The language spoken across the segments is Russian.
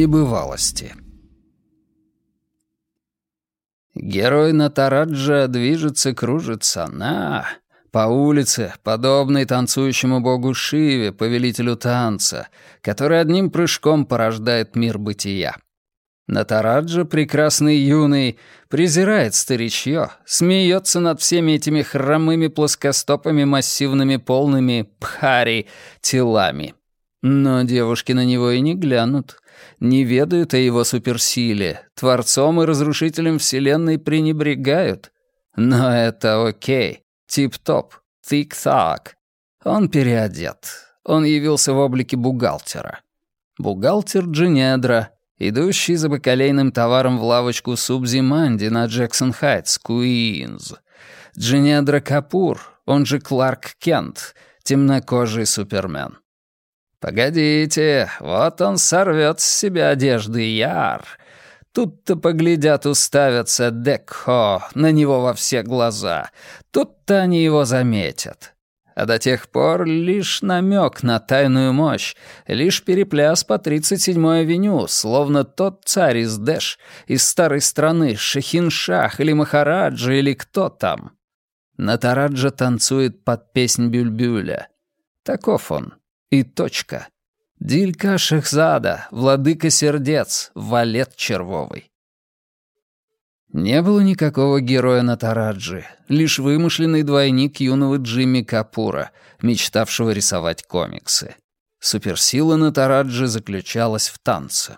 небывалости. Герой Натараджа движется, кружится на... По улице, подобной танцующему богу Шиве, повелителю танца, который одним прыжком порождает мир бытия. Натараджа, прекрасный юный, презирает старичье, смеется над всеми этими хромыми плоскостопами массивными полными пхари телами. Но девушки на него и не глянут, не ведают о его суперсиле, творцом и разрушителем вселенной пренебрегают. Но это окей, тип-топ, тик-так. Он переодет. Он явился в облике бухгалтера. Бухгалтер Джинедра, идущий за бакалейным товаром в лавочку Субзиманди на Джексон-Хайтс, Куинз. Джинедра Капур, он же Кларк Кент, темнокожий супермен. «Погодите, вот он сорвет с себя одежды Яр. Тут-то поглядят, уставятся Декхо на него во все глаза. Тут-то они его заметят. А до тех пор лишь намек на тайную мощь, лишь перепляс по 37-й авеню, словно тот царь из Дэш, из старой страны, Шахиншах или Махараджа или кто там. Натараджа танцует под песнь Бюльбюля. Таков он. И точка. Дилька Шехзада, владыка сердец, валет червовый. Не было никакого героя на Тараджи, лишь вымышленный двойник юного Джимми Капура, мечтавшего рисовать комиксы. Суперсила на Тараджи заключалась в танце.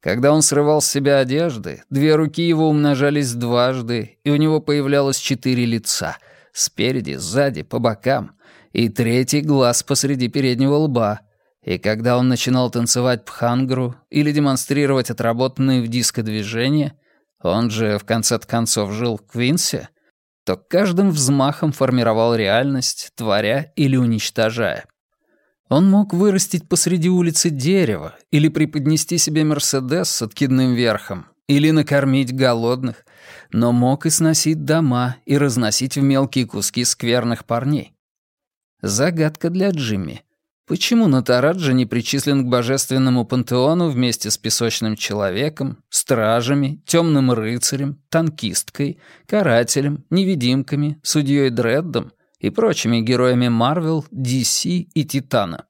Когда он срывал с себя одежды, две руки его умножались дважды, и у него появлялось четыре лица — спереди, сзади, по бокам — и третий глаз посреди переднего лба. И когда он начинал танцевать пхангру или демонстрировать отработанные в диско движения, он же в конце концов жил в Квинсе, то каждым взмахом формировал реальность, творя или уничтожая. Он мог вырастить посреди улицы дерево или преподнести себе Мерседес с откидным верхом, или накормить голодных, но мог и сносить дома и разносить в мелкие куски скверных парней. Загадка для Джимми. Почему Натараджа не причислен к божественному пантеону вместе с песочным человеком, стражами, темным рыцарем, танкисткой, карателем, невидимками, судьей Дреддом и прочими героями Марвел, DC и Титана?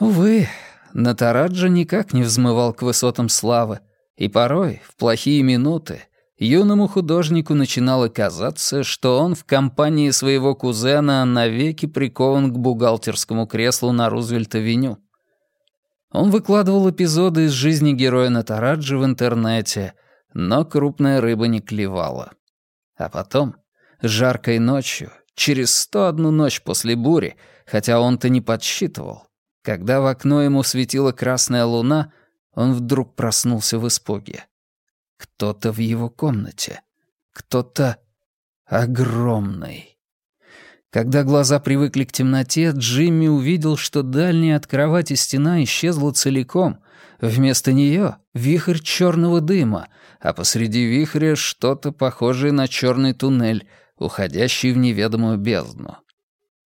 Увы, Натараджа никак не взмывал к высотам славы, и порой, в плохие минуты, юному художнику начинало казаться, что он в компании своего кузена навеки прикован к бухгалтерскому креслу на Рузвельт-авеню. Он выкладывал эпизоды из жизни героя Натараджи в интернете, но крупная рыба не клевала. А потом, жаркой ночью, через 101 ночь после бури, хотя он-то не подсчитывал, когда в окно ему светила красная луна, он вдруг проснулся в испуге. Кто-то в его комнате. Кто-то огромный. Когда глаза привыкли к темноте, Джимми увидел, что дальняя от кровати стена исчезла целиком. Вместо нее вихрь черного дыма, а посреди вихря что-то похожее на черный туннель, уходящий в неведомую бездну.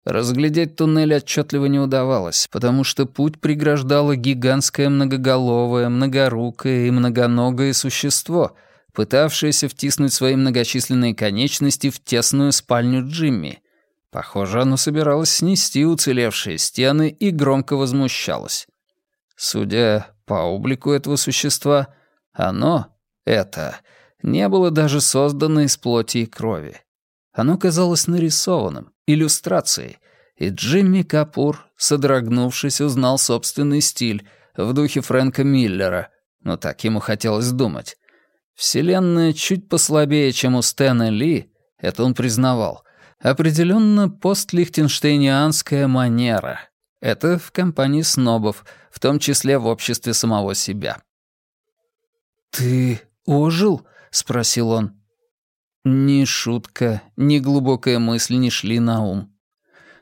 Разглядеть туннель отчетливо не удавалось, потому что путь преграждало гигантское многоголовое, многорукое и многоногое существо, пытавшееся втиснуть свои многочисленные конечности в тесную спальню Джимми. Похоже, оно собиралось снести уцелевшие стены и громко возмущалось. Судя по облику этого существа, оно, это, не было даже создано из плоти и крови. Оно казалось нарисованным, иллюстрацией, и Джимми Капур, содрогнувшись, узнал собственный стиль в духе Фрэнка Миллера, но так ему хотелось думать. Вселенная чуть послабее, чем у Стэна Ли, это он признавал. Определенно постлихтенштейнианская манера. Это в компании снобов, в том числе в обществе самого себя. «Ты ожил?» — спросил он. Ни шутка, ни глубокая мысль не шли на ум.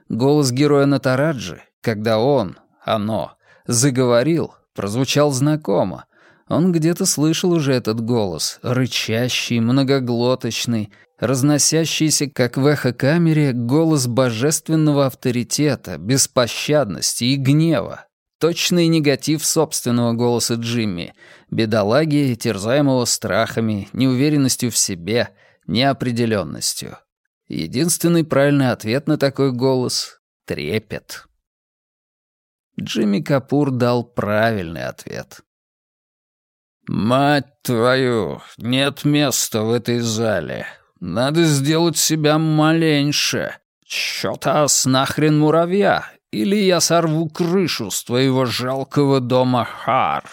Голос героя Натараджи, когда он, оно, заговорил, прозвучал знакомо. Он где-то слышал уже этот голос, рычащий, многоглоточный, разносящийся, как в эхо-камере, голос божественного авторитета, беспощадности и гнева. точный негатив собственного голоса Джимми, бедолаги, терзаемого страхами, неуверенностью в себе, неопределенностью. Единственный правильный ответ на такой голос — трепет. Джимми Капур дал правильный ответ. «Мать твою, нет места в этой зале. Надо сделать себя маленьше. Чё-то нахрен муравья, или я сорву крышу с твоего жалкого дома Хар.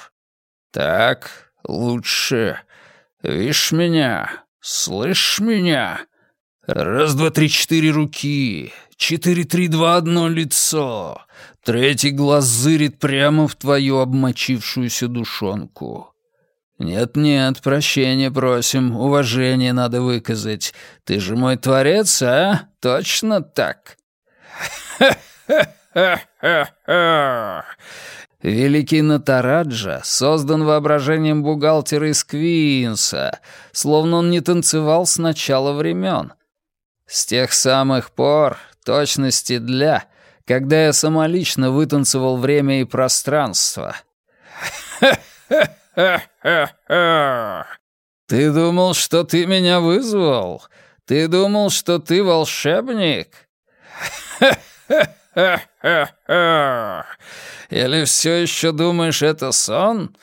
Так, лучше. Вишь меня, слышь меня. Раз, два, три, четыре руки. Четыре, три, два, одно лицо. Третий глаз зырит прямо в твою обмочившуюся душонку. «Нет-нет, прощения просим, уважение надо выказать. Ты же мой творец, а? Точно так?» Великий Натараджа создан воображением бухгалтера из Квинса, словно он не танцевал с начала времен. С тех самых пор точности для, когда я самолично вытанцевал время и пространство. Ты думал, что ты меня вызвал? Ты думал, что ты волшебник? Или все еще думаешь, это сон?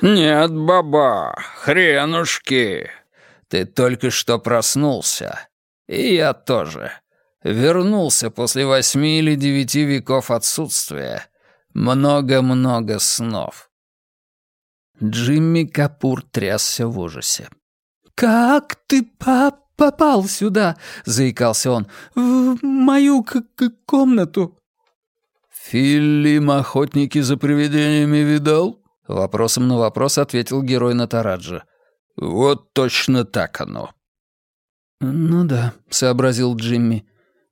Нет, баба, хренушки. Ты только что проснулся. И я тоже. Вернулся после восьми или девяти веков отсутствия. Много-много снов. Джимми Капур трясся в ужасе. «Как ты пап попал сюда?» — заикался он. «В мою комнату». «Филим охотники за привидениями видал?» Вопросом на вопрос ответил герой Натараджа. «Вот точно так оно». «Ну да», — сообразил Джимми.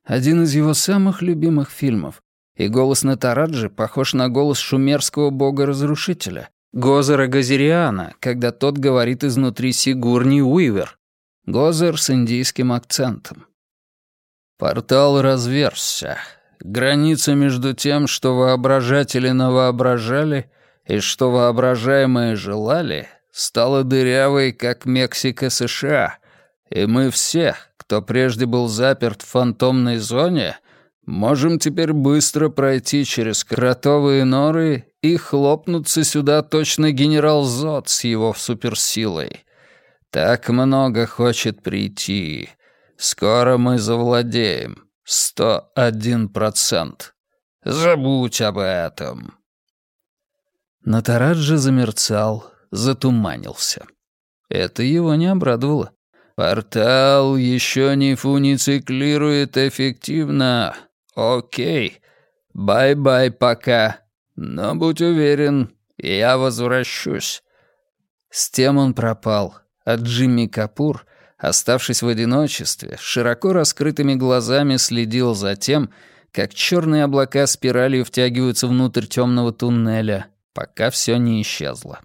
«Один из его самых любимых фильмов. И голос Натараджи похож на голос шумерского бога-разрушителя, Гозера Газериана, когда тот говорит изнутри Сигурни Уивер. Гозер с индийским акцентом. Портал разверзся. Граница между тем, что воображатели навоображали, и что воображаемые желали, стала дырявой, как Мексика-США, и мы все, кто прежде был заперт в фантомной зоне, можем теперь быстро пройти через кротовые норы и хлопнуться сюда точно генерал Зод с его суперсилой. Так много хочет прийти. Скоро мы завладеем. Сто один процент. Забудь об этом. Натараджа замерцал, затуманился. Это его не обрадовало. Портал еще не фунициклирует эффективно. Окей. Bye-bye пока. Но будь уверен, я возвращусь. С тем он пропал, а Джимми Капур, оставшись в одиночестве, широко раскрытыми глазами следил за тем, как черные облака спиралью втягиваются внутрь темного туннеля, пока все не исчезло.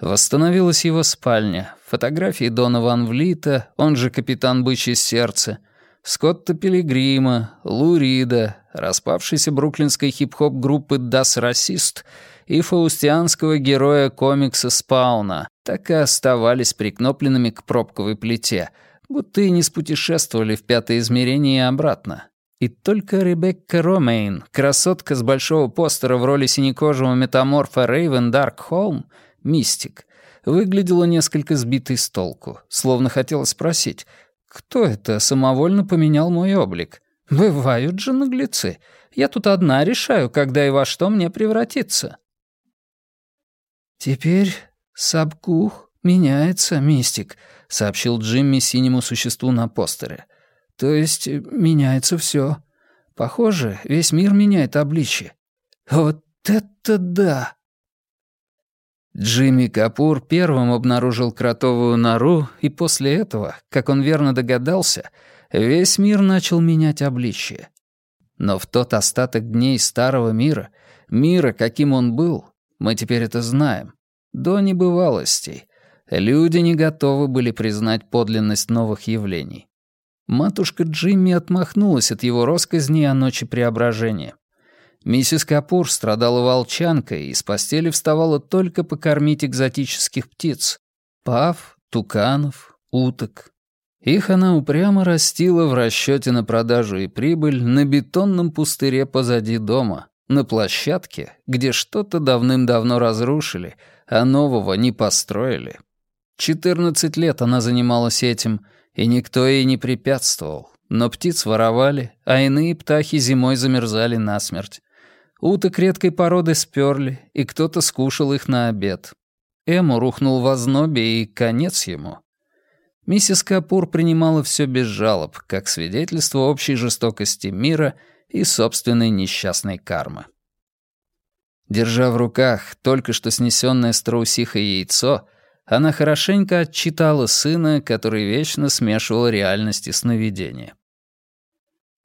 Восстановилась его спальня, фотографии Дона Ван Влита, он же капитан Бычье Сердце, Скотта Пилигрима, Лу Рида, распавшейся бруклинской хип-хоп группы Das Расист и фаустианского героя комикса Спауна так и оставались прикнопленными к пробковой плите, будто и не спутешествовали в пятое измерение и обратно. И только Ребекка Ромейн, красотка с большого постера в роли синекожего метаморфа Рейвен Даркхолм, мистик, выглядела несколько сбитой с толку, словно хотела спросить, кто это самовольно поменял мой облик? Бывают же наглецы. Я тут одна решаю, когда и во что мне превратиться. Теперь Сабкух меняется, мистик, сообщил Джимми синему существу на постере. То есть меняется все. Похоже, весь мир меняет обличье. Вот это да! Джимми Капур первым обнаружил кротовую нору, и после этого, как он верно догадался, весь мир начал менять обличие. Но в тот остаток дней старого мира, мира, каким он был, мы теперь это знаем, до небывалостей, люди не готовы были признать подлинность новых явлений. Матушка Джимми отмахнулась от его росказней о ночи преображения. Миссис Капур страдала волчанкой и с постели вставала только покормить экзотических птиц — пав, туканов, уток. Их она упрямо растила в расчете на продажу и прибыль на бетонном пустыре позади дома, на площадке, где что-то давным-давно разрушили, а нового не построили. Четырнадцать лет она занималась этим, и никто ей не препятствовал. Но птиц воровали, а иные птахи зимой замерзали насмерть. Уток редкой породы сперли, и кто-то скушал их на обед. Эму рухнул в ознобе, и конец ему. Миссис Капур принимала все без жалоб, как свидетельство общей жестокости мира и собственной несчастной кармы. Держа в руках только что снесенное страусихое яйцо, она хорошенько отчитала сына, который вечно смешивал реальность и сновидения.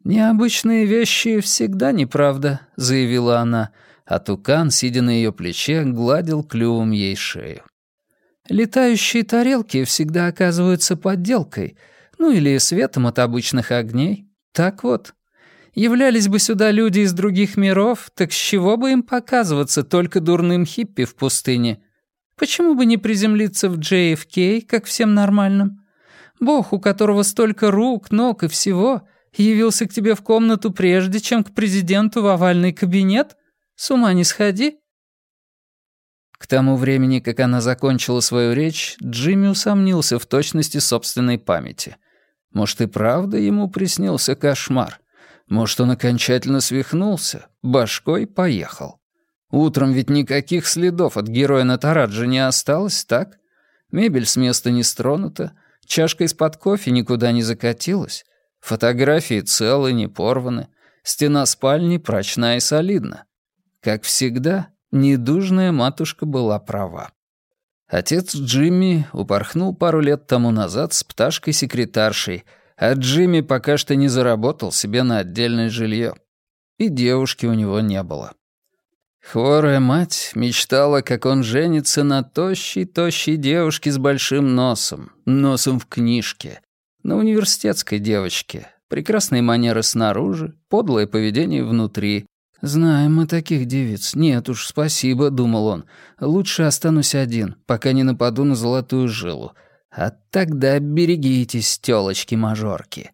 «Необычные вещи всегда неправда», — заявила она, а тукан, сидя на ее плече, гладил клювом ей шею. Летающие тарелки всегда оказываются подделкой, ну или светом от обычных огней. Так вот, являлись бы сюда люди из других миров, так с чего бы им показываться только дурным хиппи в пустыне? Почему бы не приземлиться в JFK, как всем нормальным? Бог, у которого столько рук, ног и всего, явился к тебе в комнату прежде, чем к президенту в овальный кабинет? С ума не сходи. К тому времени, как она закончила свою речь, Джимми усомнился в точности собственной памяти. Может, и правда ему приснился кошмар? Может, он окончательно свихнулся, башкой поехал? Утром ведь никаких следов от героя Натараджа не осталось, так? Мебель с места не стронута, чашка из-под кофе никуда не закатилась, фотографии целы, не порваны, стена спальни прочна и солидна. Как всегда, Недужная матушка была права. Отец Джимми упорхнул пару лет тому назад с пташкой-секретаршей, а Джимми пока что не заработал себе на отдельное жилье. И девушки у него не было. Хворая мать мечтала, как он женится на тощей-тощей девушке с большим носом, носом в книжке, на университетской девочке, прекрасные манеры снаружи, подлое поведение внутри, «Знаем мы таких девиц. Нет уж, спасибо», — думал он. «Лучше останусь один, пока не нападу на золотую жилу. А тогда берегитесь, тёлочки-мажорки».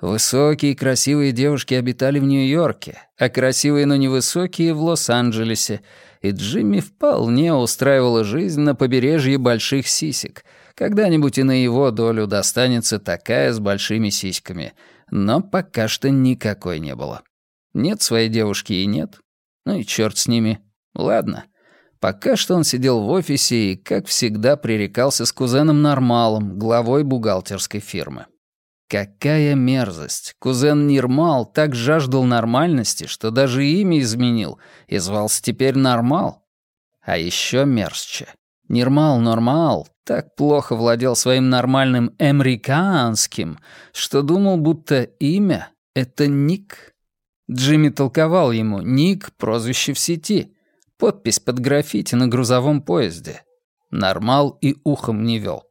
Высокие и красивые девушки обитали в Нью-Йорке, а красивые, но невысокие — в Лос-Анджелесе, и Джимми вполне устраивала жизнь на побережье больших сисек. Когда-нибудь и на его долю достанется такая с большими сиськами, но пока что никакой не было. Нет своей девушки и нет. Ну и черт с ними. Ладно. Пока что он сидел в офисе и, как всегда, пререкался с кузеном Нормалом, главой бухгалтерской фирмы. Какая мерзость! Кузен Нирмал так жаждал нормальности, что даже имя изменил и звался теперь Нормал. А еще мерзче. Нирмал Нормал так плохо владел своим нормальным американским, что думал, будто имя — это ник. Джимми толковал ему ник, прозвище в сети, подпись под граффити на грузовом поезде. Нормал и ухом не вел.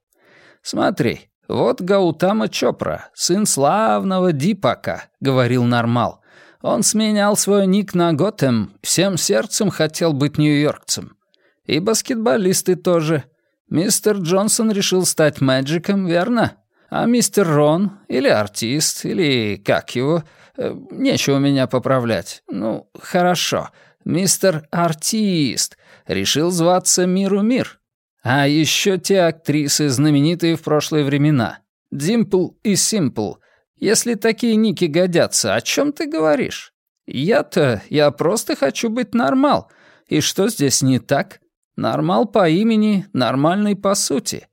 «Смотри, вот Гаутама Чопра, сын славного Дипака», — говорил Нормал. «Он сменял свой ник на Готэм, всем сердцем хотел быть нью-йоркцем. И баскетболисты тоже. Мистер Джонсон решил стать мэджиком, верно? А мистер Рон, или артист, или как его, Э, нечего меня поправлять. Ну, хорошо. Мистер Артист решил зваться Миру Мир. А еще те актрисы, знаменитые в прошлые времена. Димпл и Симпл. Если такие ники годятся, о чем ты говоришь? Я-то, я просто хочу быть нормал. И что здесь не так? Нормал по имени, нормальный по сути.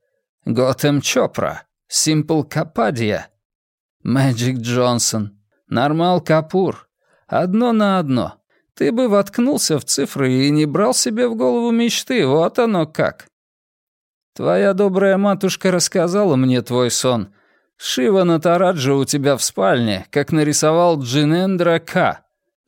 Готэм Чопра, Симпл Кападия, Мэджик Джонсон, Нормал Капур. Одно на одно. Ты бы воткнулся в цифры и не брал себе в голову мечты, вот оно как. Твоя добрая матушка рассказала мне твой сон. Шива Натараджа у тебя в спальне, как нарисовал Джинендра К.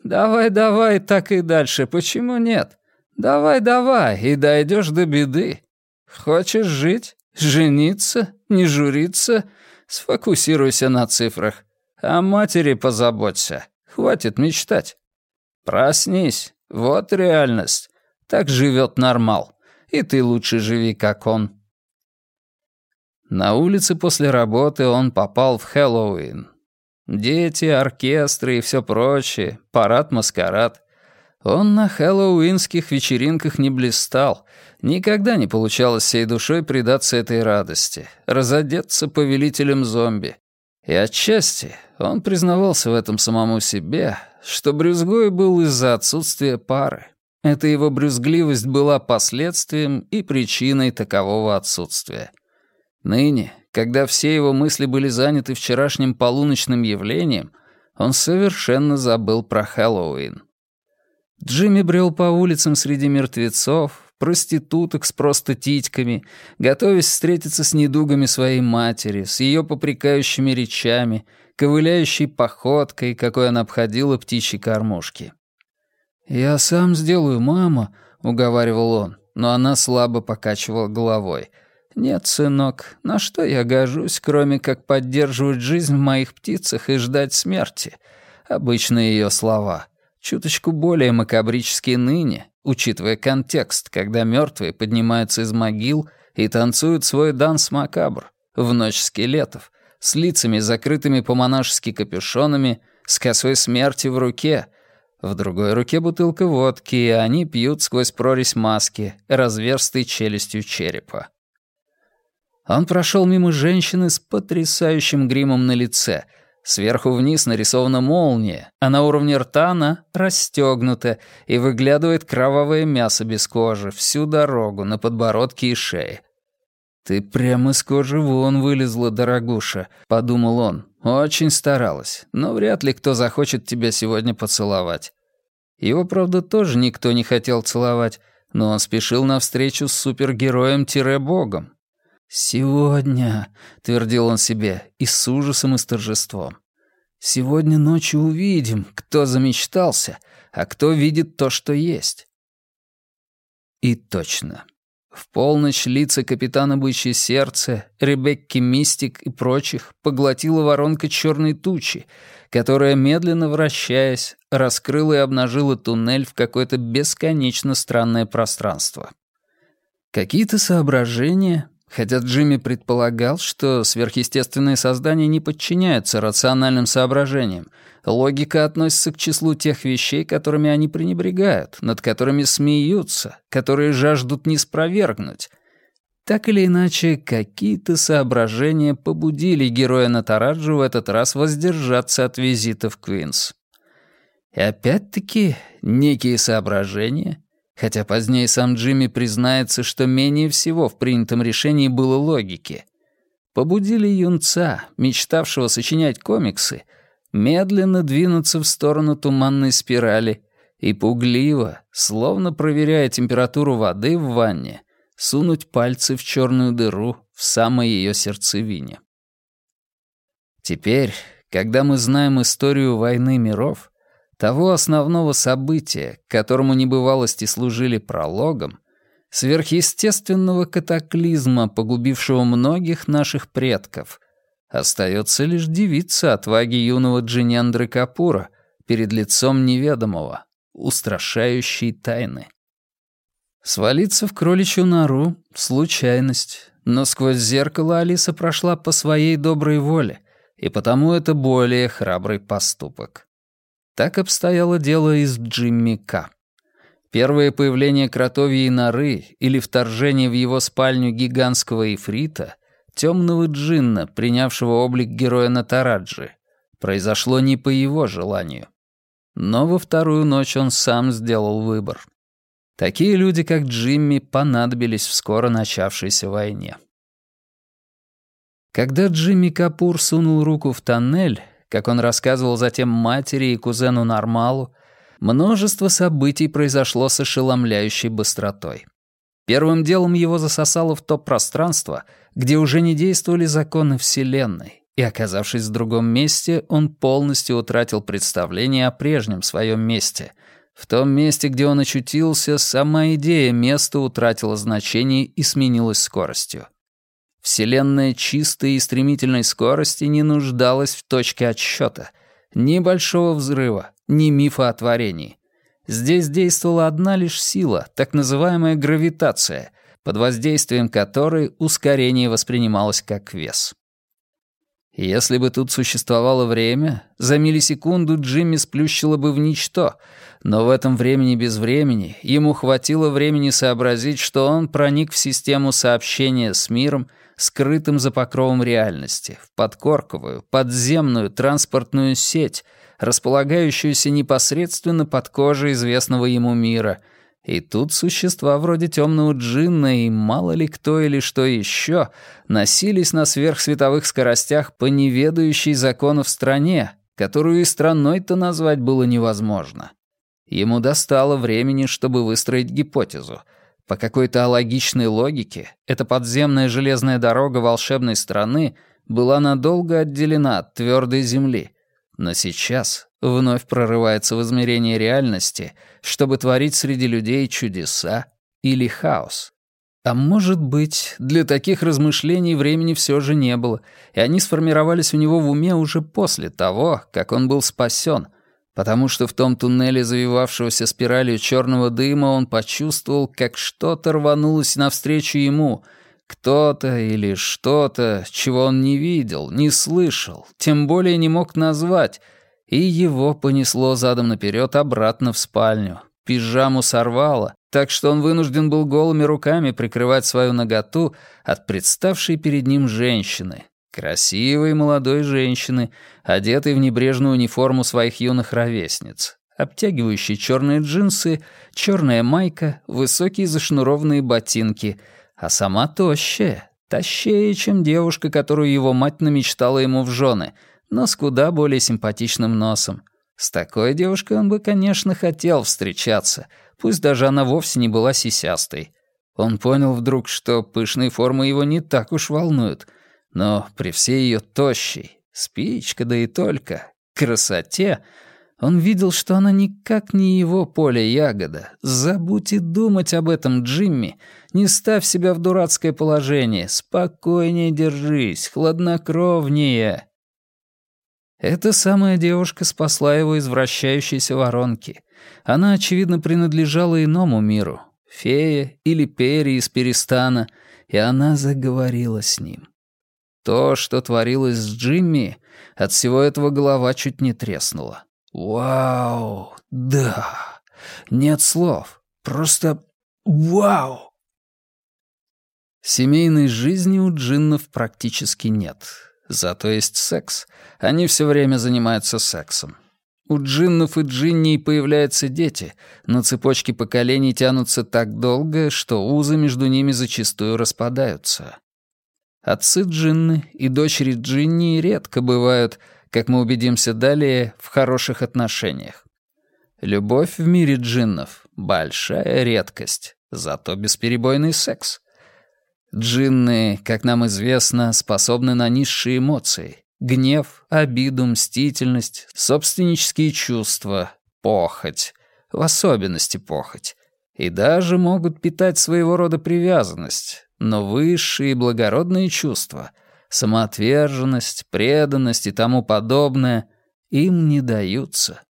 Давай, давай, так и дальше, почему нет? Давай, давай, и дойдешь до беды. Хочешь жить? Жениться? Не журиться? Сфокусируйся на цифрах. О матери позаботься. Хватит мечтать. Проснись, вот реальность. Так живет нормал. И ты лучше живи, как он. На улице после работы он попал в Хэллоуин. Дети, оркестры и все прочее, парад-маскарад. Он на хэллоуинских вечеринках не блистал. Никогда не получалось всей душой предаться этой радости, разодеться повелителем зомби. И отчасти он признавался в этом самому себе, что брюзгой был из-за отсутствия пары. Эта его брюзгливость была последствием и причиной такового отсутствия. Ныне, когда все его мысли были заняты вчерашним полуночным явлением, он совершенно забыл про Хэллоуин. Джимми брел по улицам среди мертвецов, проституток с просто титьками, готовясь встретиться с недугами своей матери, с ее попрекающими речами, ковыляющей походкой, какой она обходила птичьи кормушки. «Я сам сделаю, мама», — уговаривал он, но она слабо покачивала головой. «Нет, сынок, на что я гожусь, кроме как поддерживать жизнь в моих птицах и ждать смерти?» Обычные ее слова — чуточку более макабрические ныне, учитывая контекст, когда мертвые поднимаются из могил и танцуют свой данс макабр в ночь скелетов, с лицами, закрытыми по-монашески капюшонами, с косой смерти в руке. В другой руке бутылка водки, и они пьют сквозь прорезь маски, разверстой челюстью черепа. Он прошел мимо женщины с потрясающим гримом на лице — Сверху вниз нарисована молния, а на уровне рта она расстегнута и выглядывает кровавое мясо без кожи всю дорогу на подбородке и шее. «Ты прямо из кожи вон вылезла, дорогуша», — подумал он. «Очень старалась, но вряд ли кто захочет тебя сегодня поцеловать». Его, правда, тоже никто не хотел целовать, но он спешил навстречу с супергероем-богом. «Сегодня», — твердил он себе, и с ужасом, и с торжеством. «Сегодня ночью увидим, кто замечтался, а кто видит то, что есть». И точно. В полночь лица капитана Бычье Сердце, Ребекки Мистик и прочих поглотила воронка черной тучи, которая, медленно вращаясь, раскрыла и обнажила туннель в какое-то бесконечно странное пространство. Какие-то соображения, Хотя Джимми предполагал, что сверхъестественные создания не подчиняются рациональным соображениям, логика относится к числу тех вещей, которыми они пренебрегают, над которыми смеются, которые жаждут не спровергнуть. Так или иначе, какие-то соображения побудили героя Натараджу в этот раз воздержаться от визита в Квинс. И опять-таки, некие соображения — хотя позднее сам Джимми признается, что менее всего в принятом решении было логики. Побудили юнца, мечтавшего сочинять комиксы, медленно двинуться в сторону туманной спирали и пугливо, словно проверяя температуру воды в ванне, сунуть пальцы в черную дыру в самой ее сердцевине. Теперь, когда мы знаем историю войны миров, того основного события, которому небывалости служили прологом, сверхъестественного катаклизма, погубившего многих наших предков, остается лишь дивиться отваги юного Джинендры Капура перед лицом неведомого, устрашающей тайны. Свалиться в кроличью нору — случайность, но сквозь зеркало Алиса прошла по своей доброй воле, и потому это более храбрый поступок. Так обстояло дело и с Джимми К. Первое появление кротовьей норы или вторжение в его спальню гигантского ифрита, темного джинна, принявшего облик героя Натараджи, произошло не по его желанию. Но во вторую ночь он сам сделал выбор. Такие люди, как Джимми, понадобились в скоро начавшейся войне. Когда Джимми Капур сунул руку в тоннель, как он рассказывал затем матери и кузену Нормалу, множество событий произошло с ошеломляющей быстротой. Первым делом его засосало в то пространство, где уже не действовали законы Вселенной, и, оказавшись в другом месте, он полностью утратил представление о прежнем своем месте. В том месте, где он очутился, сама идея места утратила значение и сменилась скоростью. Вселенная чистой и стремительной скорости не нуждалась в точке отсчета. Ни большого взрыва, ни мифа о творении. Здесь действовала одна лишь сила, так называемая гравитация, под воздействием которой ускорение воспринималось как вес. Если бы тут существовало время, за миллисекунду Джимми сплющило бы в ничто, но в этом времени без времени ему хватило времени сообразить, что он проник в систему сообщения с миром, скрытым за покровом реальности, в подкорковую, подземную транспортную сеть, располагающуюся непосредственно под кожей известного ему мира — и тут существа вроде темного джинна и мало ли кто или что еще носились на сверхсветовых скоростях по неведающей законов стране, которую и страной-то назвать было невозможно. Ему достало времени, чтобы выстроить гипотезу. По какой-то алогичной логике эта подземная железная дорога волшебной страны была надолго отделена от твердой земли. Но сейчас вновь прорывается в измерение реальности, чтобы творить среди людей чудеса или хаос. А может быть, для таких размышлений времени все же не было, и они сформировались у него в уме уже после того, как он был спасен, потому что в том туннеле завивавшегося спиралью черного дыма он почувствовал, как что-то рванулось навстречу ему, кто-то или что-то, чего он не видел, не слышал, тем более не мог назвать — и его понесло задом наперед обратно в спальню. Пижаму сорвало, так что он вынужден был голыми руками прикрывать свою наготу от представшей перед ним женщины. Красивой молодой женщины, одетой в небрежную униформу своих юных ровесниц. Обтягивающие черные джинсы, черная майка, высокие зашнурованные ботинки, а сама тощая, тощее, чем девушка, которую его мать намечтала ему в жены — но с куда более симпатичным носом. С такой девушкой он бы, конечно, хотел встречаться, пусть даже она вовсе не была сисястой. Он понял вдруг, что пышные формы его не так уж волнуют, но при всей ее тощей, спичка да и только, красоте, он видел, что она никак не его поле ягода. Забудь и думать об этом, Джимми. Не ставь себя в дурацкое положение. Спокойнее держись, хладнокровнее. Эта самая девушка спасла его из вращающейся воронки. Она, очевидно, принадлежала иному миру. Фея или Пери из Перестана, и она заговорила с ним. То, что творилось с Джимми, от всего этого голова чуть не треснула. «Вау! Да! Нет слов. Просто вау!» Семейной жизни у джиннов практически нет. Зато есть секс. Они все время занимаются сексом. У джиннов и джинней появляются дети, но цепочки поколений тянутся так долго, что узы между ними зачастую распадаются. Отцы джинны и дочери джинни редко бывают, как мы убедимся далее, в хороших отношениях. Любовь в мире джиннов — большая редкость, зато бесперебойный секс — Джинны, как нам известно, способны на низшие эмоции. Гнев, обиду, мстительность, собственнические чувства, похоть, в особенности похоть. И даже могут питать своего рода привязанность, но высшие благородные чувства, самоотверженность, преданность и тому подобное, им не даются.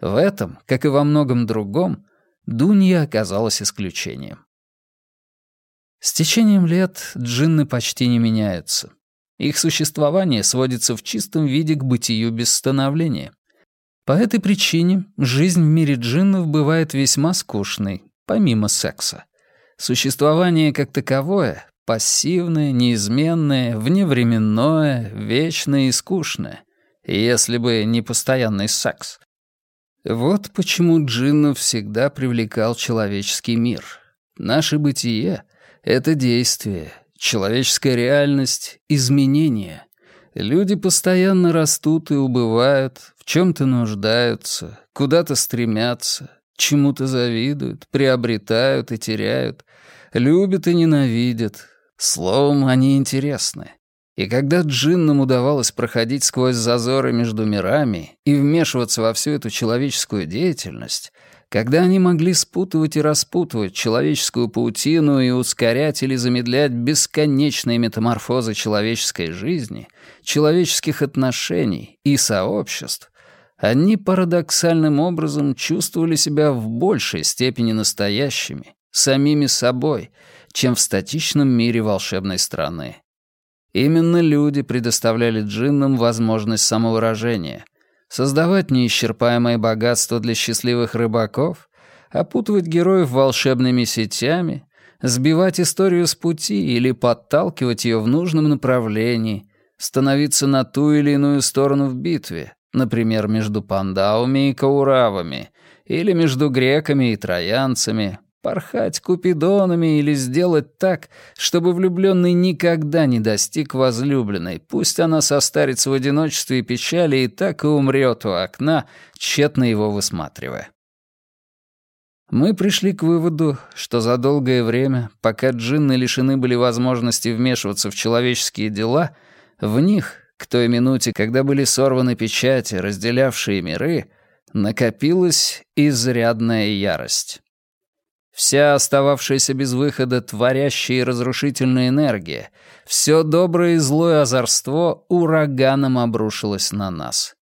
В этом, как и во многом другом, Дунья оказалась исключением. С течением лет джинны почти не меняются. Их существование сводится в чистом виде к бытию без становления. По этой причине жизнь в мире джиннов бывает весьма скучной, помимо секса. Существование как таковое — пассивное, неизменное, вневременное, вечное и скучное, если бы не постоянный секс. Вот почему джиннов всегда привлекал человеческий мир. Наше бытие — это действие, человеческая реальность, изменение. Люди постоянно растут и убывают, в чем-то нуждаются, куда-то стремятся, чему-то завидуют, приобретают и теряют, любят и ненавидят. Словом, они интересны. И когда джиннам удавалось проходить сквозь зазоры между мирами и вмешиваться во всю эту человеческую деятельность, когда они могли спутывать и распутывать человеческую паутину и ускорять или замедлять бесконечные метаморфозы человеческой жизни, человеческих отношений и сообществ, они парадоксальным образом чувствовали себя в большей степени настоящими, самими собой, чем в статичном мире волшебной страны. Именно люди предоставляли джиннам возможность самовыражения, создавать неисчерпаемое богатство для счастливых рыбаков, опутывать героев волшебными сетями, сбивать историю с пути или подталкивать ее в нужном направлении, становиться на ту или иную сторону в битве, например, между пандауми и кауравами, или между греками и троянцами, порхать купидонами или сделать так, чтобы влюбленный никогда не достиг возлюбленной, пусть она состарится в одиночестве и печали и так и умрет у окна, тщетно его высматривая. Мы пришли к выводу, что за долгое время, пока джинны лишены были возможности вмешиваться в человеческие дела, в них, к той минуте, когда были сорваны печати, разделявшие миры, накопилась изрядная ярость. Вся остававшаяся без выхода творящая и разрушительная энергия, все доброе и злое озорство ураганом обрушилось на нас.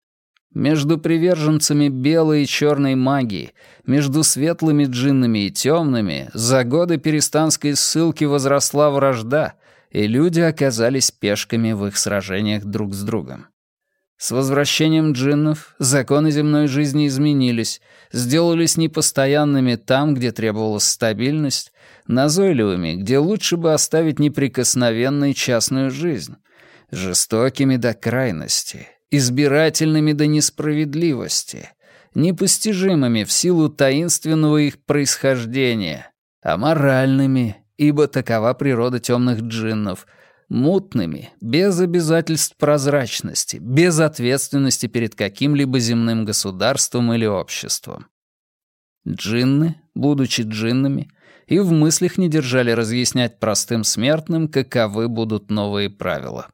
Между приверженцами белой и черной магии, между светлыми джиннами и темными, за годы перестанской ссылки возросла вражда, и люди оказались пешками в их сражениях друг с другом. С возвращением джиннов законы земной жизни изменились, сделались непостоянными там, где требовалась стабильность, назойливыми, где лучше бы оставить неприкосновенной частную жизнь, жестокими до крайности, избирательными до несправедливости, непостижимыми в силу таинственного их происхождения, аморальными, ибо такова природа темных джиннов — мутными, без обязательств прозрачности, без ответственности перед каким-либо земным государством или обществом. Джинны, будучи джиннами, и в мыслях не держали разъяснять простым смертным, каковы будут новые правила.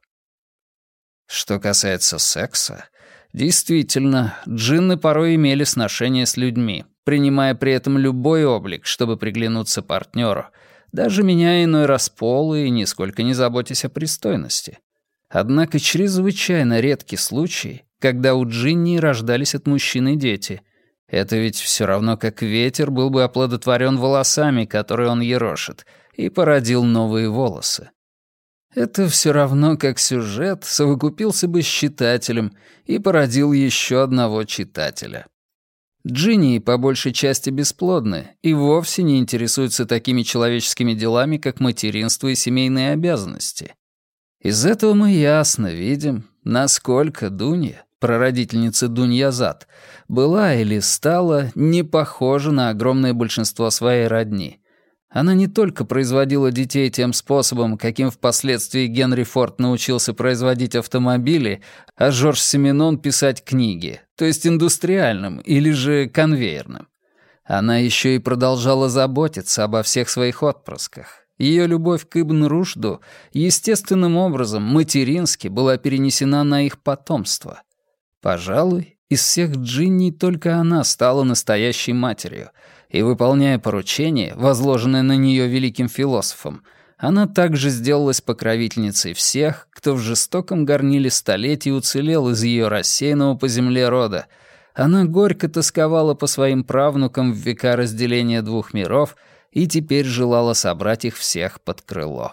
Что касается секса, действительно, джинны порой имели сношение с людьми, принимая при этом любой облик, чтобы приглянуться партнеру — даже меняя иной раз и нисколько не заботясь о пристойности. Однако чрезвычайно редкий случай, когда у Джинни рождались от мужчины дети. Это ведь все равно как ветер был бы оплодотворен волосами, которые он ерошит, и породил новые волосы. Это все равно как сюжет совокупился бы с читателем и породил еще одного читателя. Джинни по большей части бесплодны и вовсе не интересуются такими человеческими делами, как материнство и семейные обязанности. Из этого мы ясно видим, насколько Дунья, прародительница Дуньязад, была или стала не похожа на огромное большинство своей родни — она не только производила детей тем способом, каким впоследствии Генри Форд научился производить автомобили, а Жорж Семенон писать книги, то есть индустриальным или же конвейерным. Она еще и продолжала заботиться обо всех своих отпрысках. Ее любовь к Ибн Рушду естественным образом, матерински, была перенесена на их потомство. Пожалуй, из всех Джинни только она стала настоящей матерью — и, выполняя поручение, возложенное на нее великим философом, она также сделалась покровительницей всех, кто в жестоком горниле столетий уцелел из ее рассеянного по земле рода. Она горько тосковала по своим правнукам в века разделения двух миров и теперь желала собрать их всех под крыло.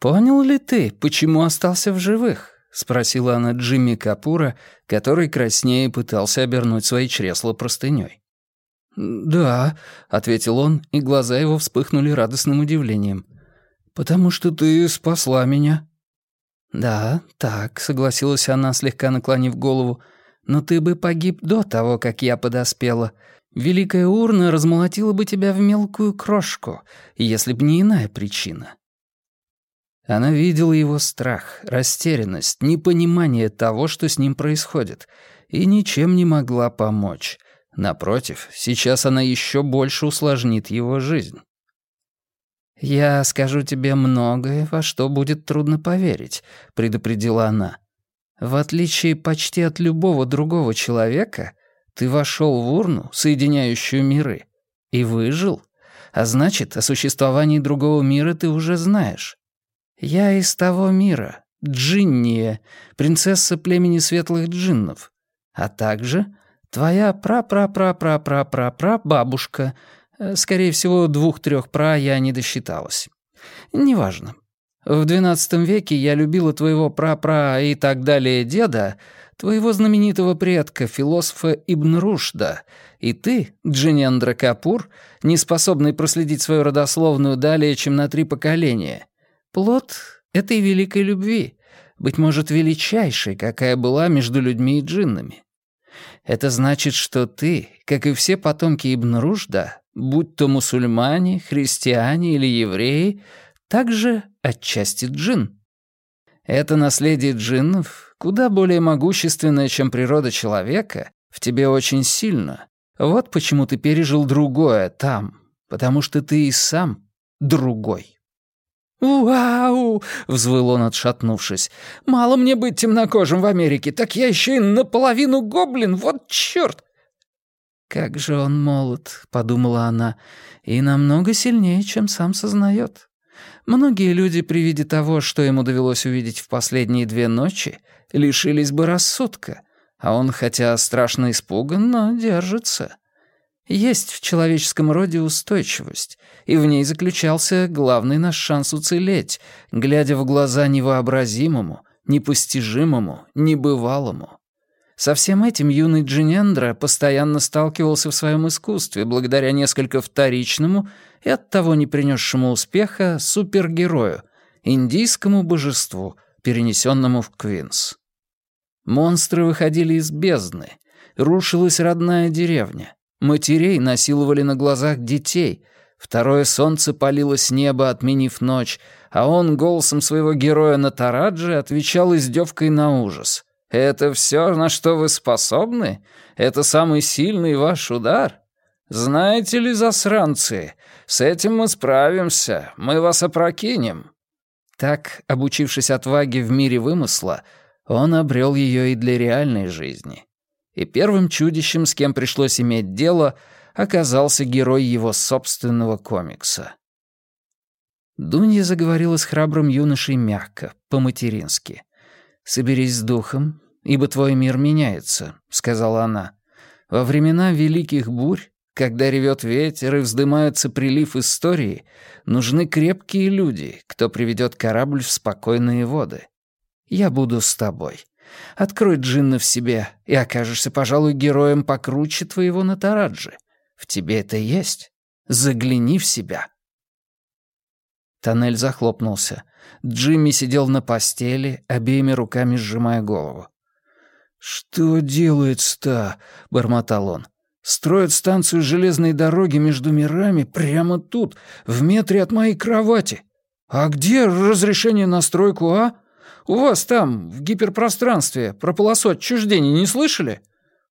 «Понял ли ты, почему остался в живых?» — спросила она Джимми Капура, который краснее пытался обернуть свои чресла простыней. «Да», — ответил он, и глаза его вспыхнули радостным удивлением. «Потому что ты спасла меня». «Да, так», — согласилась она, слегка наклонив голову. «Но ты бы погиб до того, как я подоспела. Великая урна размолотила бы тебя в мелкую крошку, если б не иная причина». Она видела его страх, растерянность, непонимание того, что с ним происходит, и ничем не могла помочь. Напротив, сейчас она еще больше усложнит его жизнь. «Я скажу тебе многое, во что будет трудно поверить», — предупредила она. «В отличие почти от любого другого человека, ты вошел в урну, соединяющую миры, и выжил, а значит, о существовании другого мира ты уже знаешь. Я из того мира, Джинния, принцесса племени светлых джиннов, а также Твоя пра-пра-пра-пра-пра-пра-пра бабушка, э, скорее всего, двух-трех пра я не досчиталась. Неважно. В XII веке я любила твоего пра-пра и так далее деда, твоего знаменитого предка, философа Ибн Рушда, и ты, Джинендра Капур, не способный проследить свою родословную далее, чем на три поколения. Плод этой великой любви, быть может, величайшей, какая была между людьми и джиннами. Это значит, что ты, как и все потомки Ибн Рушда, будь то мусульмане, христиане или евреи, также отчасти джин. Это наследие джиннов, куда более могущественное, чем природа человека, в тебе очень сильно. Вот почему ты пережил другое там, потому что ты и сам другой. «Вау!» — взвыл он, отшатнувшись. «Мало мне быть темнокожим в Америке, так я еще и наполовину гоблин, вот чёрт!» «Как же он молод», — подумала она, — «и намного сильнее, чем сам сознает. Многие люди при виде того, что ему довелось увидеть в последние две ночи, лишились бы рассудка, а он, хотя страшно испуган, но держится. Есть в человеческом роде устойчивость, и в ней заключался главный наш шанс уцелеть, глядя в глаза невообразимому, непостижимому, небывалому. Со всем этим юный Джинендра постоянно сталкивался в своем искусстве благодаря несколько вторичному и оттого не принесшему успеха супергерою, индийскому божеству, перенесенному в Квинс. Монстры выходили из бездны, рушилась родная деревня, матерей насиловали на глазах детей, второе солнце палило с неба, отменив ночь, а он голосом своего героя Натараджи отвечал издевкой на ужас. «Это все, на что вы способны? Это самый сильный ваш удар? Знаете ли, засранцы, с этим мы справимся, мы вас опрокинем». Так, обучившись отваге в мире вымысла, он обрел ее и для реальной жизни. И первым чудищем, с кем пришлось иметь дело, оказался герой его собственного комикса. Дунья заговорила с храбрым юношей мягко, по-матерински. «Соберись с духом, ибо твой мир меняется», — сказала она. «Во времена великих бурь, когда ревет ветер и вздымается прилив истории, нужны крепкие люди, кто приведет корабль в спокойные воды. Я буду с тобой. Открой джинна в себе, и окажешься, пожалуй, героем покруче твоего Натараджи. В тебе это есть. Загляни в себя». Тоннель захлопнулся. Джимми сидел на постели, обеими руками сжимая голову. «Что делается-то?» — бормотал он. «Строят станцию железной дороги между мирами прямо тут, в метре от моей кровати. А где разрешение на стройку, а? У вас там, в гиперпространстве, про полосу отчуждения не слышали?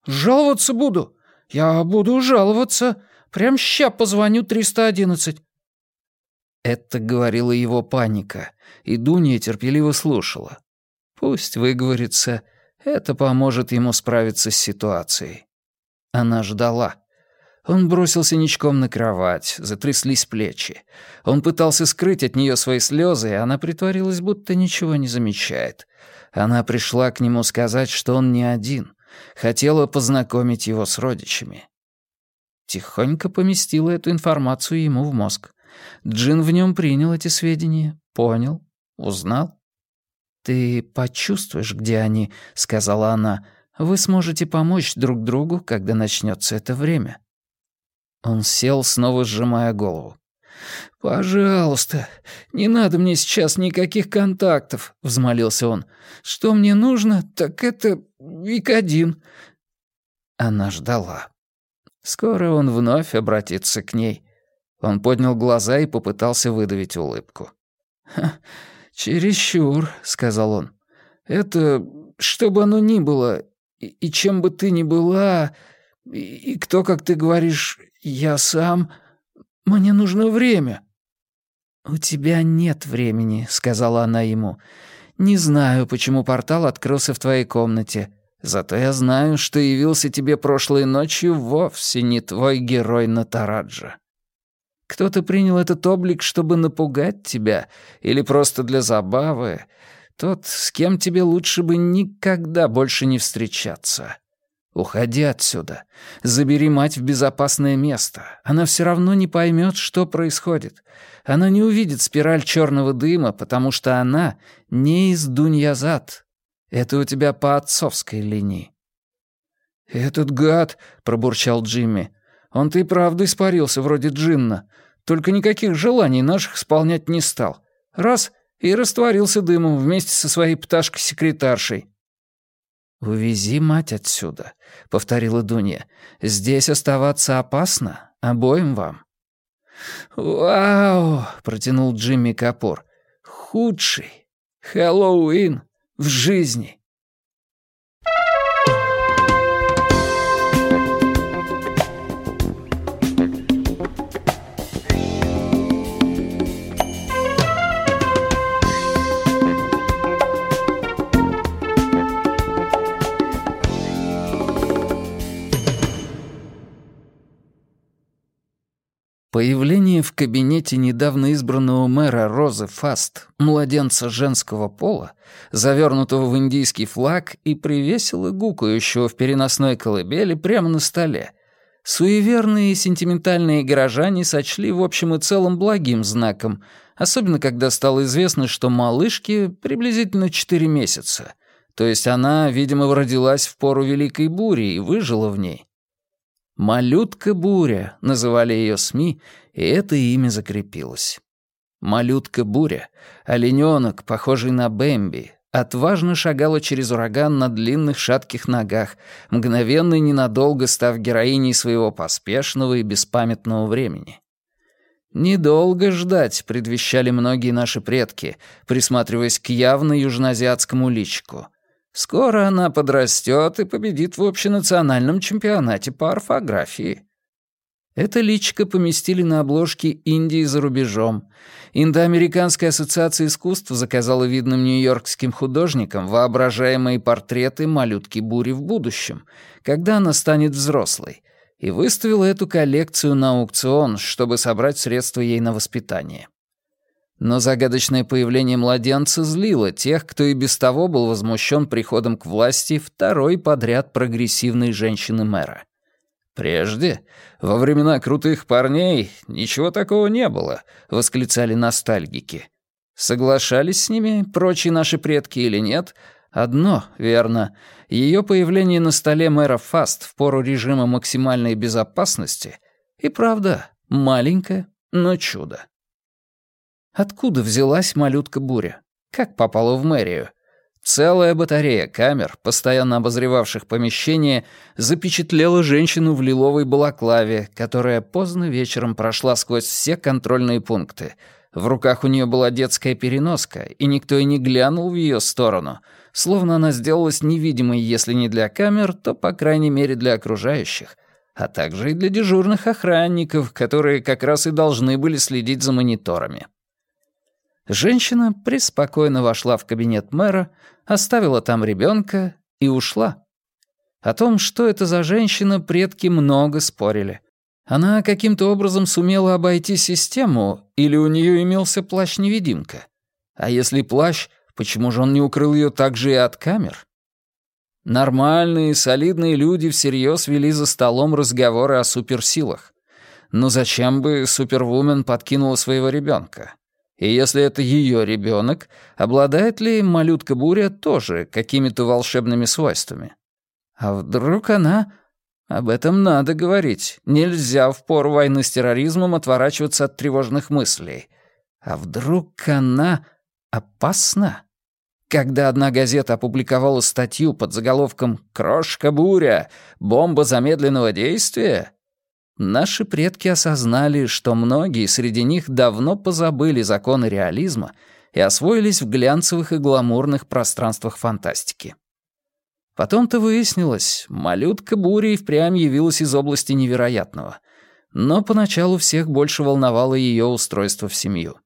Жаловаться буду. Я буду жаловаться. Прям ща позвоню 311». Это говорила его паника, и Дуня терпеливо слушала. Пусть выговорится, это поможет ему справиться с ситуацией. Она ждала. Он бросился ничком на кровать, затряслись плечи. Он пытался скрыть от нее свои слезы, и она притворилась, будто ничего не замечает. Она пришла к нему сказать, что он не один. Хотела познакомить его с родичами. Тихонько поместила эту информацию ему в мозг. Джин в нем принял эти сведения, понял, узнал. «Ты почувствуешь, где они», — сказала она. «Вы сможете помочь друг другу, когда начнется это время». Он сел, снова сжимая голову. «Пожалуйста, не надо мне сейчас никаких контактов», — взмолился он. «Что мне нужно, так это Викодин». Она ждала. Скоро он вновь обратится к ней. Он поднял глаза и попытался выдавить улыбку. «Чересчур», — сказал он. «Это, что бы оно ни было, и, и чем бы ты ни была, и, и кто, как ты говоришь, «Я сам... Мне нужно время». «У тебя нет времени», — сказала она ему. «Не знаю, почему портал открылся в твоей комнате. Зато я знаю, что явился тебе прошлой ночью вовсе не твой герой Натараджа. Кто-то принял этот облик, чтобы напугать тебя, или просто для забавы. Тот, с кем тебе лучше бы никогда больше не встречаться. Уходи отсюда. Забери мать в безопасное место. Она все равно не поймет, что происходит. Она не увидит спираль черного дыма, потому что она не из Дуньязад. Это у тебя по отцовской линии. «Этот гад», — пробурчал Джимми, — «он-то и правда испарился, вроде джинна. Только никаких желаний наших исполнять не стал. Раз — и растворился дымом вместе со своей пташкой-секретаршей». «Увези мать отсюда», — повторила Дунья. «Здесь оставаться опасно, обоим вам». «Вау!» — протянул Джимми Капор. «Худший Хэллоуин в жизни». Появление в кабинете недавно избранного мэра Розы Фаст, младенца женского пола, завернутого в индийский флаг и привесело гукающего в переносной колыбели прямо на столе, суеверные и сентиментальные горожане сочли в общем и целом благим знаком, особенно когда стало известно, что малышке приблизительно 4 месяца, то есть она, видимо, родилась в пору Великой Бури и выжила в ней. «Малютка-буря» называли ее СМИ, и это имя закрепилось. Малютка-буря, олененок, похожий на Бэмби, отважно шагала через ураган на длинных шатких ногах, мгновенно и ненадолго став героиней своего поспешного и беспамятного времени. Недолго ждать, предвещали многие наши предки, присматриваясь к явно южноазиатскому личику — Скоро она подрастет и победит в общенациональном чемпионате по орфографии. Это личико поместили на обложке Индии за рубежом. Индоамериканская ассоциация искусств заказала видным нью-йоркским художникам воображаемые портреты малютки Бури в будущем, когда она станет взрослой, и выставила эту коллекцию на аукцион, чтобы собрать средства ей на воспитание. Но загадочное появление младенца злило тех, кто и без того был возмущен приходом к власти второй подряд прогрессивной женщины-мэра. «Прежде, во времена крутых парней, ничего такого не было», — восклицали ностальгики. Соглашались с ними прочие наши предки или нет, одно верно. Ее появление на столе мэра Фаст в пору режима максимальной безопасности и правда маленькое, но чудо. Откуда взялась малютка Буря? Как попала в мэрию? Целая батарея камер, постоянно обозревавших помещение, запечатлела женщину в лиловой балаклаве, которая поздно вечером прошла сквозь все контрольные пункты. В руках у нее была детская переноска, и никто и не глянул в ее сторону, словно она сделалась невидимой, если не для камер, то, по крайней мере, для окружающих, а также и для дежурных охранников, которые как раз и должны были следить за мониторами. Женщина преспокойно вошла в кабинет мэра, оставила там ребенка и ушла. О том, что это за женщина, предки много спорили. Она каким-то образом сумела обойти систему, или у нее имелся плащ-невидимка? А если плащ, почему же он не укрыл ее также и от камер? Нормальные, солидные люди всерьез вели за столом разговоры о суперсилах. Но зачем бы супервумен подкинула своего ребенка? И если это ее ребенок, обладает ли малютка Буря тоже какими-то волшебными свойствами? А вдруг она... Об этом надо говорить. Нельзя в пору войны с терроризмом отворачиваться от тревожных мыслей. А вдруг она опасна? Когда одна газета опубликовала статью под заголовком «Крошка буря! Бомба замедленного действия», Наши предки осознали, что многие среди них давно позабыли законы реализма и освоились в глянцевых и гламурных пространствах фантастики. Потом-то выяснилось, малютка бури впрямь явилась из области невероятного. Но поначалу всех больше волновало ее устройство в семью.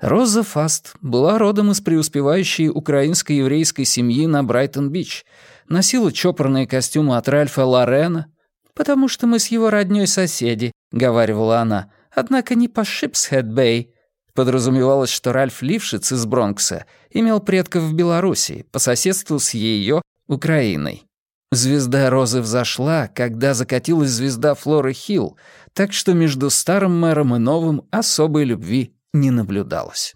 Роза Фаст была родом из преуспевающей украинско-еврейской семьи на Брайтон-Бич, носила чопорные костюмы от Ральфа Лорена, «Потому что мы с его роднёй соседи», — говаривала она. «Однако не по Шипсхед-Бэй». Подразумевалось, что Ральф Лившиц из Бронкса имел предков в Белоруссии, по соседству с её Украиной. Звезда Розы взошла, когда закатилась звезда Флоры Хилл, так что между старым мэром и новым особой любви не наблюдалось.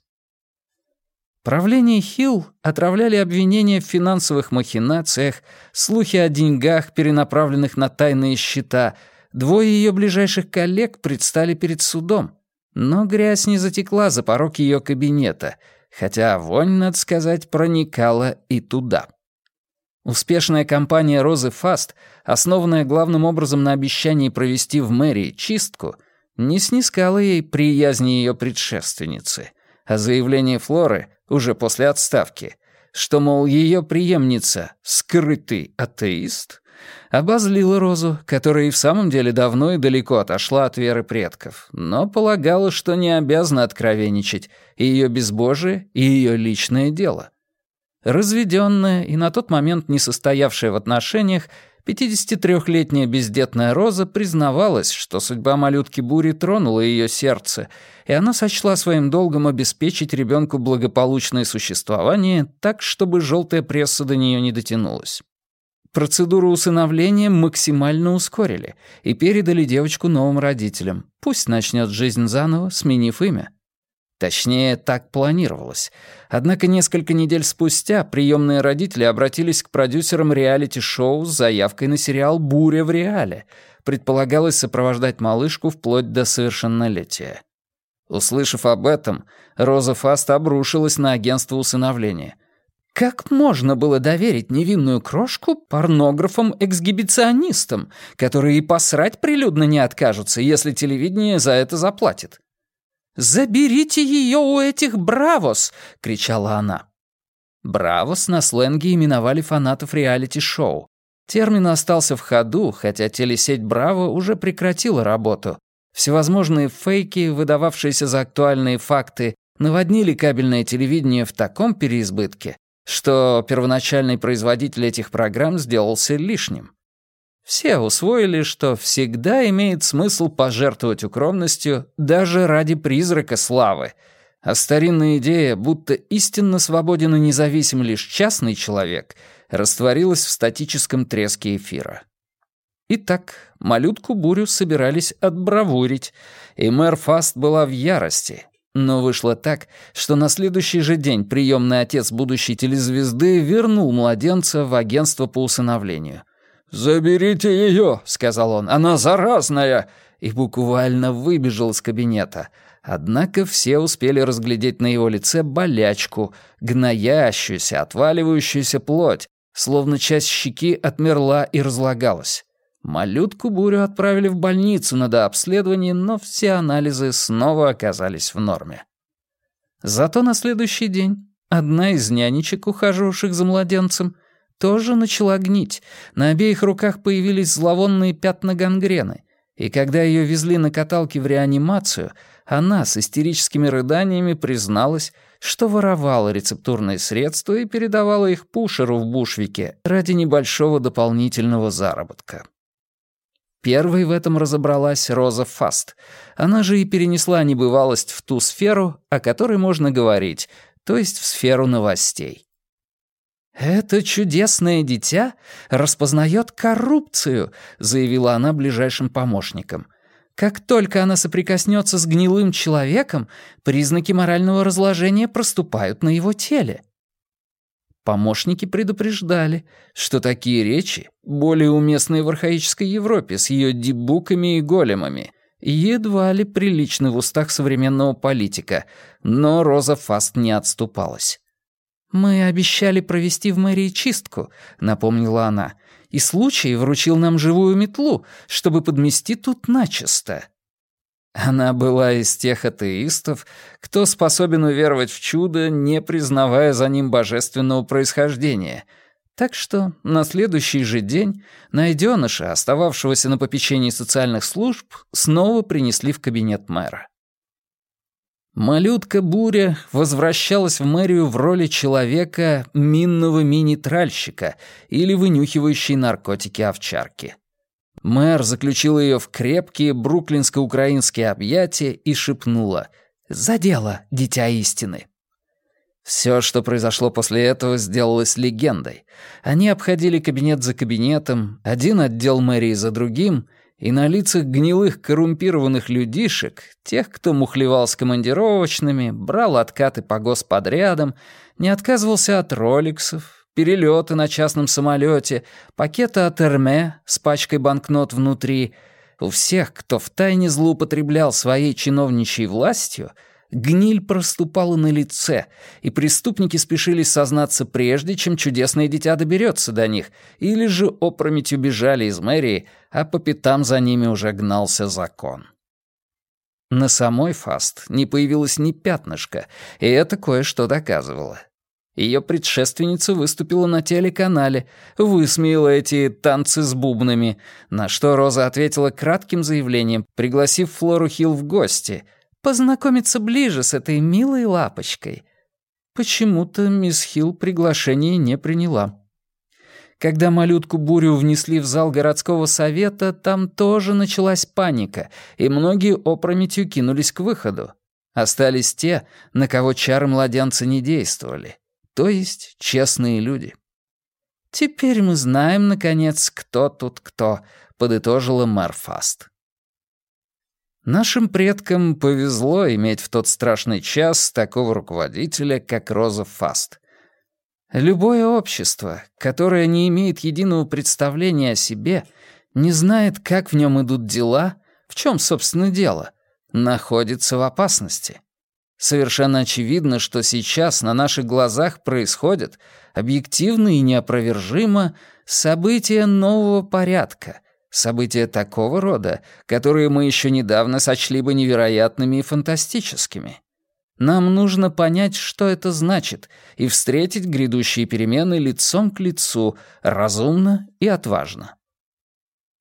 Правление Хилл отравляли обвинения в финансовых махинациях, слухи о деньгах, перенаправленных на тайные счета. Двое ее ближайших коллег предстали перед судом. Но грязь не затекла за порог ее кабинета, хотя вонь, надо сказать, проникала и туда. Успешная кампания Розы Фаст, основанная главным образом на обещании провести в мэрии чистку, не снискала ей приязни ее предшественницы, а заявление Флоры, уже после отставки, что, мол, ее преемница — скрытый атеист, обозлила Розу, которая и в самом деле давно и далеко отошла от веры предков, но полагала, что не обязана откровенничать, и ее безбожие, и ее личное дело — Разведенная и на тот момент не состоявшая в отношениях, 53-летняя бездетная Роза признавалась, что судьба малютки Бури тронула ее сердце, и она сочла своим долгом обеспечить ребенку благополучное существование так, чтобы желтая пресса до нее не дотянулась. Процедуру усыновления максимально ускорили и передали девочку новым родителям. Пусть начнет жизнь заново, сменив имя. Точнее, так планировалось. Однако несколько недель спустя приемные родители обратились к продюсерам реалити-шоу с заявкой на сериал «Буря в реале». Предполагалось сопровождать малышку вплоть до совершеннолетия. Услышав об этом, Роза Фаст обрушилась на агентство усыновления. Как можно было доверить невинную крошку порнографам-эксгибиционистам, которые и посрать прилюдно не откажутся, если телевидение за это заплатит? «Заберите ее у этих бравос!» — кричала она. Бравос на сленге именовали фанатов реалити-шоу. Термин остался в ходу, хотя телесеть «Браво» уже прекратила работу. Всевозможные фейки, выдававшиеся за актуальные факты, наводнили кабельное телевидение в таком переизбытке, что первоначальный производитель этих программ сделался лишним. Все усвоили, что всегда имеет смысл пожертвовать укромностью даже ради призрака славы, а старинная идея, будто истинно свободен и независим лишь частный человек, растворилась в статическом треске эфира. Итак, малютку Бурю собирались отбравурить, и мэр Фаст была в ярости. Но вышло так, что на следующий же день приемный отец будущей телезвезды вернул младенца в агентство по усыновлению — «Заберите ее», — сказал он, — «она заразная», и буквально выбежал из кабинета. Однако все успели разглядеть на его лице болячку, гноящуюся, отваливающуюся плоть, словно часть щеки отмерла и разлагалась. Малютку Бурю отправили в больницу на дообследование, но все анализы снова оказались в норме. Зато на следующий день одна из нянечек, ухаживавших за младенцем, тоже начала гнить. На обеих руках появились зловонные пятна гангрены. И когда ее везли на каталке в реанимацию, она с истерическими рыданиями призналась, что воровала рецептурные средства и передавала их Пушеру в Бушвике ради небольшого дополнительного заработка. Первой в этом разобралась Роза Фаст. Она же и перенесла небывалость в ту сферу, о которой можно говорить, то есть в сферу новостей. «Это чудесное дитя распознает коррупцию», — заявила она ближайшим помощникам. «Как только она соприкоснется с гнилым человеком, признаки морального разложения проступают на его теле». Помощники предупреждали, что такие речи, более уместные в архаической Европе с ее дебуками и големами, едва ли приличны в устах современного политика, но Роза Фаст не отступалась. «Мы обещали провести в мэрии чистку», — напомнила она. «И случай вручил нам живую метлу, чтобы подмести тут начисто». Она была из тех атеистов, кто способен уверовать в чудо, не признавая за ним божественного происхождения. Так что на следующий же день найденыша, остававшегося на попечении социальных служб, снова принесли в кабинет мэра. Малютка Буря возвращалась в мэрию в роли человека минного мини-тральщика или вынюхивающей наркотики овчарки. Мэр заключил ее в крепкие бруклинско-украинские объятия и шепнула «За дело, дитя истины!». Все, что произошло после этого, сделалось легендой. Они обходили кабинет за кабинетом, один отдел мэрии за другим, и на лицах гнилых коррумпированных людишек, тех, кто мухлевал с командировочными, брал откаты по господрядам, не отказывался от роликсов, перелеты на частном самолете, пакета от Эрме с пачкой банкнот внутри. У всех, кто втайне злоупотреблял своей чиновничьей властью — Гниль проступала на лице, и преступники спешили сознаться прежде, чем чудесное дитя доберется до них, или же опрометью бежали из мэрии, а по пятам за ними уже гнался закон. На самой Фаст не появилось ни пятнышка, и это кое-что доказывало. Ее предшественница выступила на телеканале, высмеяла эти танцы с бубнами, на что Роза ответила кратким заявлением, пригласив Флору Хилл в гости — познакомиться ближе с этой милой лапочкой. Почему-то мисс Хилл приглашение не приняла. Когда малютку Бурю внесли в зал городского совета, там тоже началась паника, и многие опрометью кинулись к выходу. Остались те, на кого чары младенца не действовали, то есть честные люди. «Теперь мы знаем, наконец, кто тут кто», — подытожила мэр Фаст. Нашим предкам повезло иметь в тот страшный час такого руководителя, как Роза Фаст. Любое общество, которое не имеет единого представления о себе, не знает, как в нем идут дела, в чем, собственно, дело, находится в опасности. Совершенно очевидно, что сейчас на наших глазах происходят, объективно и неопровержимо, события нового порядка — События такого рода, которые мы еще недавно сочли бы невероятными и фантастическими. Нам нужно понять, что это значит, и встретить грядущие перемены лицом к лицу, разумно и отважно.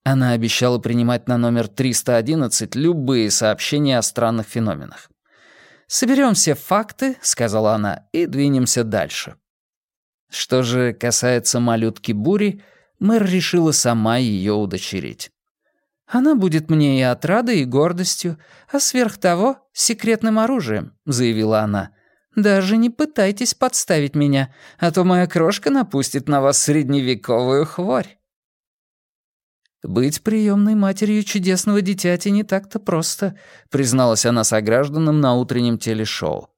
Она обещала принимать на номер 311 любые сообщения о странных феноменах. «Соберем все факты», — сказала она, — «и двинемся дальше». Что же касается малютки Бури — мэр решила сама ее удочерить. «Она будет мне и отрадой, и гордостью, а сверх того — секретным оружием», — заявила она. «Даже не пытайтесь подставить меня, а то моя крошка напустит на вас средневековую хворь». «Быть приемной матерью чудесного дитяти не так-то просто», — призналась она согражданам на утреннем телешоу.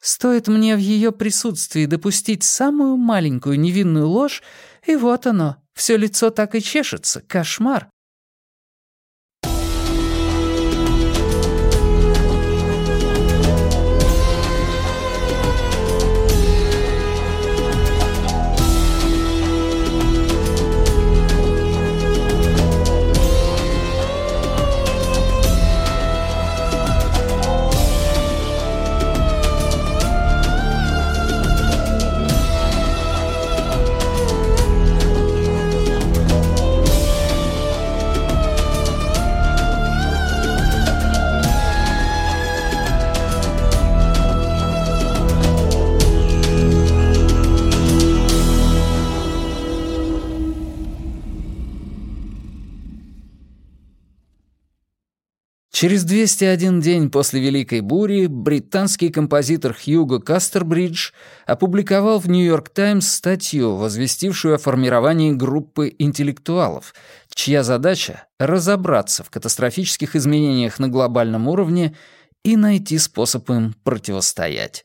«Стоит мне в ее присутствии допустить самую маленькую невинную ложь, и вот оно, все лицо так и чешется, кошмар. Через 201 день после Великой бури британский композитор Хьюго Кастербридж опубликовал в «Нью-Йорк Таймс» статью, возвестившую о формировании группы интеллектуалов, чья задача — разобраться в катастрофических изменениях на глобальном уровне и найти способ им противостоять.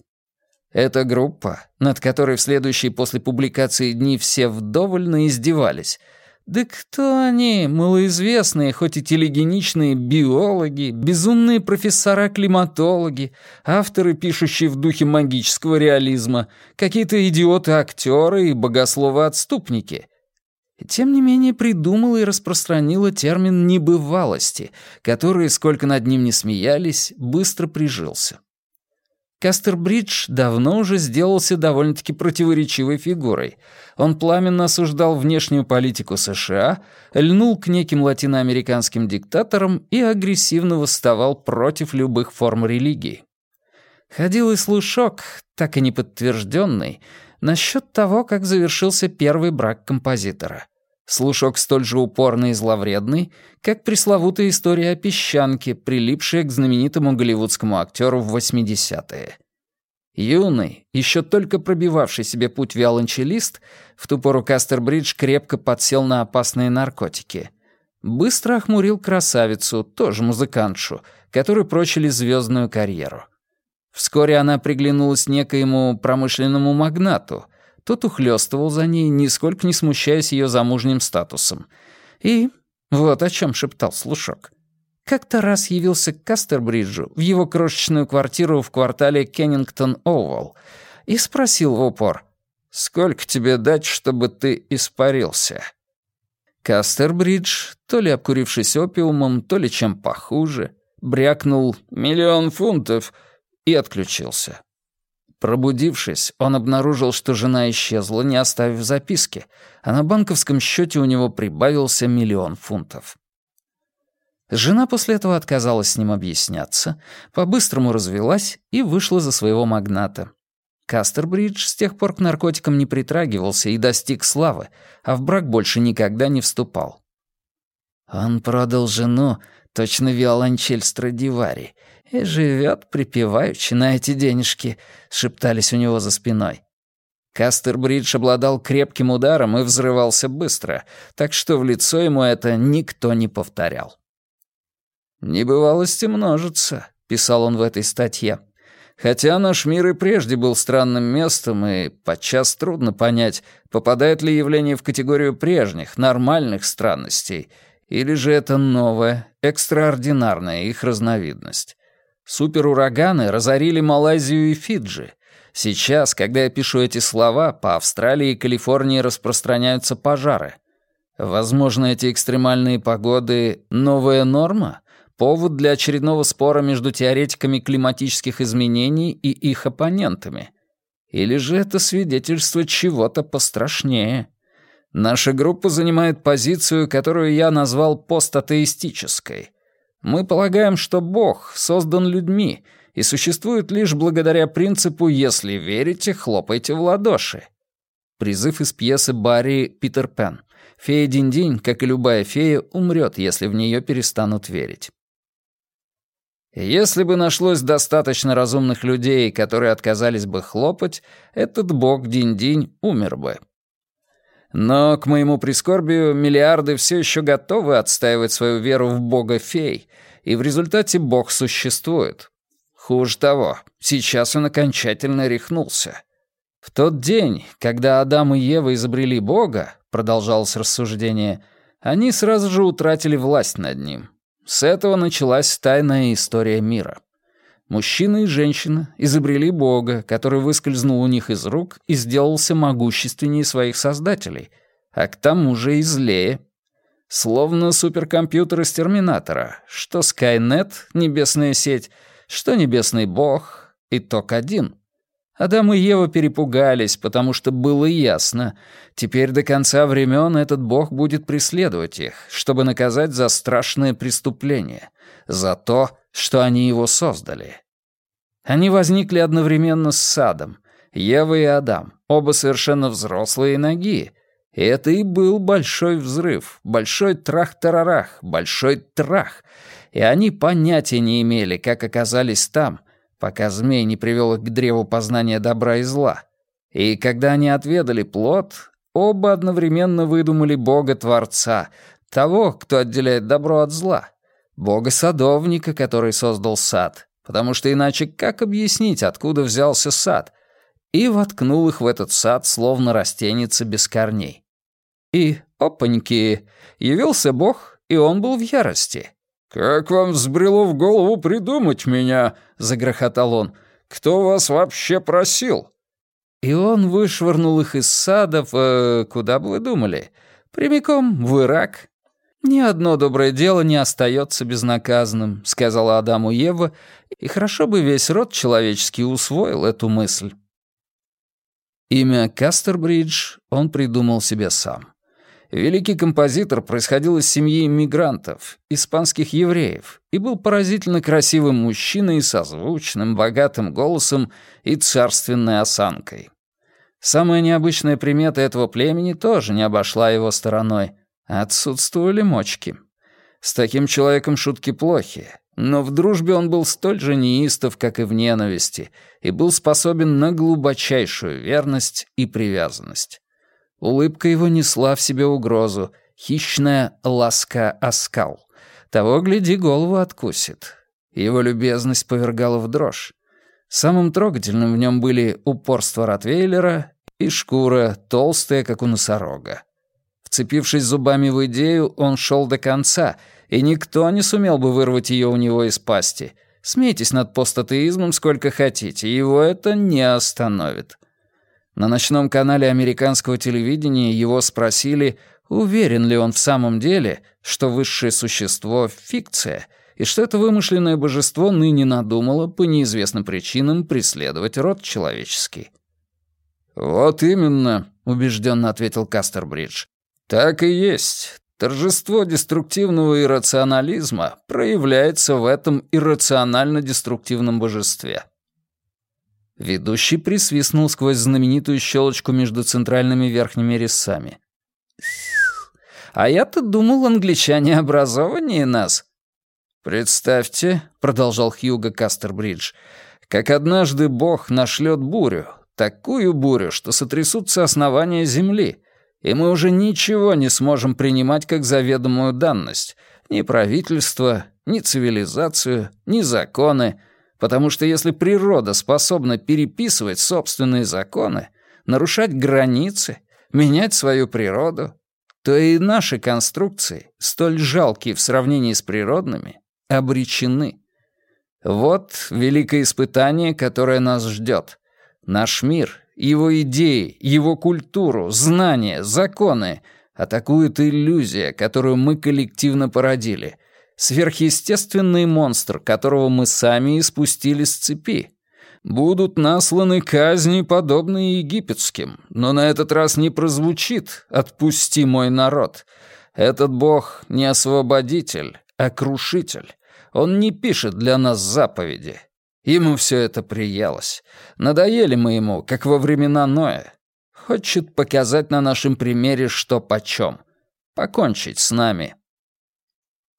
Эта группа, над которой в следующие после публикации дни все вдоволь издевались — да кто они, малоизвестные, хоть и телегеничные биологи, безумные профессора-климатологи, авторы, пишущие в духе магического реализма, какие-то идиоты-актеры и богословы-отступники? Тем не менее придумала и распространила термин «небывалости», который, сколько над ним не смеялись, быстро прижился. Кастербридж давно уже сделался довольно-таки противоречивой фигурой. Он пламенно осуждал внешнюю политику США, льнул к неким латиноамериканским диктаторам и агрессивно восставал против любых форм религии. Ходил и слушок, так и не подтвержденный, насчет того, как завершился первый брак композитора. Слушок столь же упорный и зловредный, как пресловутая история о песчанке, прилипшая к знаменитому голливудскому актеру в 80-е. Юный, еще только пробивавший себе путь виолончелист, в ту пору Кастербридж крепко подсел на опасные наркотики. Быстро охмурил красавицу, тоже музыкантшу, которой прочили звездную карьеру. Вскоре она приглянулась некоему промышленному магнату. Тот ухлёстывал за ней, нисколько не смущаясь ее замужним статусом. И вот о чем шептал слушок. Как-то раз явился к Кастербриджу в его крошечную квартиру в квартале Кеннингтон-Оуэлл и спросил в упор, «Сколько тебе дать, чтобы ты испарился?» Кастербридж, то ли обкурившись опиумом, то ли чем похуже, брякнул «миллион фунтов» и отключился. Пробудившись, он обнаружил, что жена исчезла, не оставив записки, а на банковском счете у него прибавился миллион фунтов. Жена после этого отказалась с ним объясняться, по-быстрому развелась и вышла за своего магната. Кастербридж с тех пор к наркотикам не притрагивался и достиг славы, а в брак больше никогда не вступал. Он продал жену, точно виолончель Страдивари, и живет припеваючи на эти денежки, шептались у него за спиной. Кастербридж обладал крепким ударом и взрывался быстро, так что в лицо ему это никто не повторял. «Небывалости множатся», — писал он в этой статье. «Хотя наш мир и прежде был странным местом, и подчас трудно понять, попадает ли явление в категорию прежних, нормальных странностей, или же это новая, экстраординарная их разновидность. Суперураганы разорили Малайзию и Фиджи. Сейчас, когда я пишу эти слова, по Австралии и Калифорнии распространяются пожары. Возможно, эти экстремальные погоды — новая норма?» повод для очередного спора между теоретиками климатических изменений и их оппонентами. Или же это свидетельство чего-то пострашнее. Наша группа занимает позицию, которую я назвал постатеистической. Мы полагаем, что Бог создан людьми и существует лишь благодаря принципу «если верите, хлопайте в ладоши». Призыв из пьесы Барри «Питер Пен». Фея Динь-Динь, как и любая фея, умрет, если в нее перестанут верить. Если бы нашлось достаточно разумных людей, которые отказались бы хлопать, этот бог Динь-Динь умер бы. Но, к моему прискорбию, миллиарды все еще готовы отстаивать свою веру в бога-фей, и в результате бог существует. Хуже того, сейчас он окончательно рехнулся. В тот день, когда Адам и Ева изобрели бога, продолжалось рассуждение, они сразу же утратили власть над ним. С этого началась тайная история мира. Мужчина и женщина изобрели Бога, который выскользнул у них из рук и сделался могущественнее своих создателей, а к тому же и злее. Словно суперкомпьютер из Терминатора, что Skynet, небесная сеть, что небесный бог, итог один — Адам и Ева перепугались, потому что было ясно, теперь до конца времен этот бог будет преследовать их, чтобы наказать за страшное преступление, за то, что они его создали. Они возникли одновременно с Садом, Ева и Адам, оба совершенно взрослые ноги, и это и был большой взрыв, большой трах-тарарах, большой трах, и они понятия не имели, как оказались там — пока змей не привел их к древу познания добра и зла. И когда они отведали плод, оба одновременно выдумали бога-творца, того, кто отделяет добро от зла, бога-садовника, который создал сад, потому что иначе как объяснить, откуда взялся сад, и воткнул их в этот сад, словно растеница без корней. И, опаньки, явился бог, и он был в ярости. «Как вам взбрело в голову придумать меня?» — загрохотал он. «Кто вас вообще просил?» И он вышвырнул их из садов, э, куда бы вы думали, прямиком в Ирак. «Ни одно доброе дело не остается безнаказанным», — сказала Адаму Ева, и хорошо бы весь род человеческий усвоил эту мысль. Имя Кастербридж он придумал себе сам. Великий композитор происходил из семьи иммигрантов, испанских евреев, и был поразительно красивым мужчиной со звучным, богатым голосом и царственной осанкой. Самая необычная примета этого племени тоже не обошла его стороной. Отсутствовали мочки. С таким человеком шутки плохи. Но в дружбе он был столь же неистов, как и в ненависти, и был способен на глубочайшую верность и привязанность. Улыбка его несла в себе угрозу, хищная ласка-оскал. Того, гляди, голову откусит. Его любезность повергала в дрожь. Самым трогательным в нем были упорство Ротвейлера и шкура, толстая, как у носорога. Вцепившись зубами в идею, он шел до конца, и никто не сумел бы вырвать ее у него из пасти. Смейтесь над постатеизмом сколько хотите, его это не остановит. На ночном канале американского телевидения его спросили, уверен ли он в самом деле, что высшее существо — фикция, и что это вымышленное божество ныне надумало по неизвестным причинам преследовать род человеческий. «Вот именно», — убежденно ответил Кастербридж. «Так и есть. Торжество деструктивного иррационализма проявляется в этом иррационально-деструктивном божестве». Ведущий присвистнул сквозь знаменитую щелочку между центральными верхними резцами. «А я-то думал, англичане образованнее нас». «Представьте», — продолжал Хьюго Кастербридж, «как однажды Бог нашлет бурю, такую бурю, что сотрясутся основания Земли, и мы уже ничего не сможем принимать как заведомую данность, ни правительство, ни цивилизацию, ни законы, потому что если природа способна переписывать собственные законы, нарушать границы, менять свою природу, то и наши конструкции, столь жалкие в сравнении с природными, обречены. Вот великое испытание, которое нас ждет. Наш мир, его идеи, его культуру, знания, законы атакует иллюзия, которую мы коллективно породили. Сверхъестественный монстр, которого мы сами испустили с цепи. Будут насланы казни, подобные египетским, но на этот раз не прозвучит «Отпусти мой народ». Этот бог не освободитель, а крушитель. Он не пишет для нас заповеди. Ему все это приелось. Надоели мы ему, как во времена Ноя. Хочет показать на нашем примере, что почем. Покончить с нами.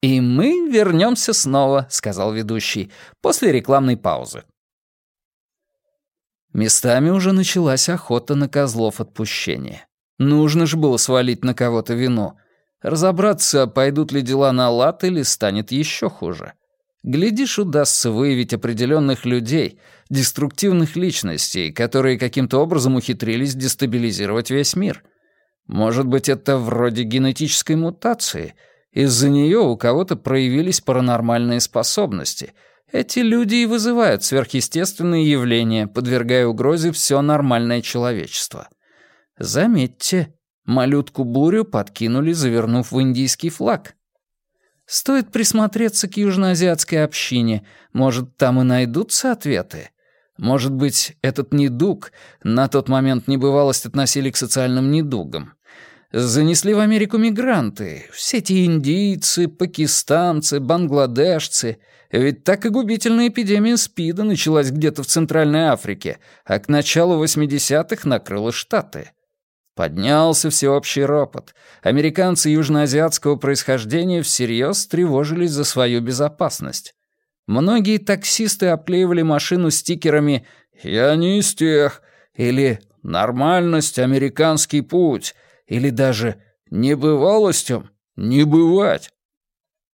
«И мы вернемся снова», — сказал ведущий, после рекламной паузы. Местами уже началась охота на козлов отпущения. Нужно же было свалить на кого-то вину. Разобраться, пойдут ли дела на лад или станет еще хуже. Глядишь, удастся выявить определенных людей, деструктивных личностей, которые каким-то образом ухитрились дестабилизировать весь мир. Может быть, это вроде генетической мутации. Из-за нее у кого-то проявились паранормальные способности. Эти люди и вызывают сверхъестественные явления, подвергая угрозе все нормальное человечество. Заметьте, малютку-бурю подкинули, завернув в индийский флаг. Стоит присмотреться к южноазиатской общине. Может, там и найдутся ответы? Может быть, этот недуг, на тот момент небывалость относили к социальным недугам, занесли в Америку мигранты, все эти индийцы, пакистанцы, бангладешцы. Ведь так и губительная эпидемия СПИДа началась где-то в Центральной Африке, а к началу 80-х накрыла Штаты. Поднялся всеобщий ропот. Американцы южноазиатского происхождения всерьез тревожились за свою безопасность. Многие таксисты обклеивали машину стикерами «Я не из тех» или «Нормальность — американский путь» или даже «Небывалостям — не бывать».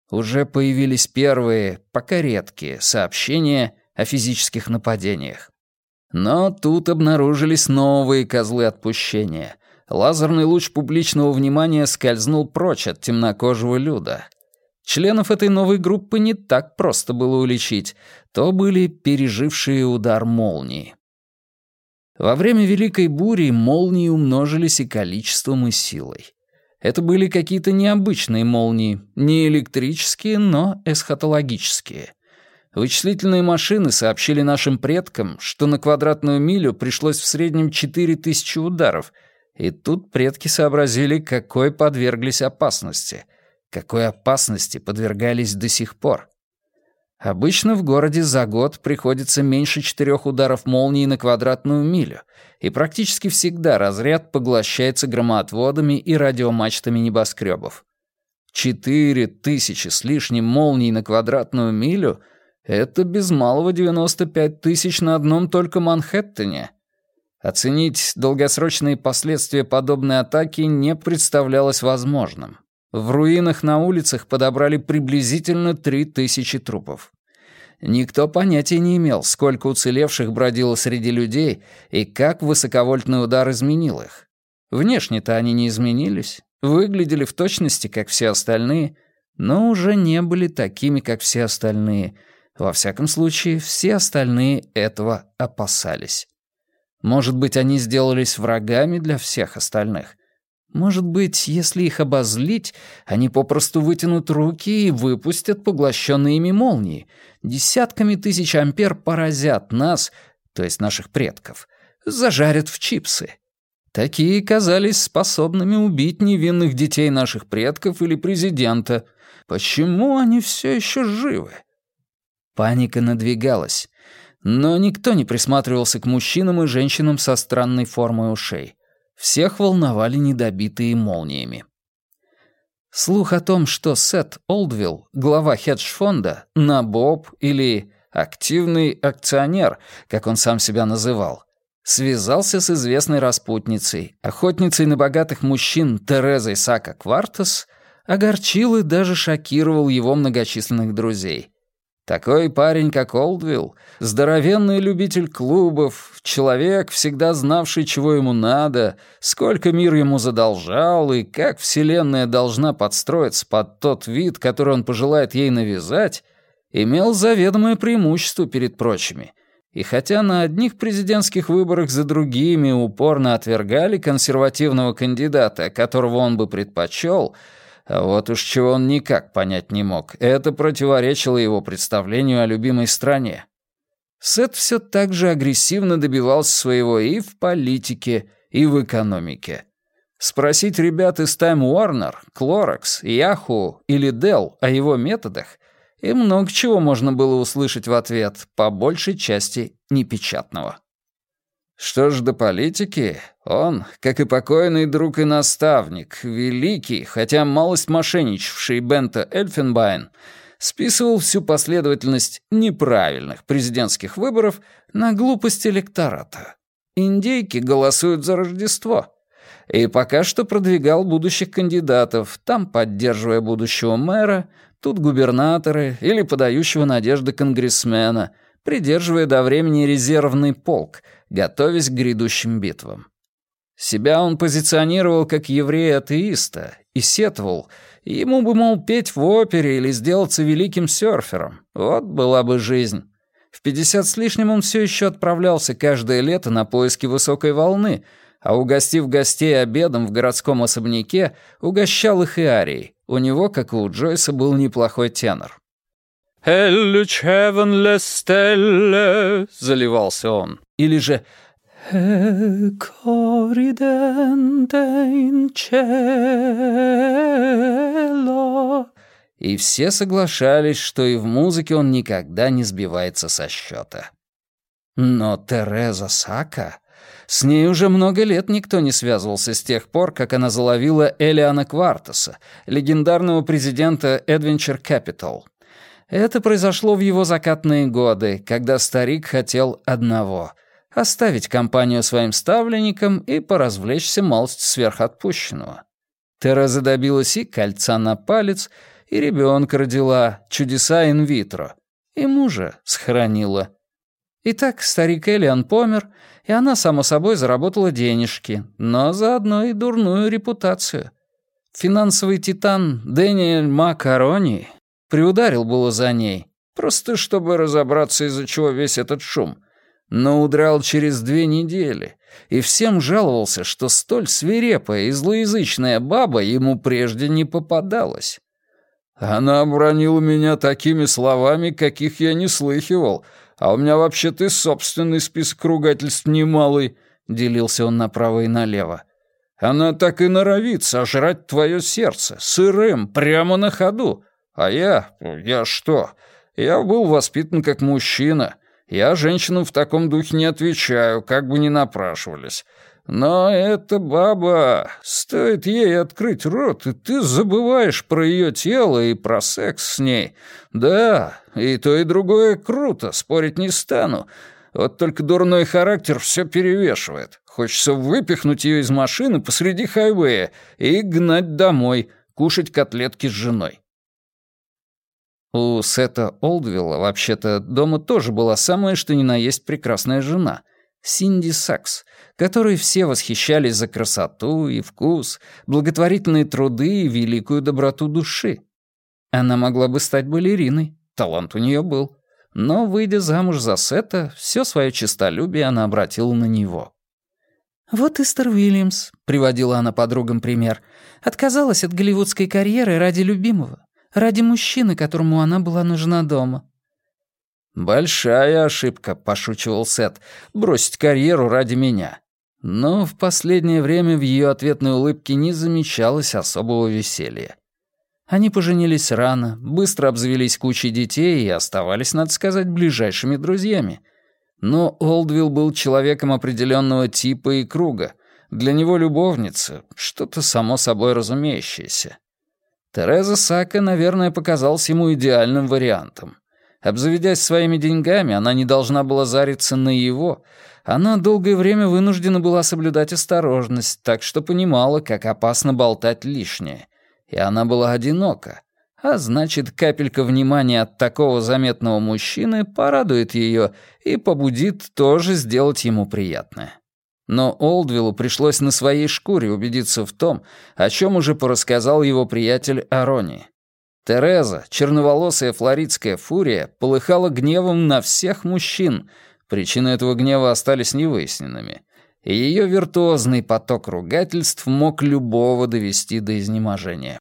Уже появились первые, пока редкие, сообщения о физических нападениях. Но тут обнаружились новые козлы отпущения — лазерный луч публичного внимания скользнул прочь от темнокожего Люда. Членов этой новой группы не так просто было уличить, то были пережившие удар молнии. Во время Великой Бури молнии умножились и количеством, и силой. Это были какие-то необычные молнии, не электрические, но эсхатологические. Вычислительные машины сообщили нашим предкам, что на квадратную милю пришлось в среднем 4000 ударов — и тут предки сообразили, какой подверглись опасности, какой опасности подвергались до сих пор. Обычно в городе за год приходится меньше четырех ударов молнии на квадратную милю, и практически всегда разряд поглощается громоотводами и радиомачтами небоскребов. Четыре тысячи с лишним молний на квадратную милю — это без малого 95 тысяч на одном только Манхэттене. Оценить долгосрочные последствия подобной атаки не представлялось возможным. В руинах на улицах подобрали приблизительно три тысячи трупов. Никто понятия не имел, сколько уцелевших бродило среди людей и как высоковольтный удар изменил их. Внешне-то они не изменились, выглядели в точности, как все остальные, но уже не были такими, как все остальные. Во всяком случае, все остальные этого опасались. Может быть, они сделались врагами для всех остальных. Может быть, если их обозлить, они попросту вытянут руки и выпустят поглощенные ими молнии. Десятками тысяч ампер поразят нас, то есть наших предков, зажарят в чипсы. Такие казались способными убить невинных детей наших предков или президента. Почему они все еще живы? Паника надвигалась. Но никто не присматривался к мужчинам и женщинам со странной формой ушей. Всех волновали недобитые молниями. Слух о том, что Сет Олдвилл, глава хедж-фонда, набоб или активный акционер, как он сам себя называл, связался с известной распутницей, охотницей на богатых мужчин Терезой Сака Квартас, огорчил и даже шокировал его многочисленных друзей. Такой парень, как Олдвилл, здоровенный любитель клубов, человек, всегда знавший, чего ему надо, сколько мир ему задолжал и как вселенная должна подстроиться под тот вид, который он пожелает ей навязать, имел заведомое преимущество перед прочими. И хотя на одних президентских выборах за другими упорно отвергали консервативного кандидата, которого он бы предпочел, вот уж чего он никак понять не мог, это противоречило его представлению о любимой стране. Сет все так же агрессивно добивался своего и в политике, и в экономике. Спросить ребят из Time Warner, Clorox, Yahoo или Dell о его методах, и много чего можно было услышать в ответ, по большей части непечатного. Что ж до политики, он, как и покойный друг и наставник, великий, хотя малость мошенничавший Бента Эльфенбайн, списывал всю последовательность неправильных президентских выборов на глупость электората. Индейки голосуют за Рождество. И пока что продвигал будущих кандидатов, там поддерживая будущего мэра, тут губернаторы или подающего надежды конгрессмена, придерживая до времени резервный полк — готовясь к грядущим битвам. Себя он позиционировал как еврея-атеиста и сетовал, ему бы, мол, петь в опере или сделаться великим серфером. Вот была бы жизнь. В пятьдесят с лишним он все еще отправлялся каждое лето на поиски высокой волны, а угостив гостей обедом в городском особняке, угощал их и арией. У него, как и у Джойса, был неплохой тенор. «Эллю чевен стелле», — заливался он. Или же И все соглашались, что и в музыке он никогда не сбивается со счета. Но Тереза Сака... С ней уже много лет никто не связывался с тех пор, как она заловила Элиана Квартаса, легендарного президента Adventure Capital. Это произошло в его закатные годы, когда старик хотел одного — оставить компанию своим ставленникам и поразвлечься малость сверхотпущенного. Тереза добилась и кольца на палец, и ребенка родила, чудеса инвитро, и мужа сохранила. Итак, старик Элиан помер, и она, само собой, заработала денежки, но заодно и дурную репутацию. Финансовый титан Дэниэль Макарони приударил было за ней, просто чтобы разобраться, из-за чего весь этот шум — но удрал через две недели и всем жаловался, что столь свирепая и злоязычная баба ему прежде не попадалась. Она обронила меня такими словами, каких я не слыхивал, а у меня вообще-то и собственный список ругательств немалый, — делился он направо и налево. Она так и норовит сожрать твое сердце, сырым, прямо на ходу. А я... я что? Я был воспитан как мужчина — я женщинам в таком духе не отвечаю, как бы ни напрашивались. Но эта баба, стоит ей открыть рот, и ты забываешь про ее тело и про секс с ней. Да, и то, и другое круто, спорить не стану. Вот только дурной характер все перевешивает. Хочется выпихнуть ее из машины посреди хайвея и гнать домой, кушать котлетки с женой. У Сета Олдвилла, вообще-то, дома тоже была самая что ни на есть прекрасная жена — Синди Сакс, которой все восхищались за красоту и вкус, благотворительные труды и великую доброту души. Она могла бы стать балериной, талант у нее был. Но, выйдя замуж за Сета, все свое честолюбие она обратила на него. «Вот Истер Уильямс», — приводила она подругам пример, «отказалась от голливудской карьеры ради любимого, ради мужчины, которому она была нужна дома. «Большая ошибка», — пошучивал Сет, — «бросить карьеру ради меня». Но в последнее время в ее ответной улыбке не замечалось особого веселья. Они поженились рано, быстро обзавелись кучей детей и оставались, надо сказать, ближайшими друзьями. Но Олдвилл был человеком определенного типа и круга. Для него любовница — что-то само собой разумеющееся. Тереза Сака, наверное, показалась ему идеальным вариантом. Обзаведясь своими деньгами, она не должна была зариться на его. Она долгое время вынуждена была соблюдать осторожность, так что понимала, как опасно болтать лишнее. И она была одинока. А значит, капелька внимания от такого заметного мужчины порадует ее и побудит тоже сделать ему приятное. Но Олдвиллу пришлось на своей шкуре убедиться в том, о чем уже порассказал его приятель Арони. Тереза, черноволосая флоридская фурия, полыхала гневом на всех мужчин. Причины этого гнева остались невыясненными. И ее виртуозный поток ругательств мог любого довести до изнеможения.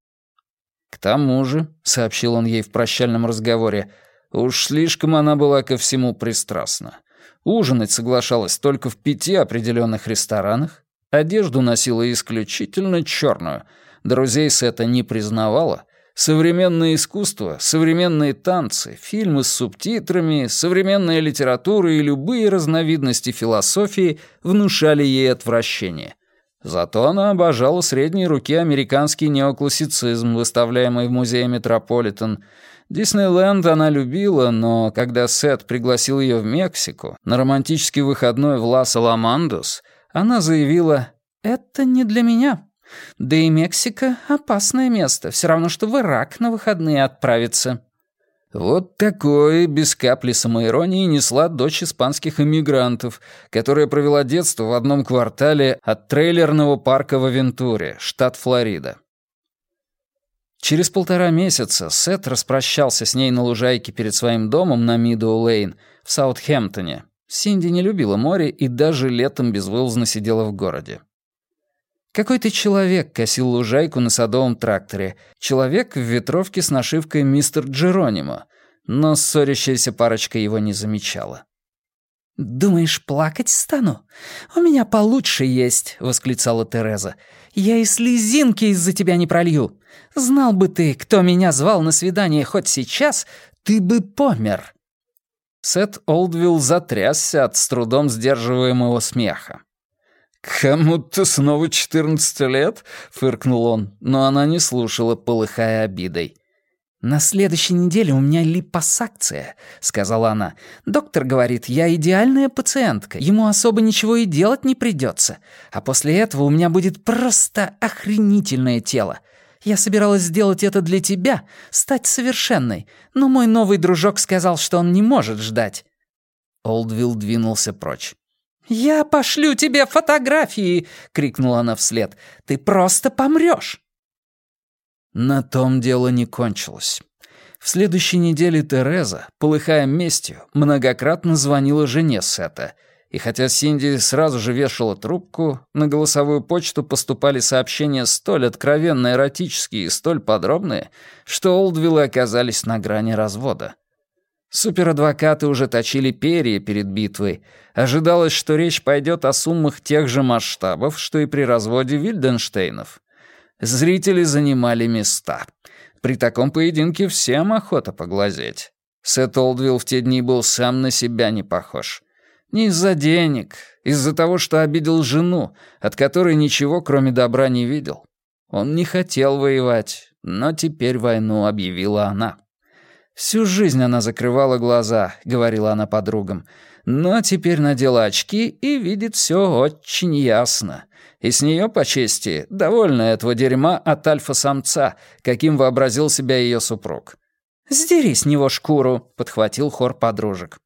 «К тому же», — сообщил он ей в прощальном разговоре, уж слишком она была ко всему пристрастна. Ужинать соглашалась только в пяти определенных ресторанах, одежду носила исключительно черную, друзей Сета не признавала — Современное искусство, современные танцы, фильмы с субтитрами, современная литература и любые разновидности философии внушали ей отвращение. Зато она обожала средней руки американский неоклассицизм, выставляемый в музее Метрополитен. Диснейленд она любила, но когда Сет пригласил ее в Мексику на романтический выходной в Лас-Аламандос, она заявила «Это не для меня». Да и Мексика — опасное место, все равно, что в Ирак на выходные отправиться. Вот такое, без капли самоиронии, несла дочь испанских эмигрантов, которая провела детство в одном квартале от трейлерного парка в Авентуре, штат Флорида. Через полтора месяца Сет распрощался с ней на лужайке перед своим домом на Мидоу-Лейн в Саутхэмптоне. Синди не любила море и даже летом безвылазно сидела в городе. Какой-то человек косил лужайку на садовом тракторе. Человек в ветровке с нашивкой «Мистер Джеронимо», но ссорящаяся парочка его не замечала. «Думаешь, плакать стану? У меня получше есть», — восклицала Тереза. «Я и слезинки из-за тебя не пролью. Знал бы ты, кто меня звал на свидание хоть сейчас, ты бы помер». Сет Олдвилл затрясся от с трудом сдерживаемого смеха. «Кому-то снова четырнадцать лет?» — фыркнул он, но она не слушала, полыхая обидой. «На следующей неделе у меня липосакция», — сказала она. «Доктор говорит, я идеальная пациентка, ему особо ничего и делать не придется. А после этого у меня будет просто охренительное тело. Я собиралась сделать это для тебя, стать совершенной, но мой новый дружок сказал, что он не может ждать». Олдвилл двинулся прочь. «Я пошлю тебе фотографии!» — крикнула она вслед. «Ты просто помрёшь!» На том дело не кончилось. В следующей неделе Тереза, полыхая местью, многократно звонила жене Сета, и хотя Синди сразу же вешала трубку, на голосовую почту поступали сообщения столь откровенно эротические и столь подробные, что Олдвиллы оказались на грани развода. Суперадвокаты уже точили перья перед битвой. Ожидалось, что речь пойдет о суммах тех же масштабов, что и при разводе Вильденштейнов. Зрители занимали места. При таком поединке всем охота поглазеть. Сет Олдвилл в те дни был сам на себя не похож. Не из-за денег, из-за того, что обидел жену, от которой ничего, кроме добра, не видел. Он не хотел воевать, но теперь войну объявила она. Всю жизнь она закрывала глаза, говорила она подругам, но теперь надела очки и видит все очень ясно. И с нее, по чести, довольна этого дерьма от альфа-самца, каким вообразил себя ее супруг. «Сдери с него шкуру», — подхватил хор подружек.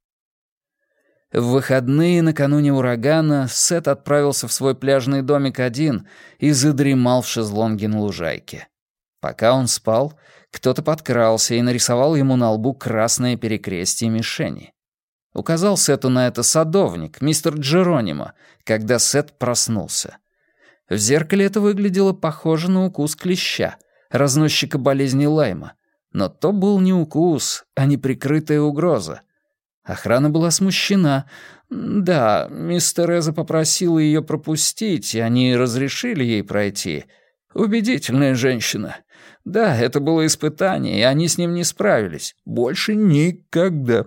В выходные накануне урагана Сет отправился в свой пляжный домик один и задремал в шезлонге на лужайке. Пока он спал, кто-то подкрался и нарисовал ему на лбу красное перекрестие мишени. Указал Сету на это садовник, мистер Джеронимо, когда Сет проснулся. В зеркале это выглядело похоже на укус клеща, разносчика болезни Лайма. Но то был не укус, а неприкрытая угроза. Охрана была смущена. Да, мисс Тереза попросила ее пропустить, и они разрешили ей пройти. Убедительная женщина. Да, это было испытание, и они с ним не справились. Больше никогда.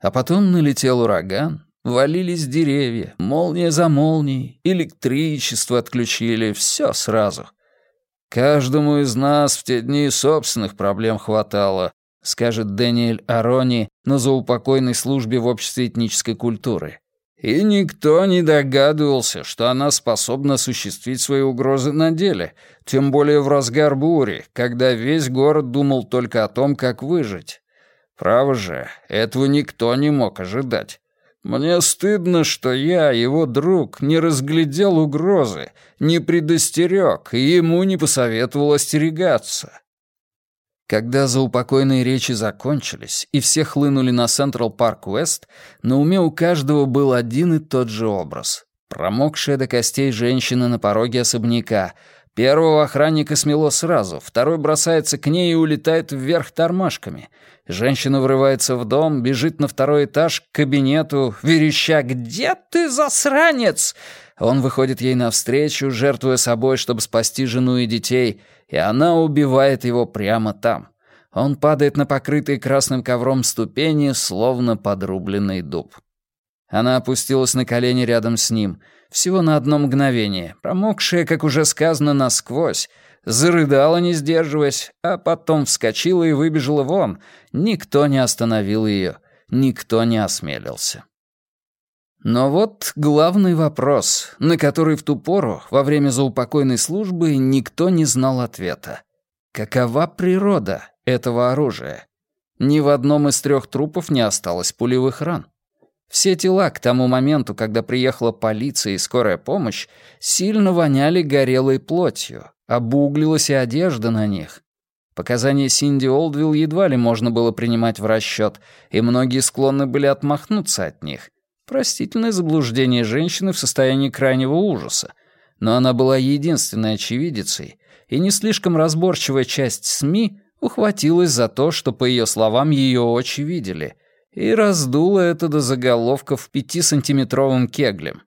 А потом налетел ураган, валились деревья, молния за молнией, электричество отключили, все сразу. Каждому из нас в те дни собственных проблем хватало, скажет Дэниэль Арони на заупокойной службе в обществе этнической культуры. И никто не догадывался, что она способна осуществить свои угрозы на деле, тем более в разгар бури, когда весь город думал только о том, как выжить. Право же, этого никто не мог ожидать. Мне стыдно, что я, его друг, не разглядел угрозы, не предостерег и ему не посоветовал остерегаться. Когда заупокойные речи закончились, и все хлынули на Централ Парк Уэст, на уме у каждого был один и тот же образ. Промокшая до костей женщина на пороге особняка. Первого охранника смело сразу, второй бросается к ней и улетает вверх тормашками. Женщина врывается в дом, бежит на второй этаж к кабинету, вереща «Где ты, засранец?» Он выходит ей навстречу, жертвуя собой, чтобы спасти жену и детей, и она убивает его прямо там. Он падает на покрытые красным ковром ступени, словно подрубленный дуб. Она опустилась на колени рядом с ним, всего на одно мгновение, промокшая, как уже сказано, насквозь, зарыдала, не сдерживаясь, а потом вскочила и выбежала вон. Никто не остановил ее, никто не осмелился. Но вот главный вопрос, на который в ту пору, во время заупокойной службы, никто не знал ответа. Какова природа этого оружия? Ни в одном из трех трупов не осталось пулевых ран. Все тела к тому моменту, когда приехала полиция и скорая помощь, сильно воняли горелой плотью, обуглилась и одежда на них. Показания Синди Олдвилл едва ли можно было принимать в расчет, и многие склонны были отмахнуться от них — Простительное заблуждение женщины в состоянии крайнего ужаса. Но она была единственной очевидицей, и не слишком разборчивая часть СМИ ухватилась за то, что, по ее словам, ее очи видели, и раздула это до заголовков пятисантиметровым кеглем.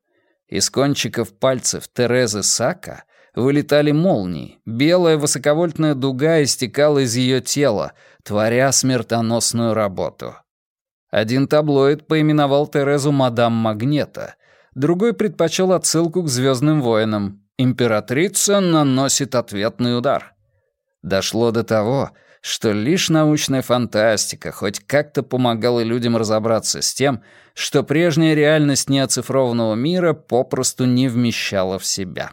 Из кончиков пальцев Терезы Сака вылетали молнии, белая высоковольтная дуга истекала из ее тела, творя смертоносную работу. Один таблоид поименовал Терезу мадам Магнета, другой предпочел отсылку к «Звездным воинам». Императрица наносит ответный удар. Дошло до того, что лишь научная фантастика хоть как-то помогала людям разобраться с тем, что прежняя реальность неоцифрованного мира попросту не вмещала в себя.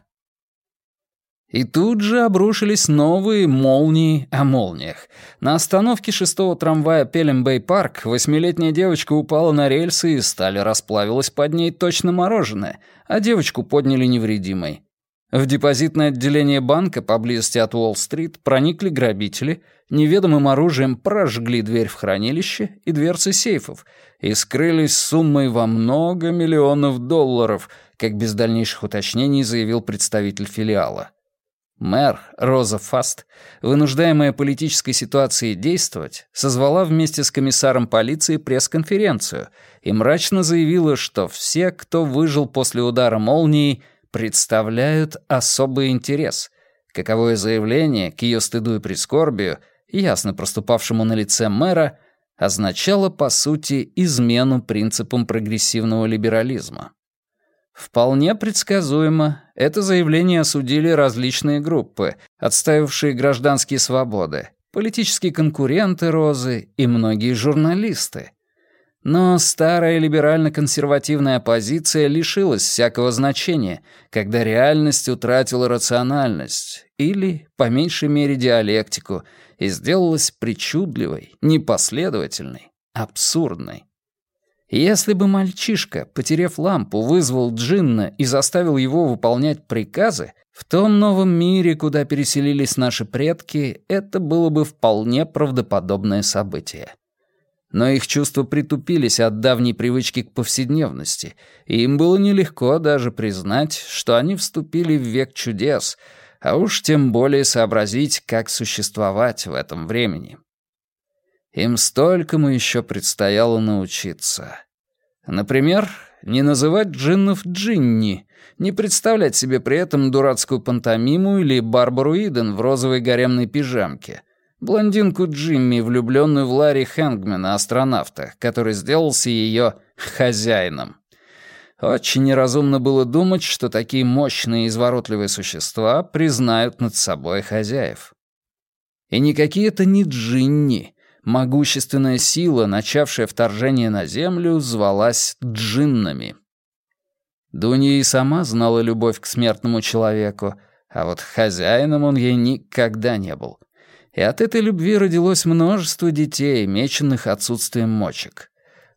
И тут же обрушились новые молнии о молниях. На остановке шестого трамвая Пелембей-парк восьмилетняя девочка упала на рельсы и стали расплавилась под ней точно мороженое, а девочку подняли невредимой. В депозитное отделение банка поблизости от Уолл-стрит проникли грабители, неведомым оружием прожгли дверь в хранилище и дверцы сейфов и скрылись суммой во много миллионов долларов, как без дальнейших уточнений заявил представитель филиала. Мэр Роза Фаст, вынуждаемая политической ситуацией действовать, созвала вместе с комиссаром полиции пресс-конференцию и мрачно заявила, что все, кто выжил после удара молнии, представляют особый интерес. Каковое заявление, к ее стыду и прискорбию, ясно проступавшему на лице мэра, означало, по сути, измену принципам прогрессивного либерализма. Вполне предсказуемо, это заявление осудили различные группы, отстаивавшие гражданские свободы, политические конкуренты Розы и многие журналисты. Но старая либерально-консервативная оппозиция лишилась всякого значения, когда реальность утратила рациональность или, по меньшей мере, диалектику и сделалась причудливой, непоследовательной, абсурдной. Если бы мальчишка, потеряв лампу, вызвал Джинна и заставил его выполнять приказы, в том новом мире, куда переселились наши предки, это было бы вполне правдоподобное событие. Но их чувства притупились от давней привычки к повседневности, и им было нелегко даже признать, что они вступили в век чудес, а уж тем более сообразить, как существовать в этом времени. Им столькому еще предстояло научиться. Например, не называть джиннов Джинни, не представлять себе при этом дурацкую пантомиму или Барбару Иден в розовой гаремной пижамке, блондинку Джимми, влюбленную в Ларри Хэнгмена, астронавта, который сделался ее хозяином. Очень неразумно было думать, что такие мощные и изворотливые существа признают над собой хозяев. И никакие это не джинни, Могущественная сила, начавшая вторжение на Землю, звалась джиннами. Дунья и сама знала любовь к смертному человеку, а вот хозяином он ей никогда не был. И от этой любви родилось множество детей, меченных отсутствием мочек.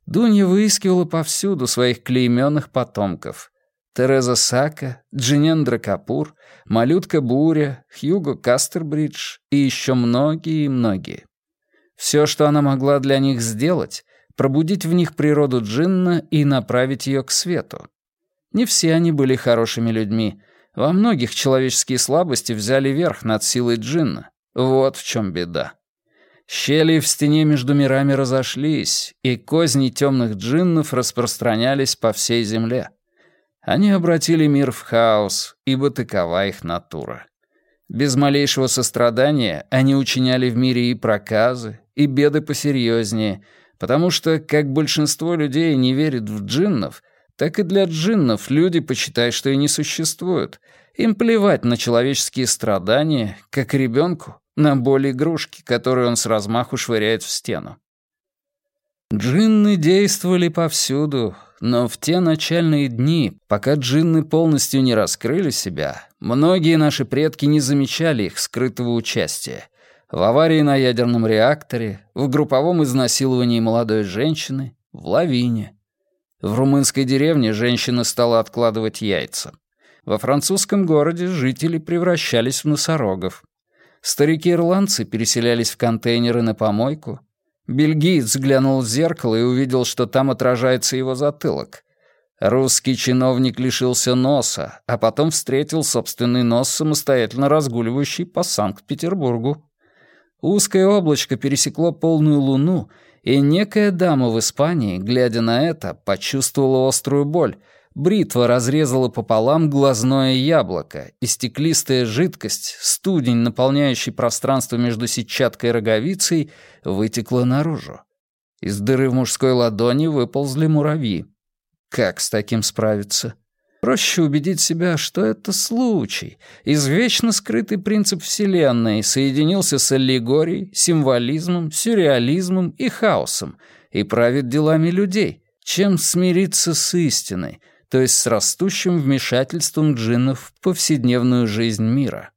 Дунья выискивала повсюду своих клейменных потомков. Тереза Сака, Джинендра Капур, Малютка Буря, Хьюго Кастербридж и еще многие и многие. Все, что она могла для них сделать, пробудить в них природу джинна и направить ее к свету. Не все они были хорошими людьми. Во многих человеческие слабости взяли верх над силой джинна. Вот в чем беда. Щели в стене между мирами разошлись, и козни темных джиннов распространялись по всей земле. Они обратили мир в хаос, ибо такова их натура. Без малейшего сострадания они учиняли в мире и проказы, и беды посерьезнее, потому что, как большинство людей не верит в джиннов, так и для джиннов люди почитают, что и не существуют. Им плевать на человеческие страдания, как ребенку на боль игрушки, которую он с размаху швыряет в стену. Джинны действовали повсюду, но в те начальные дни, пока джинны полностью не раскрыли себя, многие наши предки не замечали их скрытого участия в аварии на ядерном реакторе, в групповом изнасиловании молодой женщины, в лавине. В румынской деревне женщина стала откладывать яйца. Во французском городе жители превращались в носорогов. Старики-ирландцы переселялись в контейнеры на помойку. Бельгиец взглянул в зеркало и увидел, что там отражается его затылок. Русский чиновник лишился носа, а потом встретил собственный нос, самостоятельно разгуливающий по Санкт-Петербургу. Узкое облачко пересекло полную луну, и некая дама в Испании, глядя на это, почувствовала острую боль. Бритва разрезала пополам глазное яблоко, и стеклистая жидкость, студень, наполняющий пространство между сетчаткой и роговицей, вытекла наружу. Из дыры в мужской ладони выползли муравьи. Как с таким справиться? Проще убедить себя, что это случай. Извечно скрытый принцип Вселенной соединился с аллегорией, символизмом, сюрреализмом и хаосом и правит делами людей, чем смириться с истиной, то есть с растущим вмешательством джиннов в повседневную жизнь мира.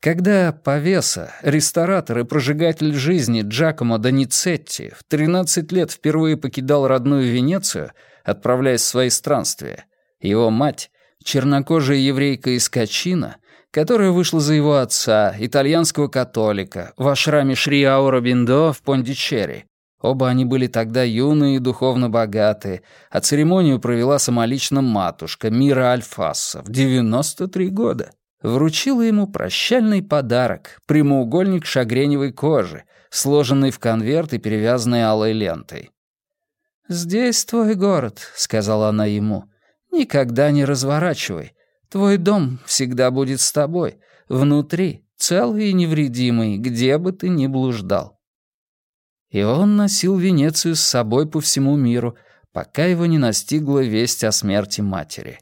Когда Павеса, ресторатор и прожигатель жизни Джакомо Доницетти в 13 лет впервые покидал родную Венецию — отправляясь в свои странствия. Его мать, чернокожая еврейка из Качина, которая вышла за его отца, итальянского католика, в ашраме Шри Ауробиндо в Пондичерри. Оба они были тогда юные и духовно богатые, а церемонию провела самолично матушка Мира Альфаса в 93 года. Вручила ему прощальный подарок — прямоугольник шагреневой кожи, сложенный в конверт и перевязанный алой лентой. «Здесь твой город», — сказала она ему. «Никогда не разворачивай. Твой дом всегда будет с тобой, внутри, целый и невредимый, где бы ты ни блуждал». И он носил Венецию с собой по всему миру, пока его не настигла весть о смерти матери.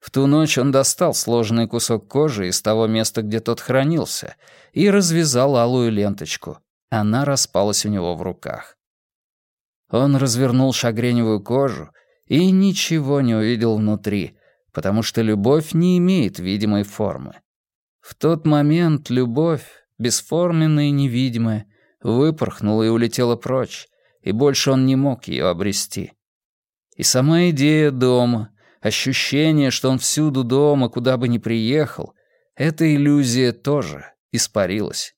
В ту ночь он достал сложенный кусок кожи из того места, где тот хранился, и развязал алую ленточку. Она распалась у него в руках. Он развернул шагреневую кожу и ничего не увидел внутри, потому что любовь не имеет видимой формы. В тот момент любовь, бесформенная и невидимая, выпорхнула и улетела прочь, и больше он не мог ее обрести. И сама идея дома, ощущение, что он всюду дома, куда бы ни приехал, эта иллюзия тоже испарилась.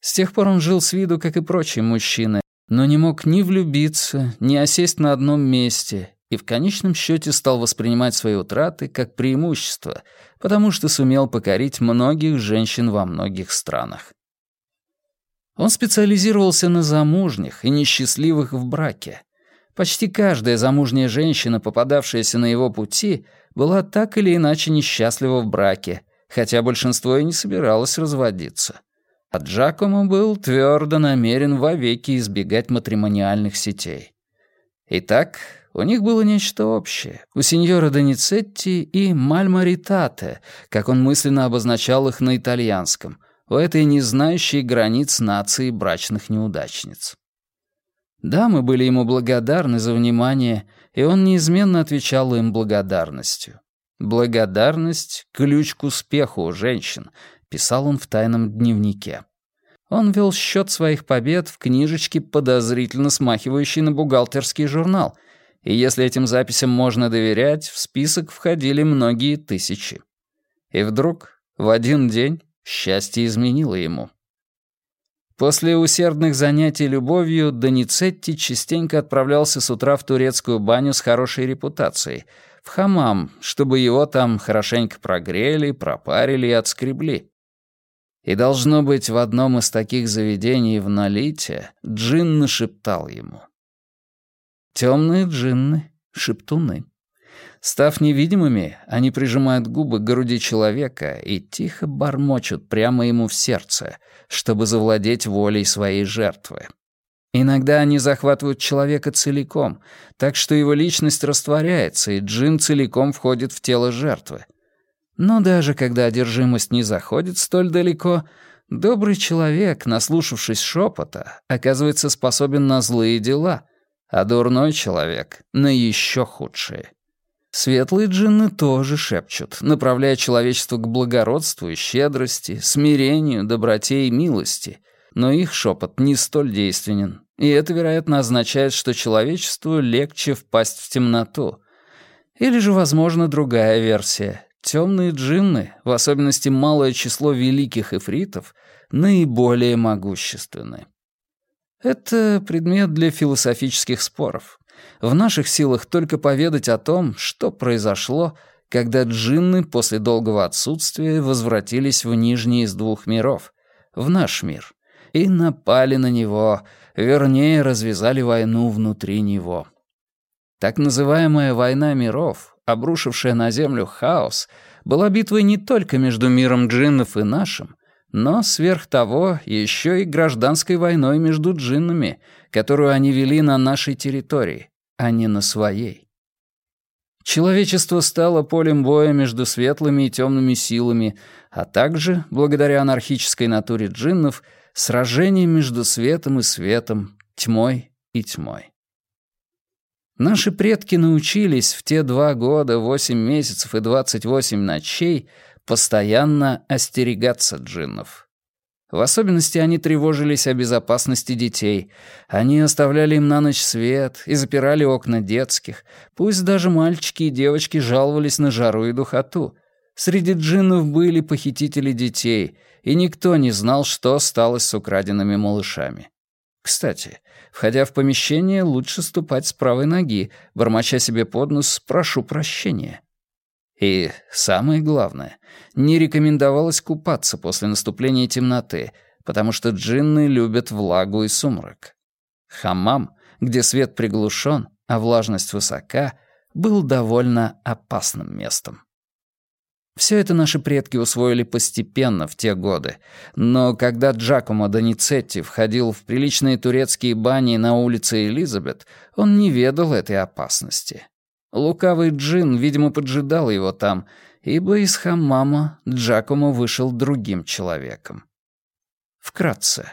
С тех пор он жил с виду, как и прочие мужчины, но не мог ни влюбиться, ни осесть на одном месте, и в конечном счете стал воспринимать свои утраты как преимущество, потому что сумел покорить многих женщин во многих странах. Он специализировался на замужних и несчастливых в браке. Почти каждая замужняя женщина, попадавшаяся на его пути, была так или иначе несчастлива в браке, хотя большинство и не собиралось разводиться. А Джакомо был твердо намерен вовеки избегать матримониальных сетей. Итак, у них было нечто общее. У сеньора Доницетти и Мальмаритате, как он мысленно обозначал их на итальянском, у этой не знающей границ нации брачных неудачниц. Дамы были ему благодарны за внимание, и он неизменно отвечал им благодарностью. «Благодарность — ключ к успеху у женщин», — писал он в тайном дневнике. Он вел счет своих побед в книжечке, подозрительно смахивающей на бухгалтерский журнал, и если этим записям можно доверять, в список входили многие тысячи. И вдруг, в один день, счастье изменило ему. После усердных занятий любовью Доницетти частенько отправлялся с утра в турецкую баню с хорошей репутацией, в хамам, чтобы его там хорошенько прогрели, пропарили и отскребли. И, должно быть, в одном из таких заведений в Налите Джин нашептал ему — Темные джинны, шептуны. Став невидимыми, они прижимают губы к груди человека и тихо бормочут прямо ему в сердце, чтобы завладеть волей своей жертвы. Иногда они захватывают человека целиком, так что его личность растворяется, и джин целиком входит в тело жертвы. Но даже когда одержимость не заходит столь далеко, добрый человек, наслушавшись шепота, оказывается способен на злые дела — а дурной человек — на еще худшие. Светлые джинны тоже шепчут, направляя человечество к благородству и щедрости, смирению, доброте и милости, но их шепот не столь действенен, и это, вероятно, означает, что человечеству легче впасть в темноту. Или же, возможно, другая версия. Темные джинны, в особенности малое число великих эфритов, наиболее могущественны. Это предмет для философических споров. В наших силах только поведать о том, что произошло, когда джинны после долгого отсутствия возвратились в нижний из двух миров, в наш мир, и напали на него, вернее, развязали войну внутри него. Так называемая «война миров», обрушившая на Землю хаос, была битвой не только между миром джиннов и нашим, но сверх того еще и гражданской войной между джиннами, которую они вели на нашей территории, а не на своей. Человечество стало полем боя между светлыми и темными силами, а также, благодаря анархической натуре джиннов, сражением между светом и светом, тьмой и тьмой. Наши предки научились в те два года, восемь месяцев и двадцать восемь ночей постоянно остерегаться джиннов. В особенности они тревожились о безопасности детей. Они оставляли им на ночь свет и запирали окна детских. Пусть даже мальчики и девочки жаловались на жару и духоту. Среди джиннов были похитители детей, и никто не знал, что стало с украденными малышами. Кстати, входя в помещение, лучше ступать с правой ноги, бормоча себе под нос «прошу прощения». И самое главное, не рекомендовалось купаться после наступления темноты, потому что джинны любят влагу и сумрак. Хаммам, где свет приглушен, а влажность высока, был довольно опасным местом. Все это наши предки усвоили постепенно в те годы, но когда Джакомо Доницетти входил в приличные турецкие бани на улице Элизабет, он не ведал этой опасности. Лукавый джин, видимо, поджидал его там, ибо из хаммама Джакомо вышел другим человеком. Вкратце.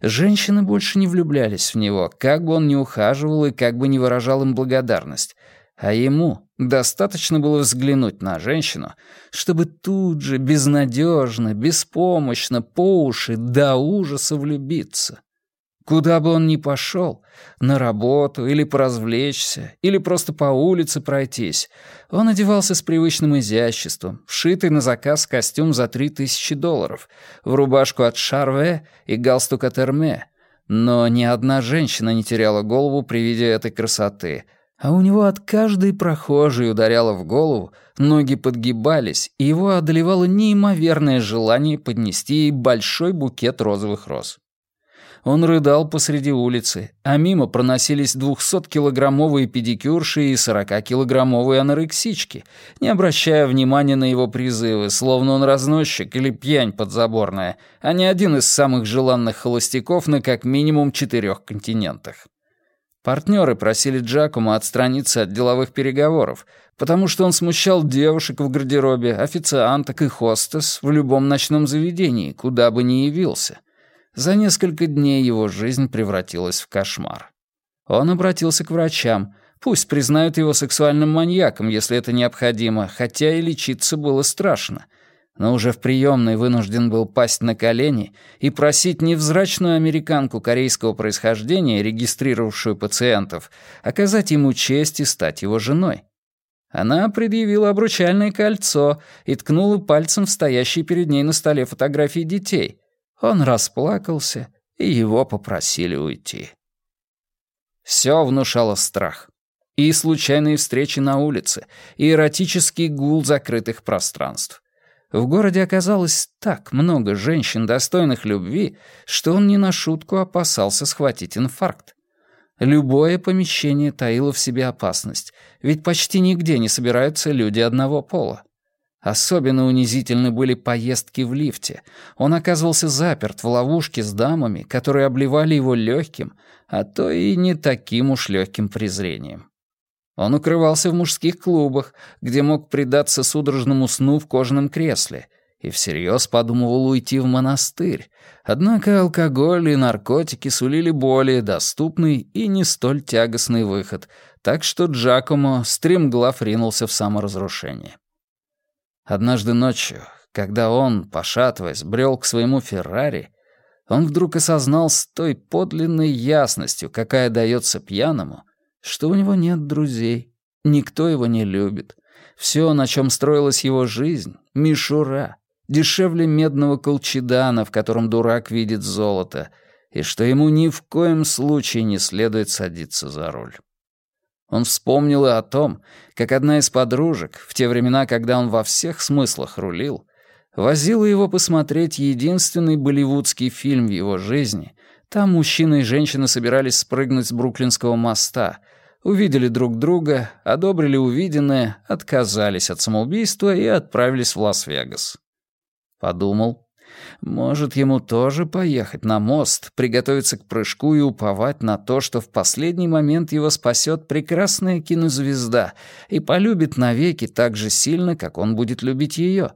Женщины больше не влюблялись в него, как бы он ни ухаживал и как бы ни выражал им благодарность, а ему достаточно было взглянуть на женщину, чтобы тут же безнадежно, беспомощно, по уши до ужаса влюбиться. Куда бы он ни пошел, на работу или поразвлечься, или просто по улице пройтись, он одевался с привычным изяществом, вшитый на заказ костюм за три тысячи долларов, в рубашку от Шарве и галстук от Эрме. Но ни одна женщина не теряла голову при виде этой красоты, а у него от каждой прохожей ударяло в голову, ноги подгибались, и его одолевало неимоверное желание поднести ей большой букет розовых роз. Он рыдал посреди улицы, а мимо проносились 200-килограммовые педикюрши и 40-килограммовые анорексички, не обращая внимания на его призывы, словно он разносчик или пьянь подзаборная, а не один из самых желанных холостяков на как минимум четырех континентах. Партнеры просили Джакома отстраниться от деловых переговоров, потому что он смущал девушек в гардеробе, официанток и хостес в любом ночном заведении, куда бы ни явился. За несколько дней его жизнь превратилась в кошмар. Он обратился к врачам. Пусть признают его сексуальным маньяком, если это необходимо, хотя и лечиться было страшно. Но уже в приемной вынужден был пасть на колени и просить невзрачную американку корейского происхождения, регистрировавшую пациентов, оказать ему честь и стать его женой. Она предъявила обручальное кольцо и ткнула пальцем в стоящие перед ней на столе фотографии детей — он расплакался, и его попросили уйти. Все внушало страх. И случайные встречи на улице, и эротический гул закрытых пространств. В городе оказалось так много женщин, достойных любви, что он не на шутку опасался схватить инфаркт. Любое помещение таило в себе опасность, ведь почти нигде не собираются люди одного пола. Особенно унизительны были поездки в лифте. Он оказывался заперт в ловушке с дамами, которые обливали его легким, а то и не таким уж легким презрением. Он укрывался в мужских клубах, где мог предаться судорожному сну в кожаном кресле, и всерьез подумывал уйти в монастырь. Однако алкоголь и наркотики сулили более доступный и не столь тягостный выход, так что Джакомо стремглав ринулся в саморазрушение. Однажды ночью, когда он, пошатываясь, брел к своему Феррари, он вдруг осознал с той подлинной ясностью, какая дается пьяному, что у него нет друзей, никто его не любит. Все, на чем строилась его жизнь — мишура, дешевле медного колчедана, в котором дурак видит золото, и что ему ни в коем случае не следует садиться за руль. Он вспомнил и о том, как одна из подружек, в те времена, когда он во всех смыслах рулил, возила его посмотреть единственный болливудский фильм в его жизни. Там мужчина и женщина собирались спрыгнуть с Бруклинского моста, увидели друг друга, одобрили увиденное, отказались от самоубийства и отправились в Лас-Вегас. Подумал, может, ему тоже поехать на мост, приготовиться к прыжку и уповать на то, что в последний момент его спасет прекрасная кинозвезда и полюбит навеки так же сильно, как он будет любить ее.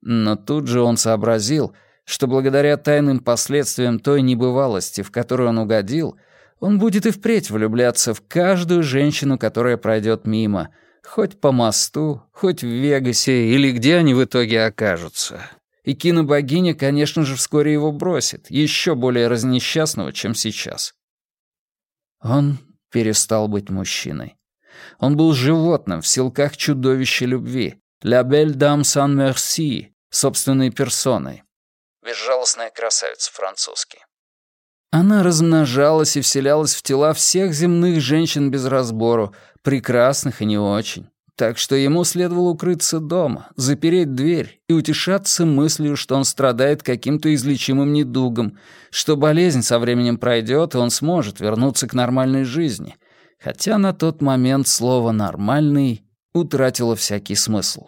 Но тут же он сообразил, что благодаря тайным последствиям той небывалости, в которую он угодил, он будет и впредь влюбляться в каждую женщину, которая пройдет мимо, хоть по мосту, хоть в Вегасе или где они в итоге окажутся и кинобогиня, конечно же, вскоре его бросит, еще более разнесчастного, чем сейчас. Он перестал быть мужчиной. Он был животным в силках чудовища любви. «La belle dame sans merci» собственной персоной. Безжалостная красавица французский. Она размножалась и вселялась в тела всех земных женщин без разбору, прекрасных и не очень. Так что ему следовало укрыться дома, запереть дверь и утешаться мыслью, что он страдает каким-то излечимым недугом, что болезнь со временем пройдет, и он сможет вернуться к нормальной жизни. Хотя на тот момент слово «нормальный» утратило всякий смысл.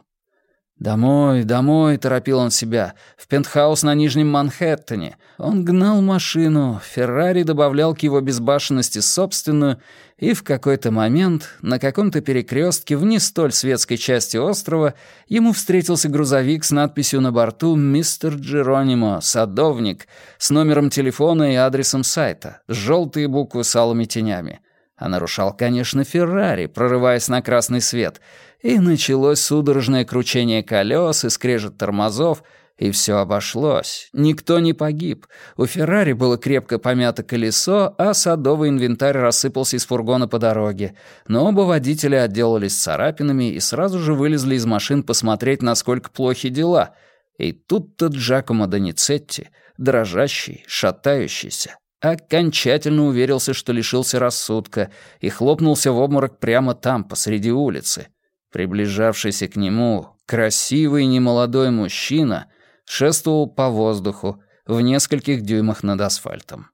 Домой, домой, торопил он себя, в пентхаус на Нижнем Манхэттене. Он гнал машину, Феррари добавлял к его безбашенности собственную, и в какой-то момент на каком-то перекрестке в не столь светской части острова ему встретился грузовик с надписью на борту «Мистер Джеронимо, садовник», с номером телефона и адресом сайта, желтые буквы с алыми тенями. А нарушал, конечно, Феррари, прорываясь на красный свет — и началось судорожное кручение колес и скрежет тормозов, и все обошлось. Никто не погиб. У Феррари было крепко помято колесо, а садовый инвентарь рассыпался из фургона по дороге. Но оба водителя отделались царапинами и сразу же вылезли из машин посмотреть, насколько плохи дела. И тут-то Джакомо Доницетти, дрожащий, шатающийся, окончательно уверился, что лишился рассудка, и хлопнулся в обморок прямо там, посреди улицы. Приближавшийся к нему красивый немолодой мужчина шествовал по воздуху в нескольких дюймах над асфальтом.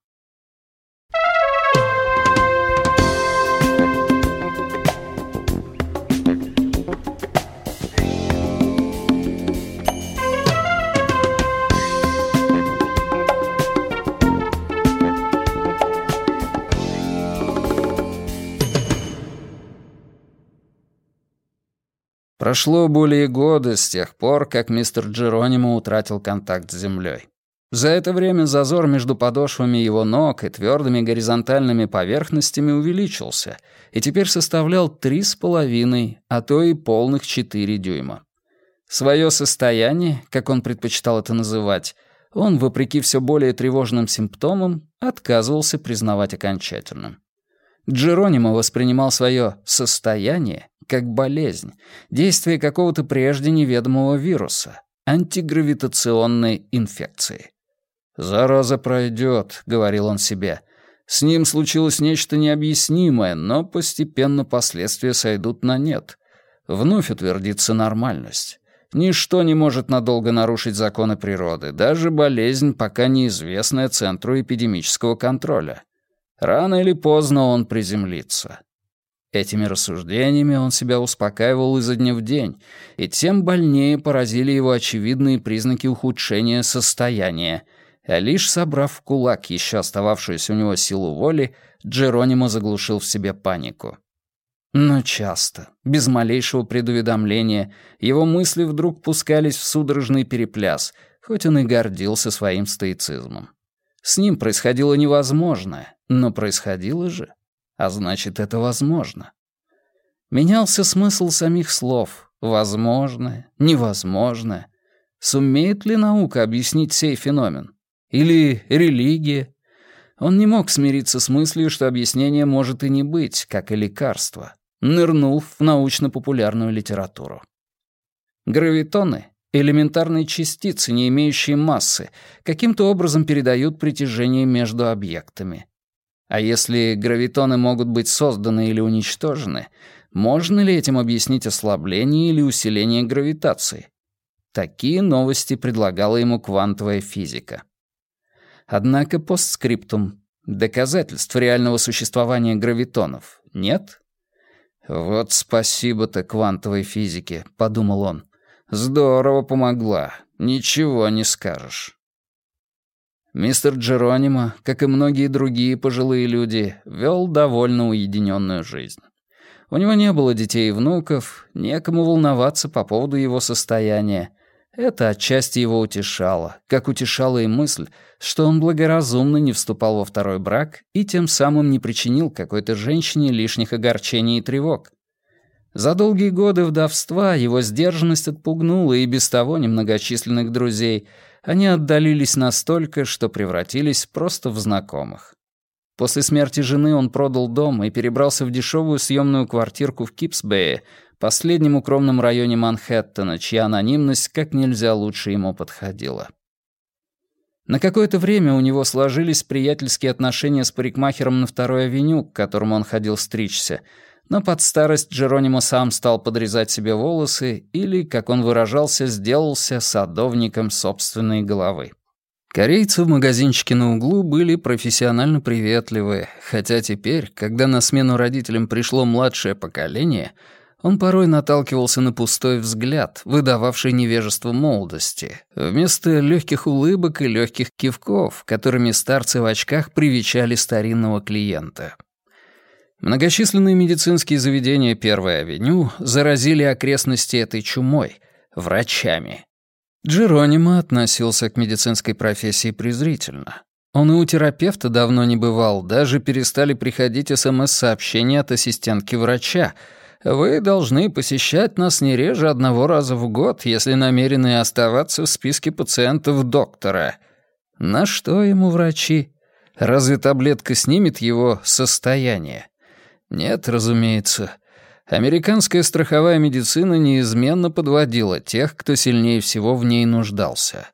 Прошло более года с тех пор, как мистер Джеронимо утратил контакт с землей. За это время зазор между подошвами его ног и твердыми горизонтальными поверхностями увеличился и теперь составлял три с половиной, а то и полных четыре дюйма. Свое состояние, как он предпочитал это называть, он, вопреки все более тревожным симптомам, отказывался признавать окончательным. Джеронимо воспринимал свое «состояние» как болезнь, действие какого-то прежде неведомого вируса, антигравитационной инфекции. «Зараза пройдет», — говорил он себе. «С ним случилось нечто необъяснимое, но постепенно последствия сойдут на нет. Вновь утвердится нормальность. Ничто не может надолго нарушить законы природы, даже болезнь, пока неизвестная Центру эпидемического контроля. Рано или поздно он приземлится. Этими рассуждениями он себя успокаивал изо дня в день, и тем больнее поразили его очевидные признаки ухудшения состояния, а лишь собрав в кулак еще остававшуюся у него силу воли, Джеронимо заглушил в себе панику. Но часто, без малейшего предуведомления, его мысли вдруг пускались в судорожный перепляс, хоть он и гордился своим стоицизмом. С ним происходило невозможное, но происходило же а значит, это возможно. Менялся смысл самих слов «возможное», «невозможное». Сумеет ли наука объяснить сей феномен? Или религия? Он не мог смириться с мыслью, что объяснение может и не быть, как и лекарство, нырнув в научно-популярную литературу. Гравитоны — элементарные частицы, не имеющие массы, каким-то образом передают притяжение между объектами. А если гравитоны могут быть созданы или уничтожены, можно ли этим объяснить ослабление или усиление гравитации? Такие новости предлагала ему квантовая физика. Однако постскриптум доказательств реального существования гравитонов нет? «Вот спасибо-то квантовой физике», — подумал он. «Здорово помогла. Ничего не скажешь». Мистер Джеронимо, как и многие другие пожилые люди, вел довольно уединенную жизнь. У него не было детей и внуков, некому волноваться по поводу его состояния. Это отчасти его утешало, как утешала и мысль, что он благоразумно не вступал во второй брак и тем самым не причинил какой-то женщине лишних огорчений и тревог. За долгие годы вдовства его сдержанность отпугнула и без того немногочисленных друзей — они отдалились настолько, что превратились просто в знакомых. После смерти жены он продал дом и перебрался в дешевую съемную квартирку в Кипсбее, последнем укромном районе Манхэттена, чья анонимность как нельзя лучше ему подходила. На какое-то время у него сложились приятельские отношения с парикмахером на второй авеню, к которому он ходил стричься — но под старость Джеронимо сам стал подрезать себе волосы или, как он выражался, сделался садовником собственной головы. Корейцы в магазинчике на углу были профессионально приветливы, хотя теперь, когда на смену родителям пришло младшее поколение, Он порой наталкивался на пустой взгляд, выдававший невежество молодости, вместо легких улыбок и легких кивков, которыми старцы в очках привечали старинного клиента. Многочисленные медицинские заведения Первой авеню заразили окрестности этой чумой, врачами. Джеронимо относился к медицинской профессии презрительно. Он и у терапевта давно не бывал, даже перестали приходить СМС-сообщения от ассистентки врача — вы должны посещать нас не реже одного раза в год, если намерены оставаться в списке пациентов доктора. На что ему врачи? Разве таблетка снимет его состояние? Нет, разумеется. Американская страховая медицина неизменно подводила тех, кто сильнее всего в ней нуждался.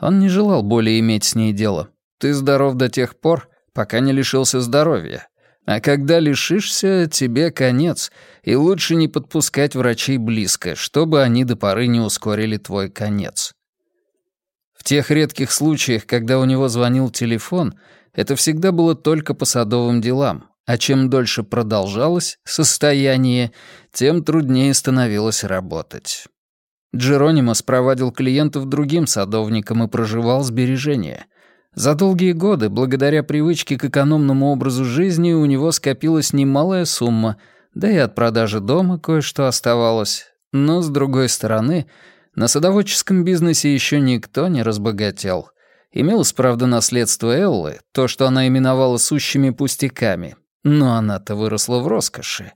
Он не желал более иметь с ней дело. Ты здоров до тех пор, пока не лишился здоровья. А когда лишишься, тебе конец, и лучше не подпускать врачей близко, чтобы они до поры не ускорили твой конец. В тех редких случаях, когда у него звонил телефон, это всегда было только по садовым делам, а чем дольше продолжалось состояние, тем труднее становилось работать. Джеронимо спровадил клиентов другим садовникам и проживал сбережения — за долгие годы, благодаря привычке к экономному образу жизни, у него скопилась немалая сумма, да и от продажи дома кое-что оставалось. Но, с другой стороны, на садоводческом бизнесе еще никто не разбогател. Имелось, правда, наследство Эллы, то, что она именовала сущими пустяками, но она-то выросла в роскоши.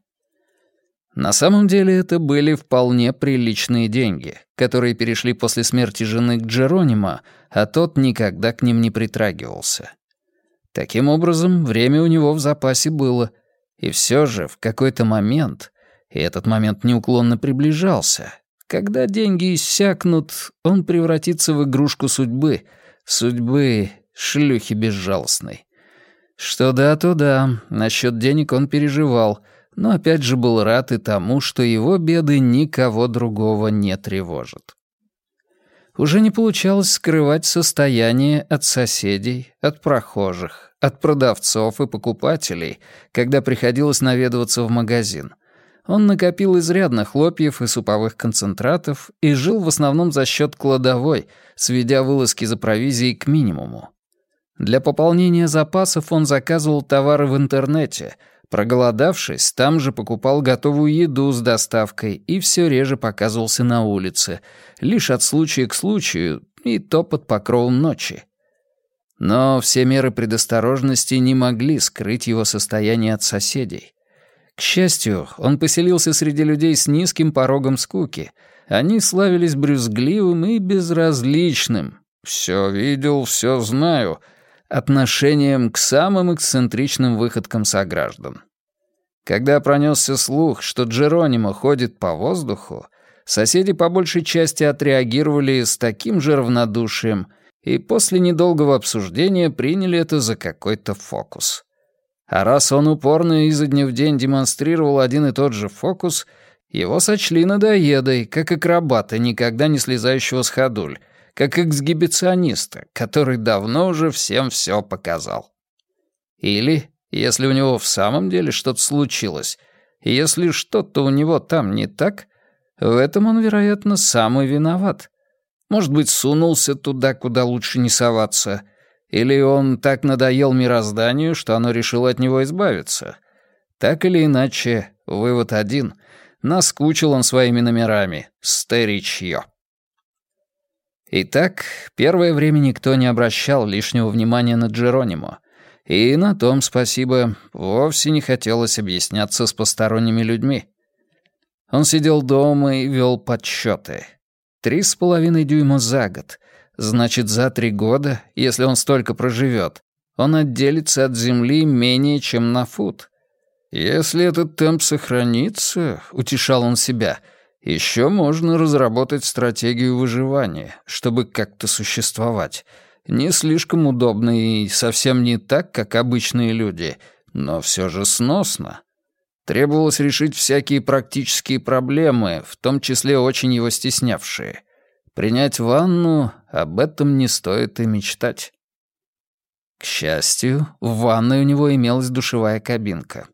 На самом деле это были вполне приличные деньги, которые перешли после смерти жены к Джеронимо, а тот никогда к ним не притрагивался. Таким образом, время у него в запасе было. И все же в какой-то момент, и этот момент неуклонно приближался, когда деньги иссякнут, он превратится в игрушку судьбы, судьбы шлюхи безжалостной. Что да, то да, насчет денег он переживал — но опять же был рад и тому, что его беды никого другого не тревожат. Уже не получалось скрывать состояние от соседей, от прохожих, от продавцов и покупателей, когда приходилось наведываться в магазин. Он накопил изрядно хлопьев и суповых концентратов и жил в основном за счет кладовой, сведя вылазки за провизией к минимуму. Для пополнения запасов он заказывал товары в интернете — Проголодавшись, там же покупал готовую еду с доставкой и все реже показывался на улице, лишь от случая к случаю, и то под покровом ночи. Но все меры предосторожности не могли скрыть его состояние от соседей. К счастью, он поселился среди людей с низким порогом скуки. Они славились брюзгливым и безразличным. «Все видел, все знаю», отношением к самым эксцентричным выходкам сограждан. Когда пронесся слух, что Джеронимо ходит по воздуху, соседи по большей части отреагировали с таким же равнодушием и после недолгого обсуждения приняли это за какой-то фокус. А раз он упорно изо дня в день демонстрировал один и тот же фокус, его сочли надоедой, как акробата, никогда не слезающего с ходуль, как эксгибициониста, который давно уже всем все показал. Или, если у него в самом деле что-то случилось, если что-то у него там не так, в этом он, вероятно, самый виноват. Может быть, сунулся туда, куда лучше не соваться, или он так надоел мирозданию, что оно решило от него избавиться. Так или иначе, вывод один — наскучил он своими номерами, старичье. Итак, первое время никто не обращал лишнего внимания на Джеронимо, и на том, спасибо, вовсе не хотелось объясняться с посторонними людьми. Он сидел дома и вел подсчеты. Три с половиной дюйма за год. Значит, за три года, если он столько проживет, он отделится от земли менее чем на фут. Если этот темп сохранится, утешал он себя — еще можно разработать стратегию выживания, чтобы как-то существовать. Не слишком удобно и совсем не так, как обычные люди, но все же сносно. Требовалось решить всякие практические проблемы, в том числе очень его стеснявшие. Принять ванну — об этом не стоит и мечтать. К счастью, в ванной у него имелась душевая кабинка.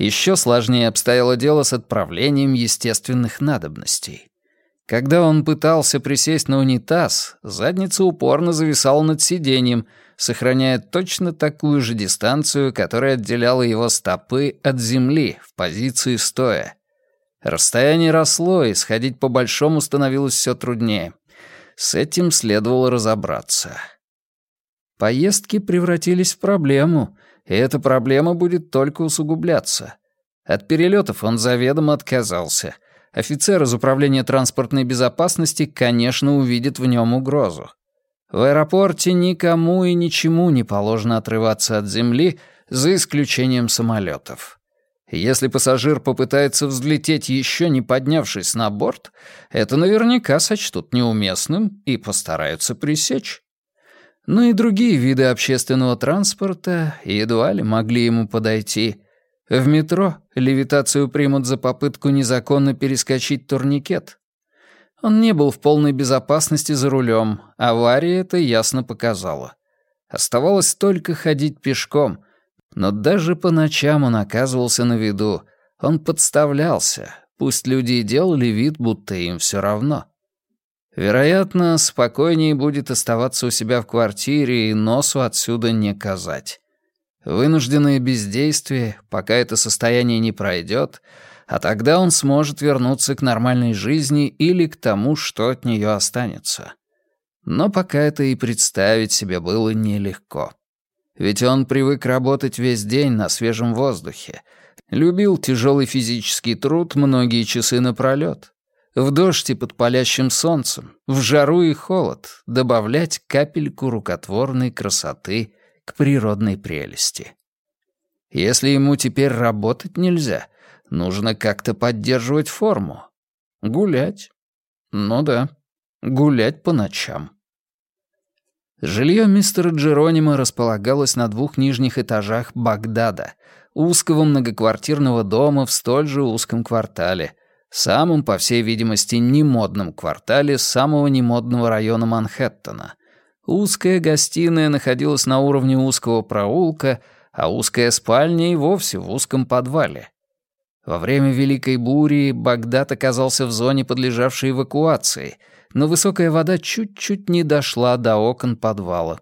Еще сложнее обстояло дело с отправлением естественных надобностей. Когда он пытался присесть на унитаз, задница упорно зависала над сиденьем, сохраняя точно такую же дистанцию, которая отделяла его стопы от земли в позиции стоя. Расстояние росло, и сходить по большому становилось все труднее. С этим следовало разобраться. Поездки превратились в проблему, и эта проблема будет только усугубляться. От перелетов он заведомо отказался. Офицер из Управления транспортной безопасности, конечно, увидит в нем угрозу. В аэропорте никому и ничему не положено отрываться от земли, за исключением самолетов. Если пассажир попытается взлететь еще не поднявшись на борт, это наверняка сочтут неуместным и постараются пресечь. Но и другие виды общественного транспорта едва ли могли ему подойти. В метро левитацию примут за попытку незаконно перескочить турникет. Он не был в полной безопасности за рулем, авария это ясно показала. Оставалось только ходить пешком — но даже по ночам он оказывался на виду. Он подставлялся, пусть люди и делали вид, будто им все равно. Вероятно, спокойнее будет оставаться у себя в квартире и носу отсюда не казать. Вынужденное бездействие, пока это состояние не пройдет, а тогда он сможет вернуться к нормальной жизни или к тому, что от нее останется. Но пока это и представить себе было нелегко. Ведь он привык работать весь день на свежем воздухе. Любил тяжелый физический труд многие часы напролёт. В дождь и под палящим солнцем, в жару и холод добавлять капельку рукотворной красоты к природной прелести. Если ему теперь работать нельзя, нужно как-то поддерживать форму. Гулять. Ну да, гулять по ночам. Жилье мистера Джеронима располагалось на двух нижних этажах Багдада, узкого многоквартирного дома в столь же узком квартале, самом, по всей видимости, немодном квартале самого немодного района Манхэттена. Узкая гостиная находилась на уровне узкого проулка, а узкая спальня и вовсе в узком подвале. Во время Великой бури Багдад оказался в зоне, подлежавшей эвакуации — но высокая вода чуть-чуть не дошла до окон подвала.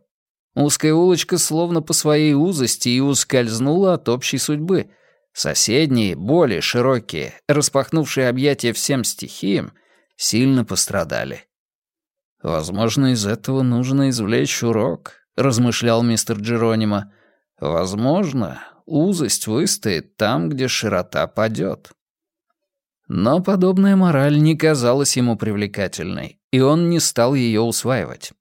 Узкая улочка словно по своей узости и ускользнула от общей судьбы. Соседние, более широкие, распахнувшие объятия всем стихиям, сильно пострадали. «Возможно, из этого нужно извлечь урок», — размышлял мистер Джеронимо. «Возможно, узость выстоит там, где широта падет». Но подобная мораль не казалась ему привлекательной и он не стал ее усваивать.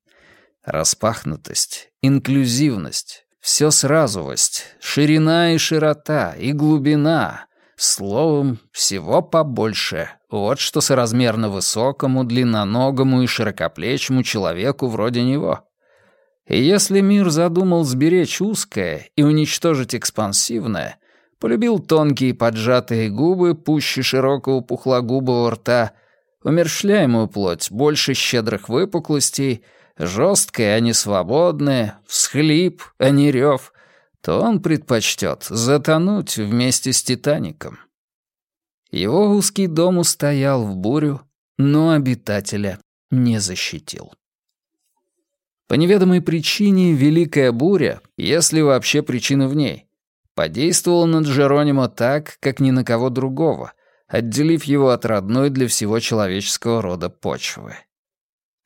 Распахнутость, инклюзивность, все сразовость, ширина и широта, и глубина, словом, всего побольше. Вот что соразмерно высокому, длинноногому и широкоплечему человеку вроде него. И если мир задумал сберечь узкое и уничтожить экспансивное, полюбил тонкие поджатые губы пуще широкого пухлогубого рта — умерщвляемую плоть больше щедрых выпуклостей, жесткая, а не свободная, всхлип, а не рев, то он предпочтет затонуть вместе с «Титаником». Его узкий дом устоял в бурю, но обитателя не защитил. По неведомой причине Великая Буря, если вообще причина в ней, подействовала на Джеронимо так, как ни на кого другого, отделив его от родной для всего человеческого рода почвы.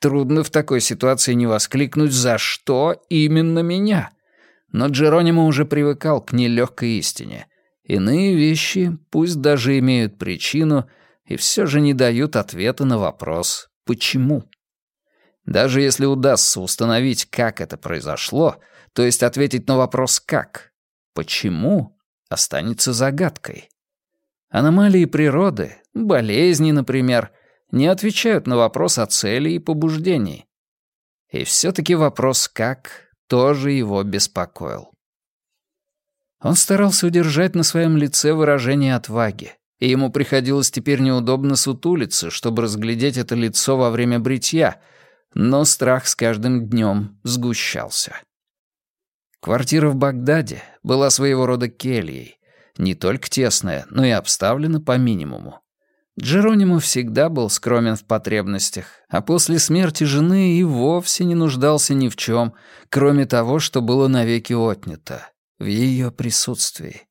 Трудно в такой ситуации не воскликнуть «За что именно меня?» Но Джеронимо уже привыкал к нелегкой истине. Иные вещи, пусть даже имеют причину, и все же не дают ответа на вопрос «почему?». Даже если удастся установить, как это произошло, то есть ответить на вопрос «как?», «почему?», останется загадкой. Аномалии природы, болезни, например, не отвечают на вопрос о цели и побуждении. И все-таки вопрос «как» тоже его беспокоил. Он старался удержать на своем лице выражение отваги, и ему приходилось теперь неудобно сутулиться, чтобы разглядеть это лицо во время бритья, но страх с каждым днем сгущался. Квартира в Багдаде была своего рода кельей, не только тесная, но и обставлена по минимуму. Джеронимо всегда был скромен в потребностях, а после смерти жены и вовсе не нуждался ни в чем, кроме того, что было навеки отнято, в ее присутствии.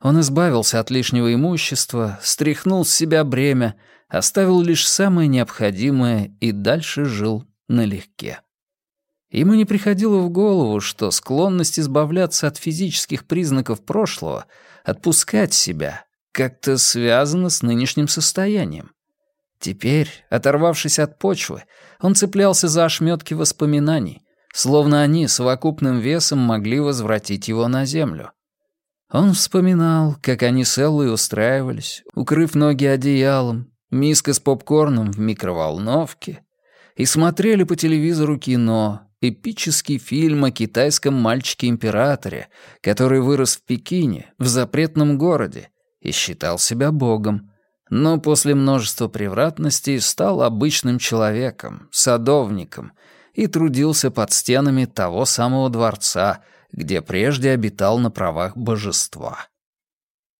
Он избавился от лишнего имущества, стряхнул с себя бремя, оставил лишь самое необходимое и дальше жил налегке. Ему не приходило в голову, что склонность избавляться от физических признаков прошлого, отпускать себя, как-то связана с нынешним состоянием. Теперь, оторвавшись от почвы, он цеплялся за ошметки воспоминаний, словно они совокупным весом могли возвратить его на землю. Он вспоминал, как они с Эллой устраивались, укрыв ноги одеялом, миска с попкорном в микроволновке, и смотрели по телевизору кино, эпический фильм о китайском мальчике-императоре, который вырос в Пекине, в запретном городе, и считал себя богом, но после множества превратностей стал обычным человеком, садовником и трудился под стенами того самого дворца, где прежде обитал на правах божества.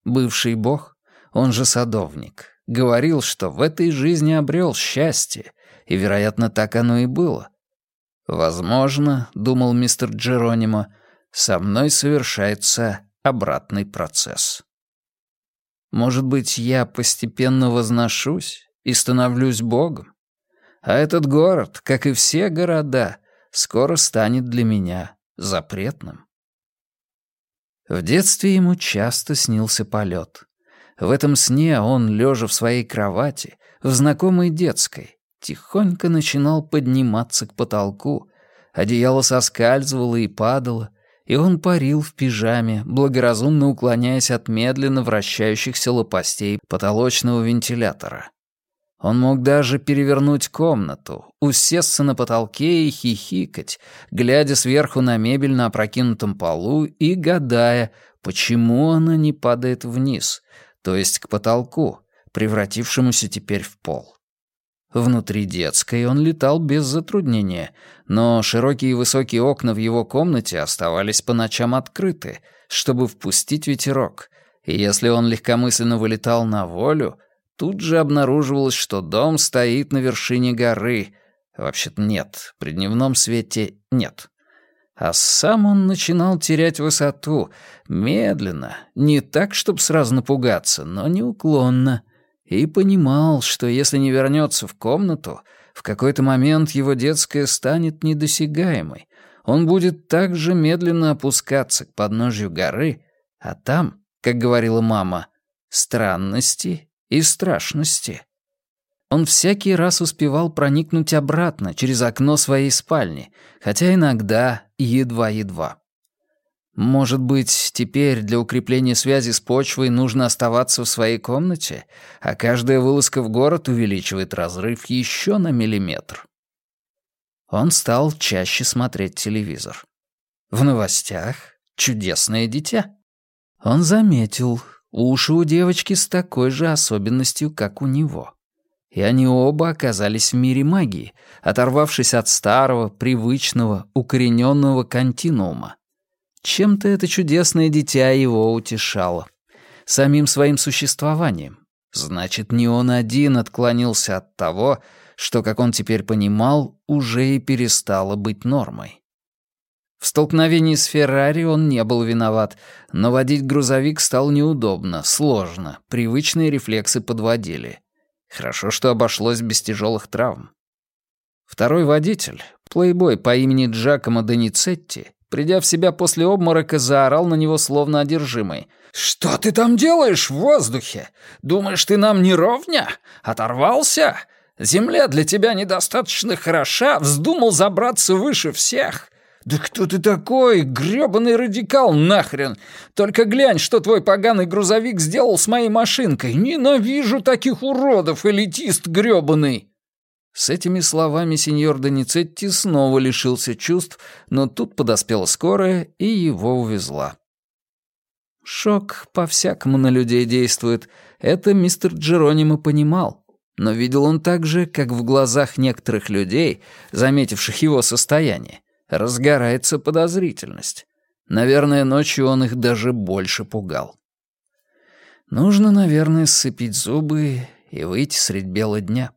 Бывший бог, он же садовник, говорил, что в этой жизни обрел счастье, и, вероятно, так оно и было. Возможно, думал мистер Джеронимо, со мной совершается обратный процесс. Может быть, я постепенно возношусь и становлюсь богом? А этот город, как и все города, скоро станет для меня запретным. В детстве ему часто снился полет. В этом сне он, лежа в своей кровати, в знакомой детской, тихонько начинал подниматься к потолку, одеяло соскальзывало и падало, и он парил в пижаме, благоразумно уклоняясь от медленно вращающихся лопастей потолочного вентилятора. Он мог даже перевернуть комнату, усесться на потолке и хихикать, глядя сверху на мебель на опрокинутом полу и гадая, почему она не падает вниз, то есть к потолку, превратившемуся теперь в пол. Внутри детской он летал без затруднения, но широкие и высокие окна в его комнате оставались по ночам открыты, чтобы впустить ветерок, и если он легкомысленно вылетал на волю, тут же обнаруживалось, что дом стоит на вершине горы. Вообще-то нет, при дневном свете нет. А сам он начинал терять высоту, медленно, не так, чтобы сразу напугаться, но неуклонно — и понимал, что если не вернется в комнату, в какой-то момент его детская станет недосягаемой. Он будет так же медленно опускаться к подножью горы, а там, как говорила мама, странности и страшности. Он всякий раз успевал проникнуть обратно через окно своей спальни, хотя иногда едва-едва. Может быть, теперь для укрепления связи с почвой нужно оставаться в своей комнате, а каждая вылазка в город увеличивает разрыв еще на миллиметр. Он стал чаще смотреть телевизор. В новостях чудесное дитя. Он заметил, уши у девочки с такой же особенностью, как у него. И они оба оказались в мире магии, оторвавшись от старого, привычного, укорененного континуума. Чем-то это чудесное дитя его утешало. Самим своим существованием. Значит, не он один отклонился от того, что, как он теперь понимал, уже и перестало быть нормой. В столкновении с Феррари он не был виноват, но водить грузовик стало неудобно, сложно, привычные рефлексы подводили. Хорошо, что обошлось без тяжелых травм. Второй водитель, плейбой по имени Джакомо Доницетти, Придя в себя после обморока, заорал на него словно одержимый. «Что ты там делаешь в воздухе? Думаешь, ты нам не ровня? Оторвался? Земля для тебя недостаточно хороша, вздумал забраться выше всех?» «Да кто ты такой, грёбаный радикал нахрен? Только глянь, что твой поганый грузовик сделал с моей машинкой. Ненавижу таких уродов, элитист грёбаный!» С этими словами сеньор Доницетти снова лишился чувств, но тут подоспела скорая и его увезла. Шок по-всякому на людей действует. Это мистер Джеронимо понимал. Но видел он также, как в глазах некоторых людей, заметивших его состояние, разгорается подозрительность. Наверное, ночью он их даже больше пугал. Нужно, наверное, сцепить зубы и выйти средь бела дня.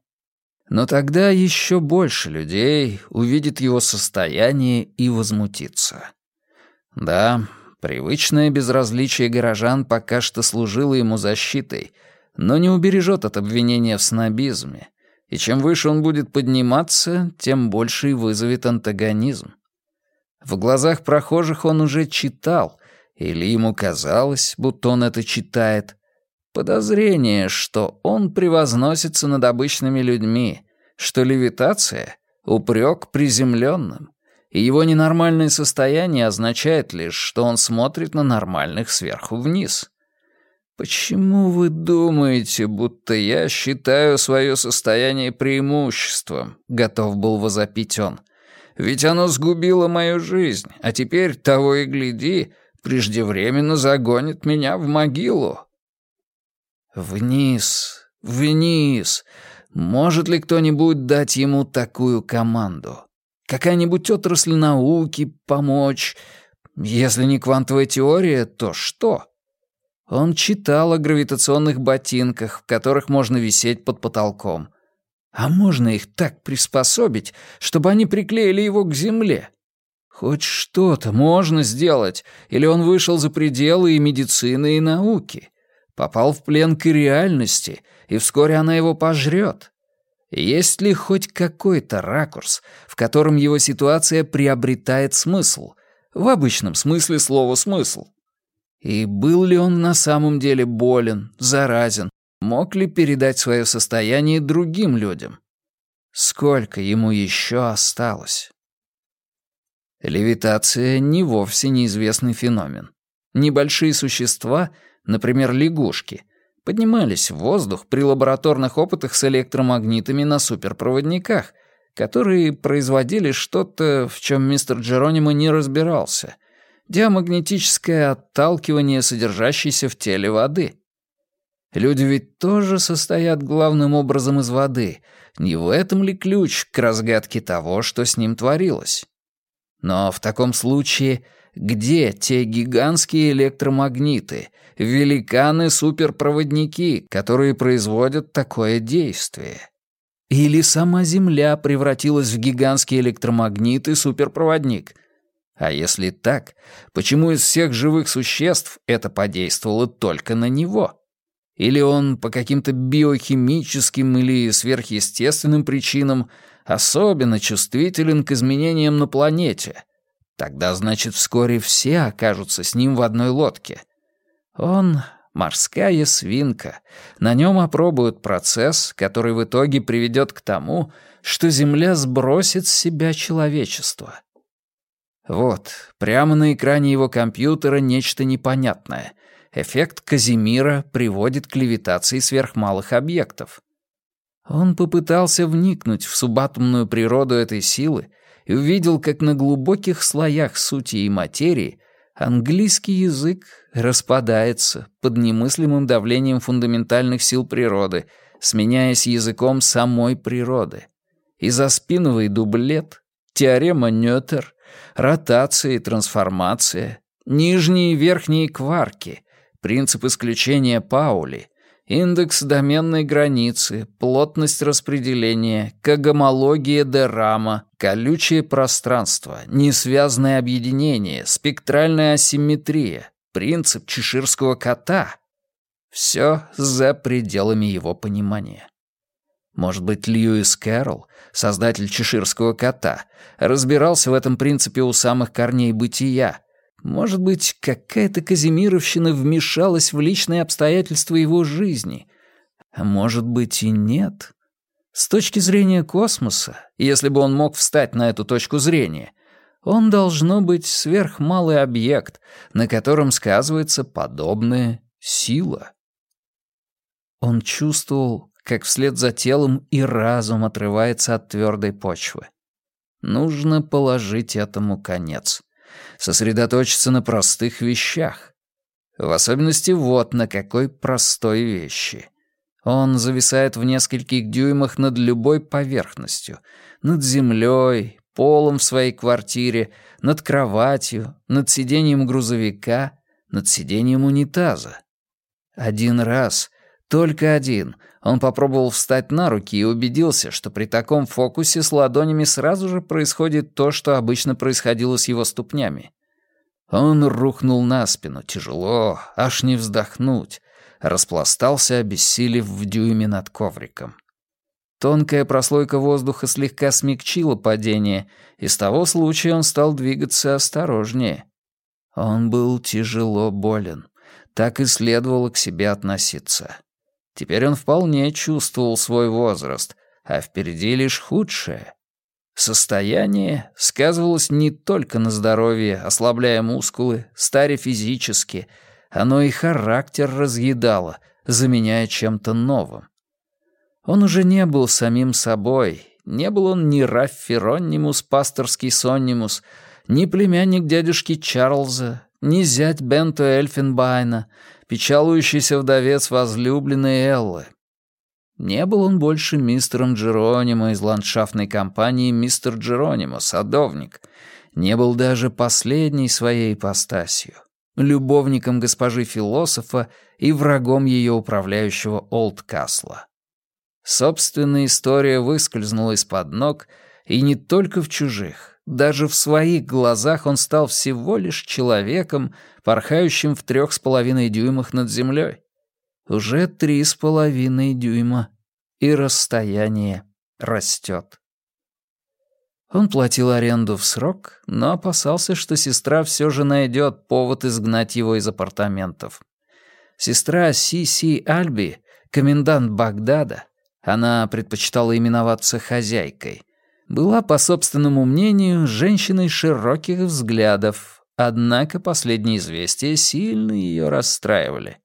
Но тогда еще больше людей увидит его состояние и возмутится. Да, привычное безразличие горожан пока что служило ему защитой, но не убережет от обвинения в снобизме, и чем выше он будет подниматься, тем больше и вызовет антагонизм. В глазах прохожих он уже читал, или ему казалось, будто он это читает, подозрение, что он превозносится над обычными людьми, что левитация — упрек приземленным, и его ненормальное состояние означает лишь, что он смотрит на нормальных сверху вниз. «Почему вы думаете, будто я считаю свое состояние преимуществом?» — готов был возопить он. «Ведь оно сгубило мою жизнь, а теперь, того и гляди, преждевременно загонит меня в могилу». «Вниз, вниз. Может ли кто-нибудь дать ему такую команду? Какая-нибудь отрасль науки помочь? Если не квантовая теория, то что?» Он читал о гравитационных ботинках, в которых можно висеть под потолком. А можно их так приспособить, чтобы они приклеили его к земле? Хоть что-то можно сделать, или он вышел за пределы и медицины, и науки. Попал в плен к реальности, и вскоре она его пожрет. Есть ли хоть какой-то ракурс, в котором его ситуация приобретает смысл? В обычном смысле слова «смысл». И был ли он на самом деле болен, заразен, мог ли передать свое состояние другим людям? Сколько ему еще осталось? Левитация не вовсе неизвестный феномен. Небольшие существа, например, лягушки, поднимались в воздух при лабораторных опытах с электромагнитами на суперпроводниках, которые производили что-то, в чем мистер Джеронимо не разбирался, диамагнетическое отталкивание, содержащееся в теле воды. Люди ведь тоже состоят главным образом из воды. Не в этом ли ключ к разгадке того, что с ним творилось? Но в таком случае, где те гигантские электромагниты, великаны-суперпроводники, которые производят такое действие? Или сама Земля превратилась в гигантский электромагнит и суперпроводник? А если так, почему из всех живых существ это подействовало только на него? Или он по каким-то биохимическим или сверхъестественным причинам особенно чувствителен к изменениям на планете? Тогда, значит, вскоре все окажутся с ним в одной лодке. Он — морская свинка. На нем опробуют процесс, который в итоге приведет к тому, что Земля сбросит с себя человечество. Вот, прямо на экране его компьютера нечто непонятное. Эффект Казимира приводит к левитации сверхмалых объектов. Он попытался вникнуть в субатомную природу этой силы и увидел, как на глубоких слоях сути и материи английский язык распадается под немыслимым давлением фундаментальных сил природы, сменяясь языком самой природы. Изоспиновый дублет, теорема Нётер, ротация и трансформация, нижние и верхние кварки, принцип исключения Паули, индекс доменной границы, плотность распределения, когомология Дерама, колючее пространство, несвязное объединение, спектральная асимметрия, принцип чеширского кота — все за пределами его понимания. Может быть, Льюис Кэрролл, создатель чеширского кота, разбирался в этом принципе у самых корней бытия. Может быть, какая-то Казимировщина вмешалась в личные обстоятельства его жизни. А может быть и нет. С точки зрения космоса, если бы он мог встать на эту точку зрения, он должно быть сверхмалый объект, на котором сказывается подобная сила. Он чувствовал, как вслед за телом и разум отрывается от твердой почвы. Нужно положить этому конец. Сосредоточиться на простых вещах. В особенности вот на какой простой вещи. Он зависает в нескольких дюймах над любой поверхностью. Над землей, полом в своей квартире, над кроватью, над сиденьем грузовика, над сиденьем унитаза. Один раз, только один, он попробовал встать на руки и убедился, что при таком фокусе с ладонями сразу же происходит то, что обычно происходило с его ступнями. Он рухнул на спину, тяжело, аж не вздохнуть, распластался, обессилев в дюйме над ковриком. Тонкая прослойка воздуха слегка смягчила падение, и с того случая он стал двигаться осторожнее. Он был тяжело болен. Так и следовало к себе относиться. Теперь он вполне чувствовал свой возраст, а впереди лишь худшее. Состояние сказывалось не только на здоровье, ослабляя мускулы, старе физически, оно и характер разъедало, заменяя чем-то новым. Он уже не был самим собой, не был он ни Раффи Роннимус, пасторский Соннимус, ни племянник дядюшки Чарльза, ни зять Бенто Эльфенбайна, печалующийся вдовец возлюбленной Эллы. Не был он больше мистером Джеронимо из ландшафтной компании «Мистер Джеронимо, садовник». Не был даже последней своей ипостасью, любовником госпожи философа и врагом ее управляющего Олдкасла. Собственная история выскользнула из-под ног, и не только в чужих. Даже в своих глазах он стал всего лишь человеком, порхающим в трех с половиной дюймах над землей. Уже три с половиной дюйма, и расстояние растет. Он платил аренду в срок, но опасался, что сестра все же найдет повод изгнать его из апартаментов. Сестра Си-Си Альби, комендант Багдада, она предпочитала именоваться хозяйкой. Была, по собственному мнению, женщиной широких взглядов, однако последние известия сильно ее расстраивали.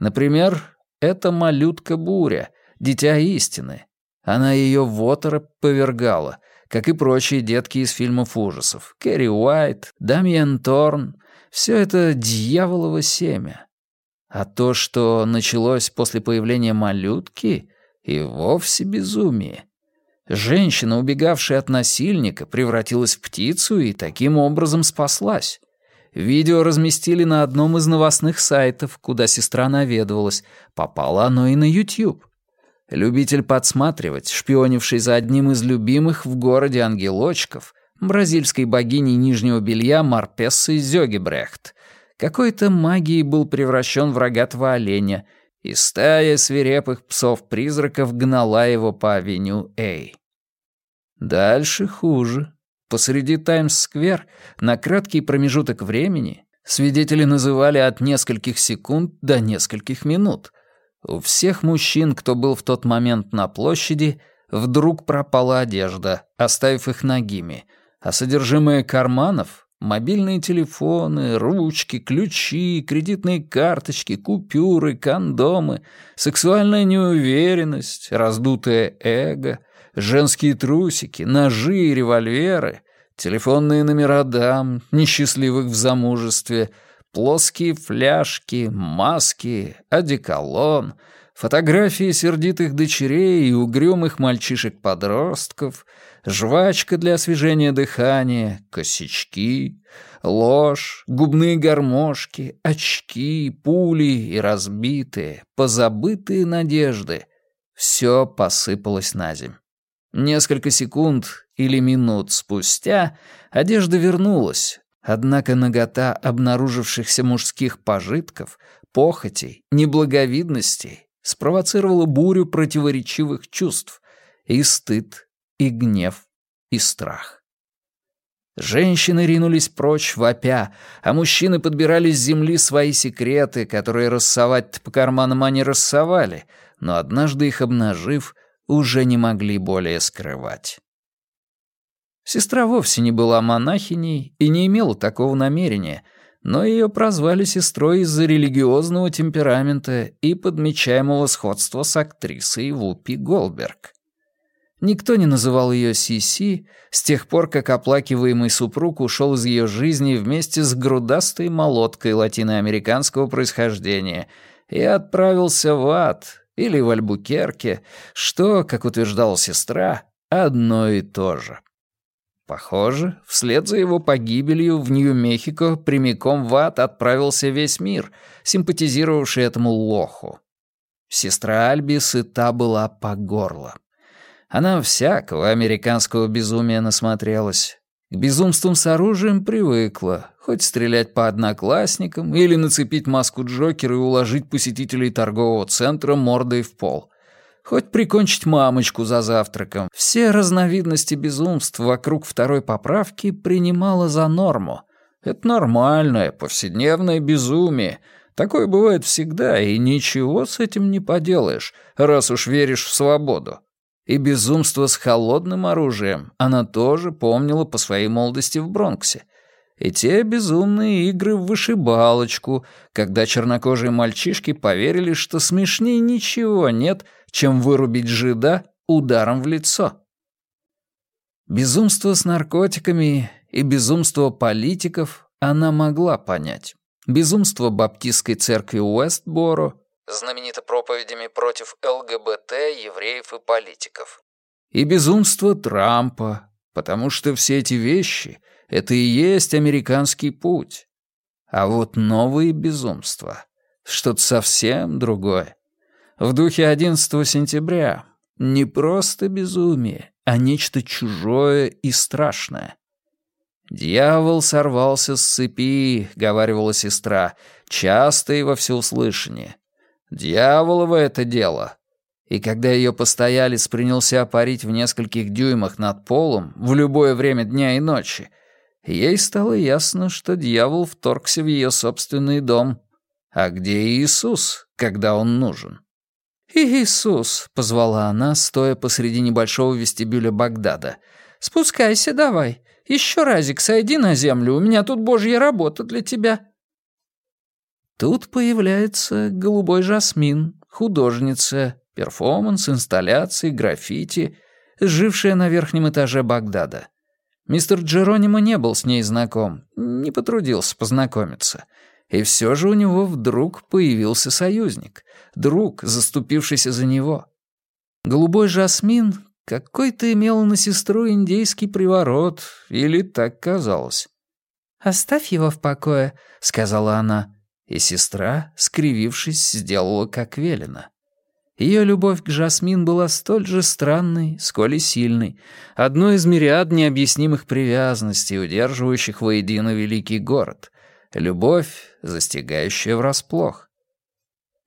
Например, эта малютка Буря, дитя истины. Она ее в оторопь повергала, как и прочие детки из фильмов ужасов. Кэрри Уайт, Дамьен Торн — все это дьяволово семя. А то, что началось после появления малютки, и вовсе безумие. Женщина, убегавшая от насильника, превратилась в птицу и таким образом спаслась. Видео разместили на одном из новостных сайтов, куда сестра наведывалась. Попало оно и на YouTube. Любитель подсматривать, шпионивший за одним из любимых в городе ангелочков, бразильской богини нижнего белья Марпессы Зёгебрехт, какой-то магией был превращен в рогатого оленя — и стая свирепых псов-призраков гнала его по авеню Эй. Дальше хуже. Посреди Таймс-сквер на краткий промежуток времени свидетели называли от нескольких секунд до нескольких минут. У всех мужчин, кто был в тот момент на площади, вдруг пропала одежда, оставив их нагими, а содержимое карманов Мобильные телефоны, ручки, ключи, кредитные карточки, купюры, кондомы, сексуальная неуверенность, раздутое эго, женские трусики, ножи и револьверы, телефонные номера дам, несчастливых в замужестве, плоские фляжки, маски, одеколон, фотографии сердитых дочерей и угрюмых мальчишек-подростков — жвачка для освежения дыхания, косячки, ложь, губные гармошки, очки, пули и разбитые, позабытые надежды. Все посыпалось на земь. Несколько секунд или минут спустя одежда вернулась, однако нагота обнаружившихся мужских пожитков, похотей, неблаговидностей спровоцировала бурю противоречивых чувств и стыд, и гнев, и страх. Женщины ринулись прочь, вопя, а мужчины подбирали с земли свои секреты, которые рассовать по карманам они рассовали, но однажды их обнажив, уже не могли более скрывать. Сестра вовсе не была монахиней и не имела такого намерения, но ее прозвали сестрой из-за религиозного темперамента и подмечаемого сходства с актрисой Вупи Голдберг. Никто не называл ее Сиси с тех пор, как оплакиваемый супруг ушел из ее жизни вместе с грудастой молоткой латиноамериканского происхождения и отправился в ад или в Альбукерке, что, как утверждала сестра, одно и то же. Похоже, вслед за его погибелью в Нью-Мехико прямиком в ад отправился весь мир, симпатизировавший этому лоху. Сестра Альби сыта была по горло. Она всякого американского безумия насмотрелась. К безумствам с оружием привыкла, хоть стрелять по одноклассникам или нацепить маску Джокера и уложить посетителей торгового центра мордой в пол. Хоть прикончить мамочку за завтраком. Все разновидности безумств вокруг второй поправки принимала за норму. Это нормальное, повседневное безумие. Такое бывает всегда, и ничего с этим не поделаешь, раз уж веришь в свободу. И безумство с холодным оружием она тоже помнила по своей молодости в Бронксе. И те безумные игры в вышибалочку, когда чернокожие мальчишки поверили, что смешнее ничего нет, чем вырубить жида ударом в лицо. Безумство с наркотиками и безумство политиков она могла понять. Безумство баптистской церкви Уэстборо, знаменито проповедями против ЛГБТ, евреев и политиков. И безумство Трампа, потому что все эти вещи — это и есть американский путь. А вот новые безумства — что-то совсем другое. В духе 11 сентября не просто безумие, а нечто чужое и страшное. «Дьявол сорвался с цепи», — говаривала сестра, часто и во всеуслышание. Дьяволово это дело. И когда ее постоялец принялся парить в нескольких дюймах над полом в любое время дня и ночи, ей стало ясно, что дьявол вторгся в ее собственный дом. А где Иисус, когда он нужен? «Иисус!» — позвала она, стоя посреди небольшого вестибюля Багдада. «Спускайся давай. Еще разик сойди на землю, у меня тут божья работа для тебя». Тут появляется голубой жасмин, художница, перформанс, инсталляции, граффити, жившая на верхнем этаже Багдада. Мистер Джеронимо не был с ней знаком, не потрудился познакомиться. И все же у него вдруг появился союзник, друг, заступившийся за него. Голубой жасмин какой-то имел на сестру индейский приворот, или так казалось. «Оставь его в покое», — сказала она. И сестра, скривившись, сделала как велено. Ее любовь к Жасмин была столь же странной, сколь и сильной, одной из мириад необъяснимых привязанностей, удерживающих воедино великий город. Любовь, застигающая врасплох.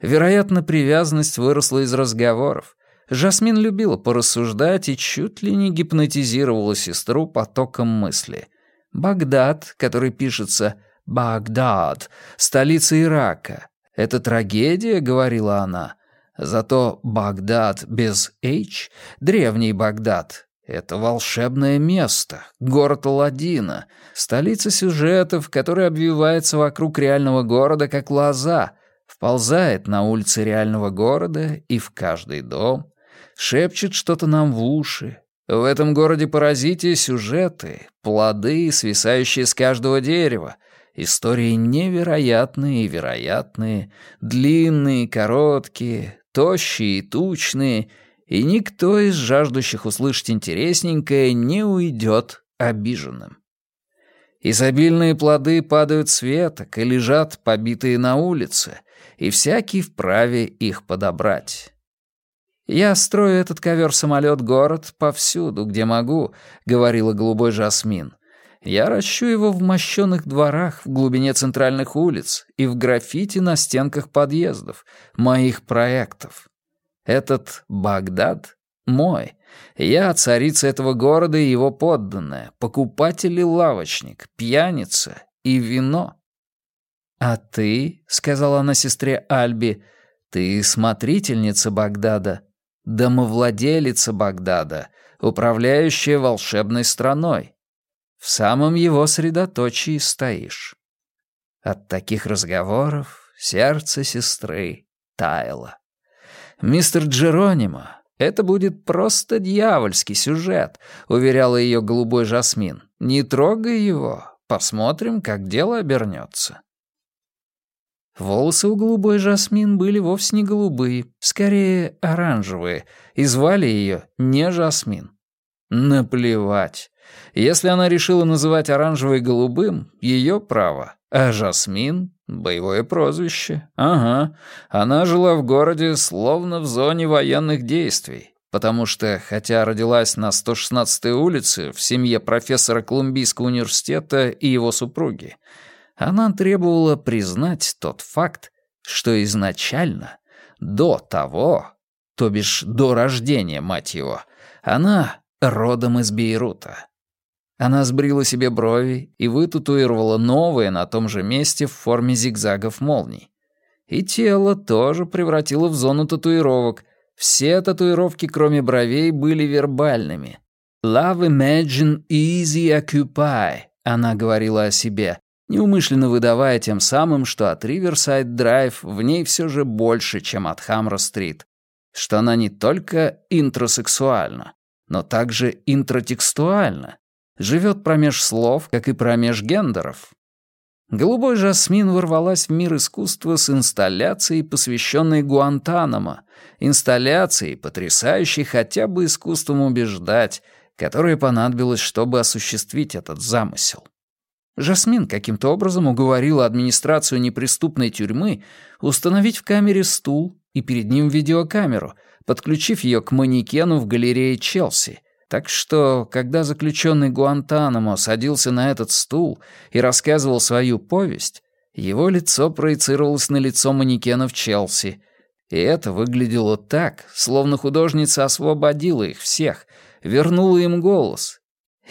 Вероятно, привязанность выросла из разговоров. Жасмин любила порассуждать и чуть ли не гипнотизировала сестру потоком мысли. Багдад, который пишется Багдад, столица Ирака. Это трагедия, говорила она. Зато Багдад без H, древний Багдад, это волшебное место, город Аладдина, столица сюжетов, который обвивается вокруг реального города как лоза, вползает на улицы реального города и в каждый дом, шепчет что-то нам в уши. В этом городе паразития сюжеты, плоды, свисающие с каждого дерева, Истории невероятные и вероятные, длинные, короткие, тощие и тучные, и никто из жаждущих услышать интересненькое не уйдет обиженным. Изобильные плоды падают с веток и лежат побитые на улице, и всякий вправе их подобрать. «Я строю этот ковер-самолет-город повсюду, где могу», — говорила голубой Жасмин. Я ращу его в мощенных дворах в глубине центральных улиц и в граффити на стенках подъездов, моих проектов. Этот Багдад мой. Я царица этого города и его подданная, покупатель и лавочник, пьяница и вино. «А ты, — сказала она сестре Альби, — ты смотрительница Багдада, домовладелица Багдада, управляющая волшебной страной. В самом его средоточии стоишь. От таких разговоров сердце сестры таяло. «Мистер Джеронимо, это будет просто дьявольский сюжет», — уверяла ее голубой Жасмин. «Не трогай его, посмотрим, как дело обернется». Волосы у голубой Жасмин были вовсе не голубые, скорее оранжевые, и звали ее не Жасмин. Наплевать. Если она решила называть оранжевый голубым, ее право. А Жасмин — боевое прозвище. Ага. Она жила в городе словно в зоне военных действий. Потому что, хотя родилась на 116-й улице в семье профессора Колумбийского университета и его супруги, она требовала признать тот факт, что изначально, до того, то бишь до рождения, мать его, она родом из Бейрута. Она сбрила себе брови и вытатуировала новые на том же месте в форме зигзагов молний. И тело тоже превратила в зону татуировок. Все татуировки, кроме бровей, были вербальными. «Love imagine easy occupy», она говорила о себе, неумышленно выдавая тем самым, что от Риверсайд Драйв в ней все же больше, чем от Хамра-стрит, что она не только интросексуальна, но также интротекстуальна, живет промеж слов, как и промеж гендеров. Голубой жасмин ворвалась в мир искусства с инсталляцией, посвященной Гуантанамо, инсталляцией, потрясающей хотя бы искусством убеждать, которое понадобилось, чтобы осуществить этот замысел. Жасмин каким-то образом уговорила администрацию неприступной тюрьмы установить в камере стул и перед ним видеокамеру, подключив ее к манекену в галерее Челси, так что, когда заключенный Гуантанамо садился на этот стул и рассказывал свою повесть, его лицо проецировалось на лицо манекена в Челси. И это выглядело так, словно художница освободила их всех, вернула им голос,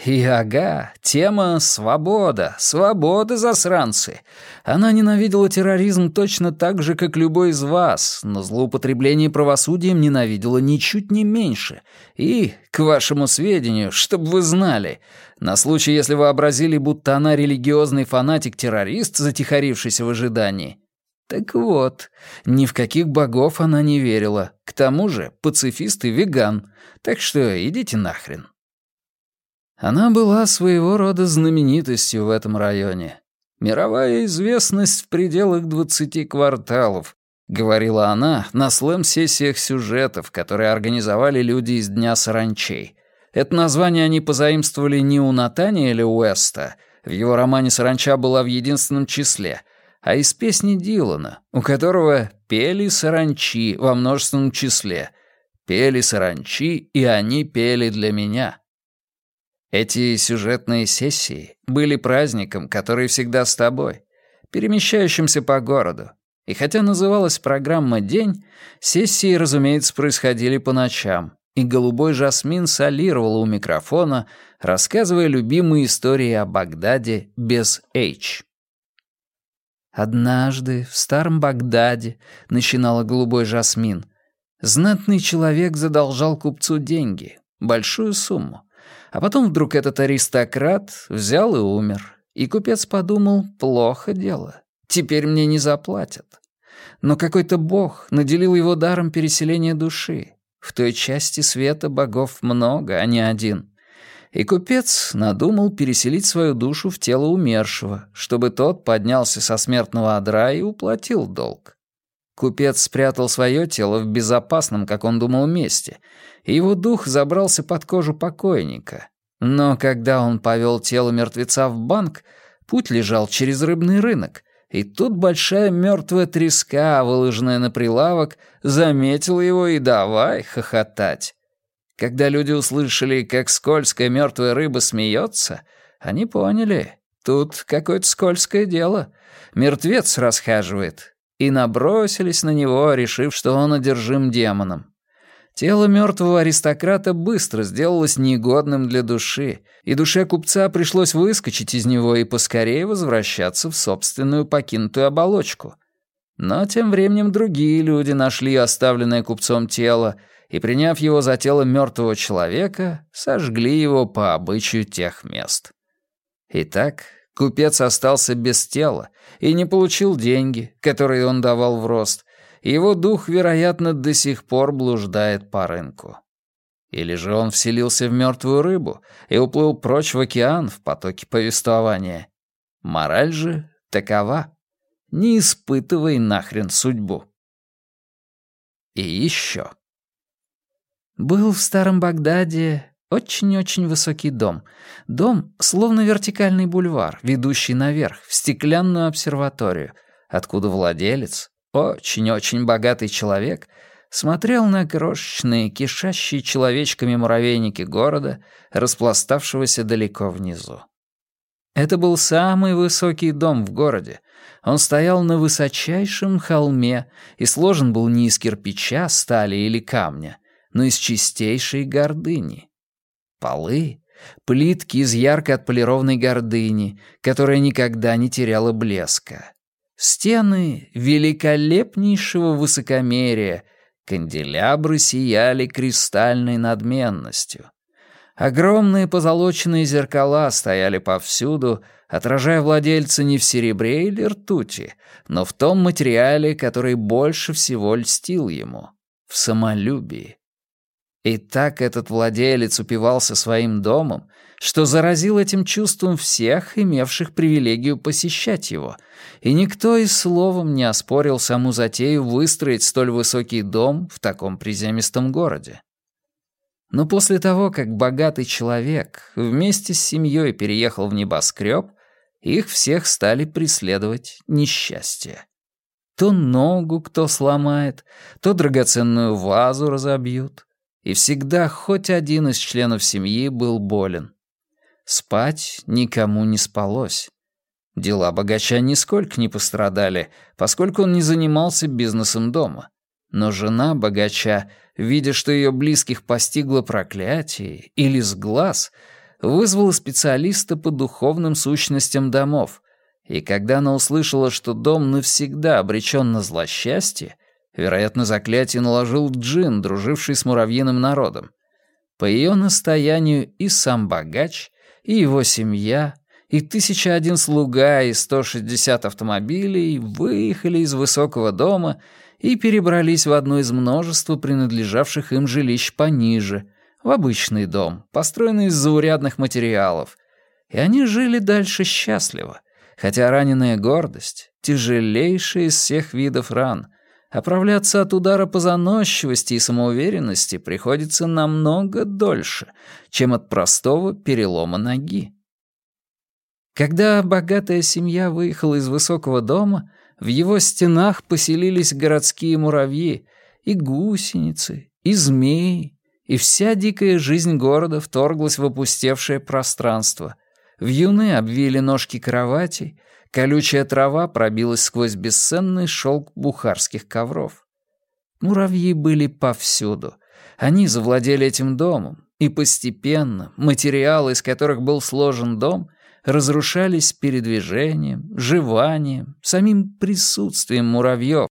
и ага, тема «свобода», «свобода, засранцы». Она ненавидела терроризм точно так же, как любой из вас, но злоупотребление правосудием ненавидела ничуть не меньше. И, к вашему сведению, чтобы вы знали, на случай, если вообразили, будто она религиозный фанатик-террорист, затихарившийся в ожидании. Так вот, ни в каких богов она не верила. К тому же пацифист и веган. Так что идите нахрен. Она была своего рода знаменитостью в этом районе. «Мировая известность в пределах двадцати кварталов», — говорила она на слэм-сессиях сюжетов, которые организовали люди из Дня Саранчей. Это название они позаимствовали не у Натаниэля Уэста, в его романе «Саранча» была в единственном числе, а из песни Дилана, у которого пели саранчи во множественном числе. Пели саранчи, и они пели для меня. Эти сюжетные сессии были праздником, который всегда с тобой, перемещающимся по городу. И хотя называлась программа «День», сессии, разумеется, происходили по ночам, и голубой жасмин солировал у микрофона, рассказывая любимые истории о Багдаде без «H». «Однажды в старом Багдаде», — начинала голубой жасмин, «знатный человек задолжал купцу деньги, большую сумму. А потом вдруг этот аристократ взял и умер. И купец подумал, плохо дело. Теперь мне не заплатят. Но какой-то бог наделил его даром переселения души. В той части света богов много, а не один. И купец надумал переселить свою душу в тело умершего, чтобы тот поднялся со смертного одра и уплатил долг. Купец спрятал свое тело в безопасном, как он думал, месте, его дух забрался под кожу покойника. Но когда он повел тело мертвеца в банк, путь лежал через рыбный рынок, и тут большая мертвая треска, выложенная на прилавок, заметила его и давай хохотать. Когда люди услышали, как скользкая мертвая рыба смеется, они поняли, тут какое-то скользкое дело. Мертвец расхаживает, и набросились на него, решив, что он одержим демоном. Тело мертвого аристократа быстро сделалось негодным для души, и душе купца пришлось выскочить из него и поскорее возвращаться в собственную покинутую оболочку. Но тем временем другие люди нашли оставленное купцом тело и, приняв его за тело мертвого человека, сожгли его по обычаю тех мест. Итак, Купец остался без тела и не получил деньги, которые он давал в рост, его дух, вероятно, до сих пор блуждает по рынку. Или же он вселился в мертвую рыбу и уплыл прочь в океан в потоке повествования. Мораль же такова. Не испытывай нахрен судьбу. И еще. Был в Старом Багдаде Очень-очень высокий дом. Дом, словно вертикальный бульвар, ведущий наверх, в стеклянную обсерваторию, откуда владелец, очень-очень богатый человек, смотрел на крошечные, кишащие человечками муравейники города, распластавшегося далеко внизу. Это был самый высокий дом в городе. Он стоял на высочайшем холме и сложен был не из кирпича, стали или камня, но из чистейшей гордыни. Полы — плитки из ярко отполированной гордыни, которая никогда не теряла блеска. Стены — великолепнейшего высокомерия, канделябры сияли кристальной надменностью. Огромные позолоченные зеркала стояли повсюду, отражая владельца не в серебре или ртути, но в том материале, который больше всего льстил ему — в самолюбии. И так этот владелец упивался своим домом, что заразил этим чувством всех, имевших привилегию посещать его, и никто и словом не оспорил саму затею выстроить столь высокий дом в таком приземистом городе. Но после того, как богатый человек вместе с семьей переехал в небоскреб, их всех стали преследовать несчастья. То ногу кто сломает, то драгоценную вазу разобьют. И всегда хоть один из членов семьи был болен. Спать никому не спалось. Дела богача нисколько не пострадали, поскольку он не занимался бизнесом дома. Но жена богача, видя, что ее близких постигло проклятие или сглаз, вызвала специалиста по духовным сущностям домов, и когда она услышала, что дом навсегда обречен на злосчастье, вероятно, заклятие наложил джин, друживший с муравьиным народом. По ее настоянию и сам богач, и его семья, и тысяча один слуга и сто шестьдесят автомобилей выехали из высокого дома и перебрались в одно из множества принадлежавших им жилищ пониже, в обычный дом, построенный из заурядных материалов. И они жили дальше счастливо, хотя раненая гордость, тяжелейшая из всех видов ран, оправляться от удара по заносчивости и самоуверенности приходится намного дольше, чем от простого перелома ноги. Когда богатая семья выехала из высокого дома, в его стенах поселились городские муравьи, и гусеницы, и змеи, и вся дикая жизнь города вторглась в опустевшее пространство. Вьюны обвили ножки кроватей, колючая трава пробилась сквозь бесценный шелк бухарских ковров. Муравьи были повсюду. Они завладели этим домом, и постепенно материалы, из которых был сложен дом, разрушались передвижением, жеванием, самим присутствием муравьев.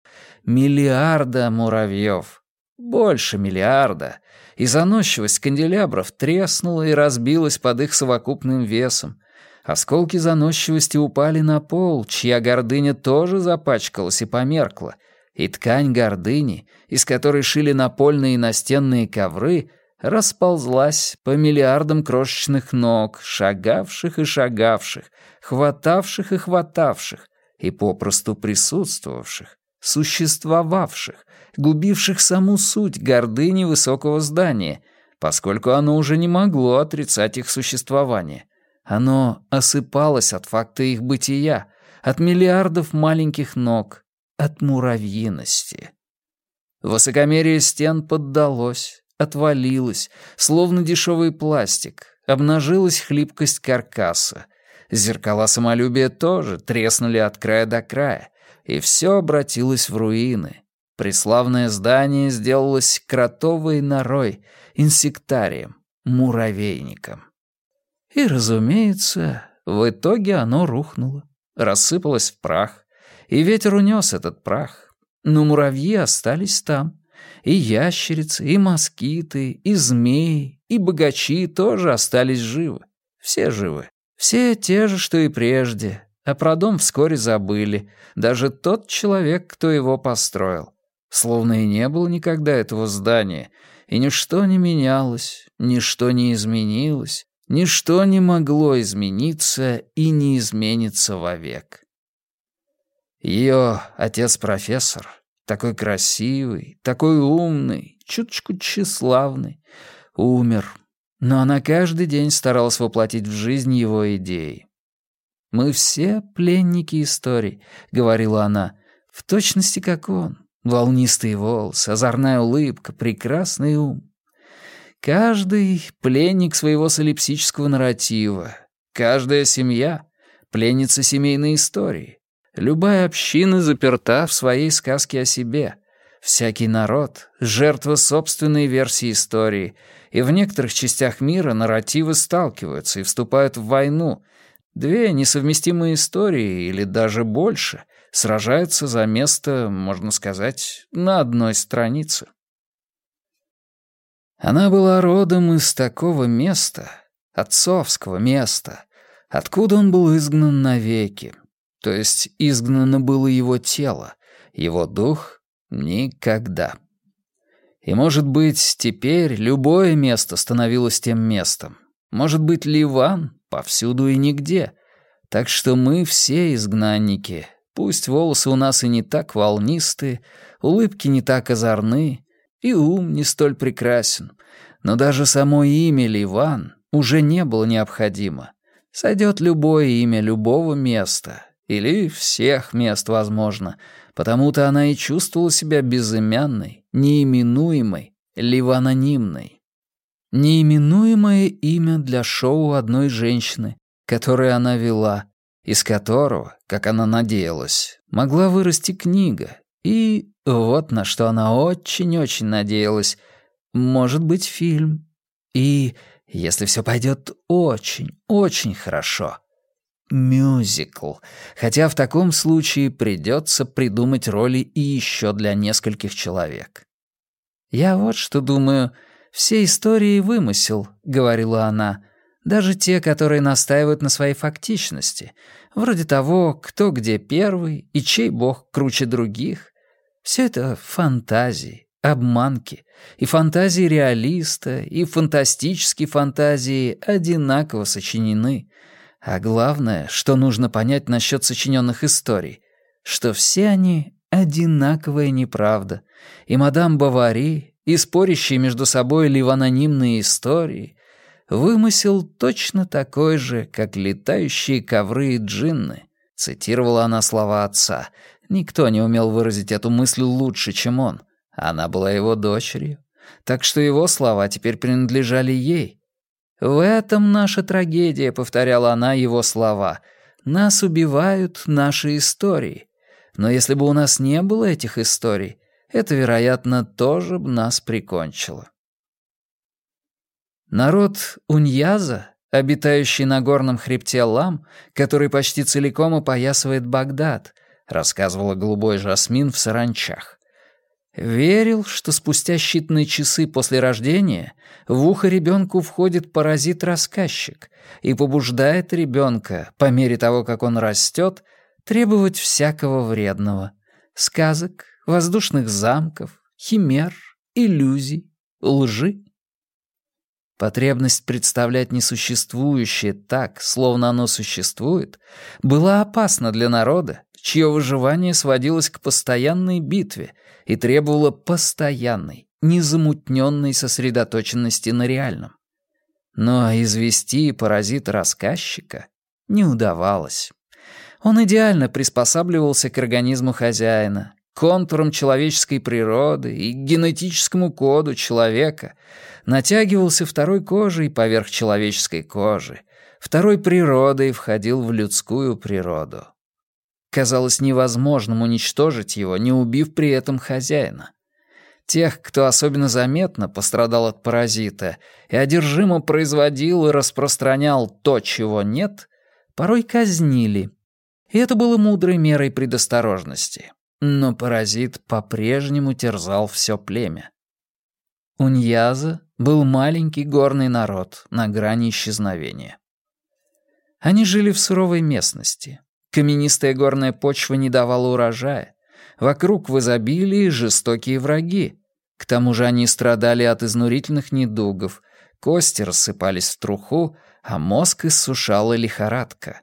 Миллиарда муравьев. Больше миллиарда. И заносчивость канделябров треснула и разбилась под их совокупным весом. Осколки заносчивости упали на пол, чья гордыня тоже запачкалась и померкла, и ткань гордыни, из которой шили напольные и настенные ковры — расползлась по миллиардам крошечных ног, шагавших и шагавших, хватавших и хватавших, и попросту присутствовавших, существовавших, губивших саму суть гордыни высокого здания, поскольку оно уже не могло отрицать их существование. Оно осыпалось от факта их бытия, от миллиардов маленьких ног, от муравьиности. Высокомерие стен поддалось, отвалилась, словно дешевый пластик, обнажилась хлипкость каркаса. Зеркала самолюбия тоже треснули от края до края, и все обратилось в руины. Преславное здание сделалось кротовой норой, инсектарием, муравейником. И, разумеется, в итоге оно рухнуло, рассыпалось в прах, и ветер унес этот прах, но муравьи остались там, и ящерицы, и москиты, и змеи, и богачи тоже остались живы. Все живы. Все те же, что и прежде. А про дом вскоре забыли. Даже тот человек, кто его построил. Словно и не было никогда этого здания. И ничто не менялось, ничто не изменилось, ничто не могло измениться и не изменится вовек. Ее отец-профессор такой красивый, такой умный, чуточку тщеславный, умер. но она каждый день старалась воплотить в жизнь его идеи. «Мы все пленники историй», — говорила она, — «в точности как он. Волнистые волосы, озорная улыбка, прекрасный ум. Каждый — пленник своего солипсического нарратива. Каждая семья — пленница семейной истории. Любая община заперта в своей сказке о себе. Всякий народ — жертва собственной версии истории, и в некоторых частях мира нарративы сталкиваются и вступают в войну. Две несовместимые истории, или даже больше, сражаются за место, можно сказать, на одной странице. Она была родом из такого места, отцовского места, откуда он был изгнан навеки. То есть изгнано было его тело, его дух — никогда. И, может быть, теперь любое место становилось тем местом. Может быть, Ливан повсюду и нигде. Так что мы все изгнанники. Пусть волосы у нас и не так волнистые, улыбки не так озорны, и ум не столь прекрасен. Но даже само имя Ливан уже не было необходимо. Сойдет любое имя любого места. Или всех мест, возможно. Потому-то она и чувствовала себя безымянной, неименуемой, ливанонимной. Неименуемое имя для шоу одной женщины, которое она вела, из которого, как она надеялась, могла вырасти книга. И вот на что она очень-очень надеялась. Может быть, фильм. И, если все пойдет очень, очень хорошо, мюзикл. Хотя в таком случае придется придумать роли и еще для нескольких человек. «Я вот что думаю. Все истории — вымысел», — говорила она. «Даже те, которые настаивают на своей фактичности. Вроде того, кто где первый и чей бог круче других. Все это фантазии, обманки. И фантазии реалиста, и фантастические фантазии одинаково сочинены. А главное, что нужно понять насчет сочиненных историй, что все они одинаковая неправда. И мадам Бавари, и спорящие между собой ливанонимные истории — вымысел точно такой же, как летающие ковры и джинны. Цитировала она слова отца. Никто не умел выразить эту мысль лучше, чем он. Она была его дочерью. Так что его слова теперь принадлежали ей. «В этом наша трагедия», — повторяла она его слова. «Нас убивают наши истории. Но если бы у нас не было этих историй, это, вероятно, тоже бы нас прикончило». Народ Уньяза, обитающий на горном хребте Лам, который почти целиком опоясывает Багдад, рассказывала голубой жасмин в саранчах. Верил, что спустя считанные часы после рождения в ухо ребенку входит паразит-рассказчик и побуждает ребенка, по мере того, как он растет, требовать всякого вредного. Сказок, воздушных замков, химер, иллюзий, лжи. Потребность представлять несуществующее так, словно оно существует, была опасна для народа, чье выживание сводилось к постоянной битве и требовало постоянной, незамутненной сосредоточенности на реальном. Но извести паразита-рассказчика не удавалось. Он идеально приспосабливался к организму хозяина, контурам человеческой природы и генетическому коду человека, натягивался второй кожей поверх человеческой кожи, второй природой входил в людскую природу. Казалось невозможным уничтожить его, не убив при этом хозяина. Тех, кто особенно заметно пострадал от паразита и одержимо производил и распространял то, чего нет, порой казнили. И это было мудрой мерой предосторожности. Но паразит по-прежнему терзал все племя. Уньяза был маленький горный народ на грани исчезновения. Они жили в суровой местности, Каменистая горная почва не давала урожая. Вокруг в изобилии жестокие враги. К тому же они страдали от изнурительных недугов, кости рассыпались в труху, а мозг иссушала лихорадка.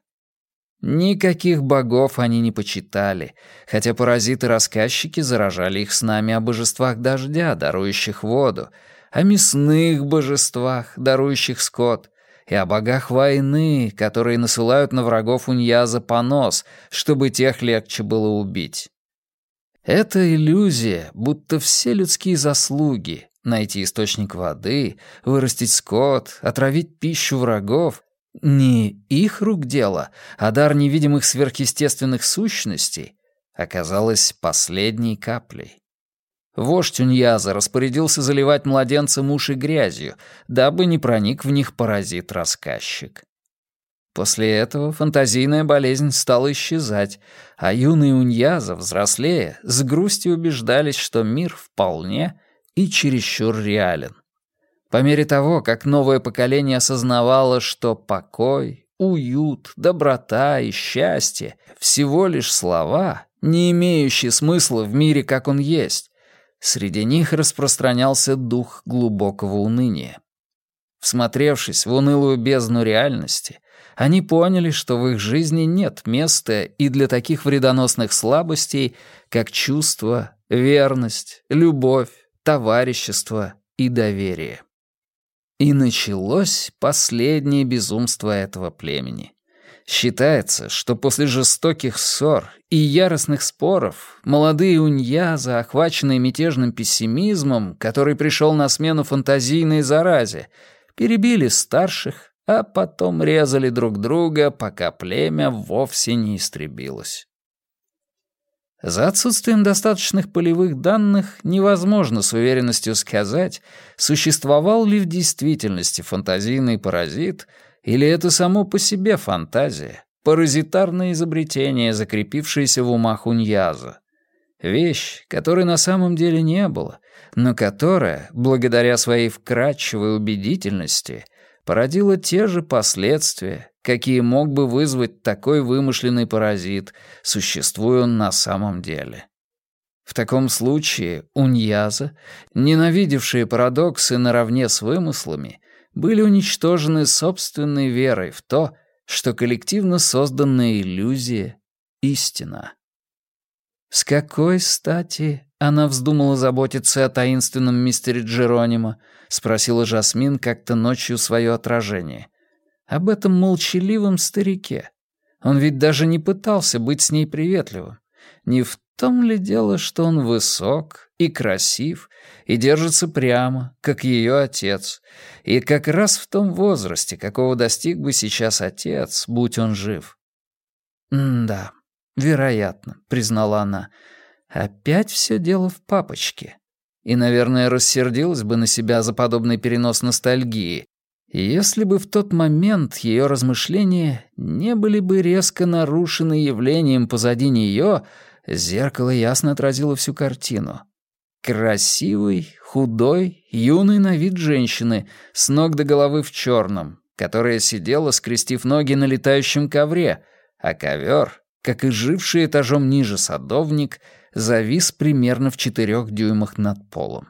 Никаких богов они не почитали, хотя паразиты-рассказчики заражали их с нами о божествах дождя, дарующих воду, о мясных божествах, дарующих скот, и о богах войны, которые насылают на врагов Уньяза понос, чтобы тех легче было убить. Это иллюзия, будто все людские заслуги — найти источник воды, вырастить скот, отравить пищу врагов — не их рук дело, а дар невидимых сверхъестественных сущностей — оказалась последней каплей. Вождь Уньяза распорядился заливать младенцам уши грязью, дабы не проник в них паразит-рассказчик. После этого фантазийная болезнь стала исчезать, а юные Уньяза, взрослея, с грустью убеждались, что мир вполне и чересчур реален. По мере того, как новое поколение осознавало, что покой, уют, доброта и счастье — всего лишь слова, не имеющие смысла в мире, как он есть, Среди них распространялся дух глубокого уныния. Всмотревшись в унылую бездну реальности, они поняли, что в их жизни нет места и для таких вредоносных слабостей, как чувство, верность, любовь, товарищество и доверие. И началось последнее безумство этого племени. Считается, что после жестоких ссор и яростных споров молодые уньязы, охваченные мятежным пессимизмом, который пришел на смену фантазийной заразе, перебили старших, а потом резали друг друга, пока племя вовсе не истребилось. За отсутствием достаточных полевых данных невозможно с уверенностью сказать, существовал ли в действительности фантазийный паразит — или это само по себе фантазия, паразитарное изобретение, закрепившееся в умах Уньяза? Вещь, которой на самом деле не было, но которая, благодаря своей вкрадчивой убедительности, породила те же последствия, какие мог бы вызвать такой вымышленный паразит, существуя он на самом деле. В таком случае Уньяза, ненавидевшие парадоксы наравне с вымыслами, были уничтожены собственной верой в то, что коллективно созданная иллюзия — истина. С какой стати она вздумала заботиться о таинственном мистере Джеронимо, спросила Жасмин как-то ночью свое отражение. Об этом молчаливом старике. Он ведь даже не пытался быть с ней приветливым. Не в том ли дело, что он высок и красив, и держится прямо, как ее отец, и как раз в том возрасте, какого достиг бы сейчас отец, будь он жив? «Да, вероятно», — признала она. «Опять все дело в папочке». И, наверное, рассердилась бы на себя за подобный перенос ностальгии, если бы в тот момент ее размышления не были бы резко нарушены явлением позади нее, Зеркало ясно отразило всю картину. Красивый, худой, юный на вид женщины, с ног до головы в черном, которая сидела, скрестив ноги на летающем ковре, а ковер, как и живший этажом ниже садовник, завис примерно в четырех дюймах над полом.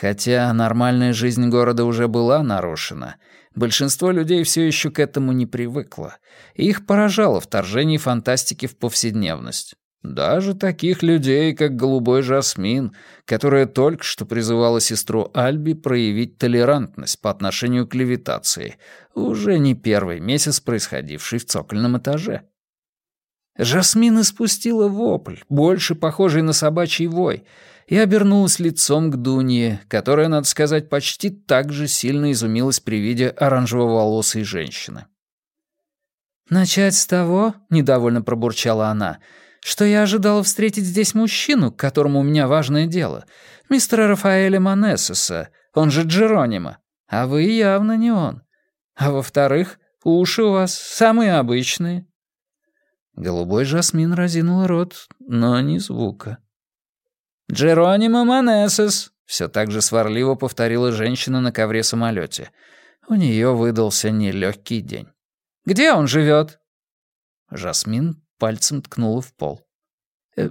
Хотя нормальная жизнь города уже была нарушена, большинство людей все еще к этому не привыкло, и их поражало вторжение фантастики в повседневность. Даже таких людей, как голубой жасмин, которая только что призывала сестру Альби проявить толерантность по отношению к левитации, уже не первый месяц происходивший в цокольном этаже. Жасмин испустила вопль, больше похожий на собачий вой, и обернулась лицом к Дунье, которая, надо сказать, почти так же сильно изумилась при виде оранжево-волосой женщины. «Начать с того», — недовольно пробурчала она, «что я ожидала встретить здесь мужчину, к которому у меня важное дело, мистера Рафаэля Манессеса, он же Джеронима, а вы явно не он. А во-вторых, уши у вас самые обычные». Голубой жасмин разинул рот, но ни звука. «Джеронимо Манесес», — все так же сварливо повторила женщина на ковре-самолете. У нее выдался нелегкий день. «Где он живет?» Жасмин пальцем ткнула в пол. «Э,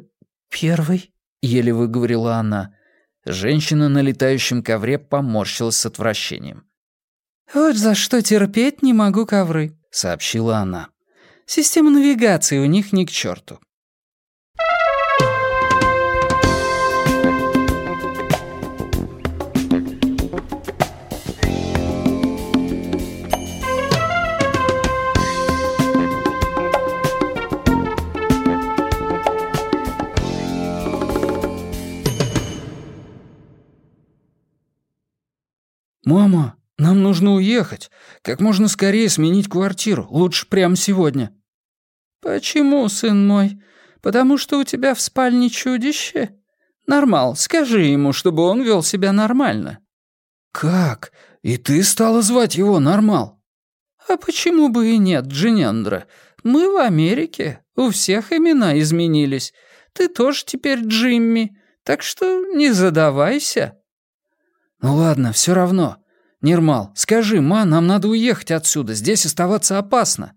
«Первый», — еле выговорила она. Женщина на летающем ковре поморщилась с отвращением. «Вот за что терпеть не могу ковры», — сообщила она. «Система навигации у них ни к черту. «Мама, нам нужно уехать. Как можно скорее сменить квартиру. Лучше прямо сегодня». «Почему, сын мой? Потому что у тебя в спальне чудище? Нормал, скажи ему, чтобы он вел себя нормально». «Как? И ты стала звать его Нормал?» «А почему бы и нет, Джинендра? Мы в Америке, у всех имена изменились. Ты тоже теперь Джимми, так что не задавайся». «Ну ладно, все равно. Нирмал, скажи, ма, нам надо уехать отсюда, здесь оставаться опасно».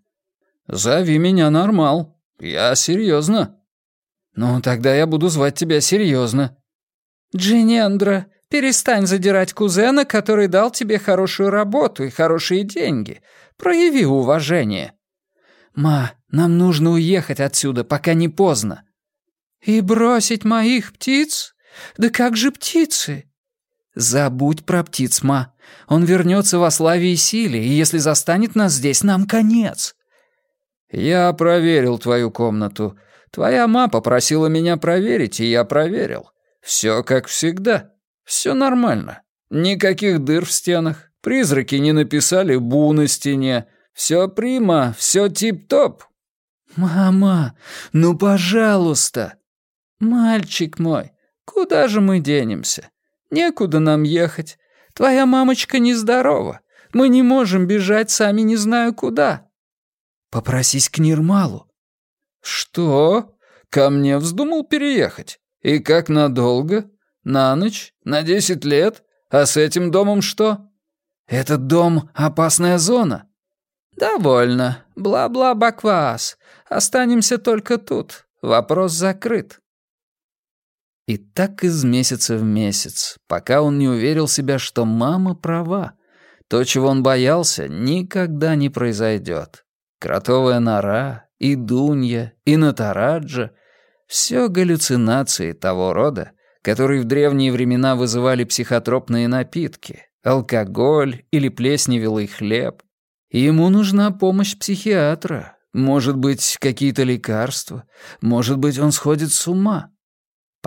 «Зови меня Нормал. Я серьезно. «Ну, тогда я буду звать тебя серьезно. «Джинендра, перестань задирать кузена, который дал тебе хорошую работу и хорошие деньги. Прояви уважение». «Ма, нам нужно уехать отсюда, пока не поздно». «И бросить моих птиц? Да как же птицы?» «Забудь про птиц, ма. Он вернется во славе и силе, и если застанет нас здесь, нам конец». «Я проверил твою комнату. Твоя ма попросила меня проверить, и я проверил. Все как всегда. Все нормально. Никаких дыр в стенах. Призраки не написали «бу» на стене. Все прима, все тип-топ». «Мама, ну пожалуйста!» «Мальчик мой, куда же мы денемся? Некуда нам ехать. Твоя мамочка нездорова. Мы не можем бежать сами не знаю куда». «Попросись к Нирмалу». «Что? Ко мне вздумал переехать? И как надолго? На ночь? На десять лет? А с этим домом что?» «Этот дом — опасная зона». «Довольно. Бла-бла-баквас. Останемся только тут. Вопрос закрыт». И так из месяца в месяц, пока он не уверил себя, что мама права. То, чего он боялся, никогда не произойдет. Кротовая нора, и Дунья, и Натараджа — все галлюцинации того рода, которые в древние времена вызывали психотропные напитки, алкоголь или плесневелый хлеб. Ему нужна помощь психиатра, может быть, какие-то лекарства, может быть, он сходит с ума.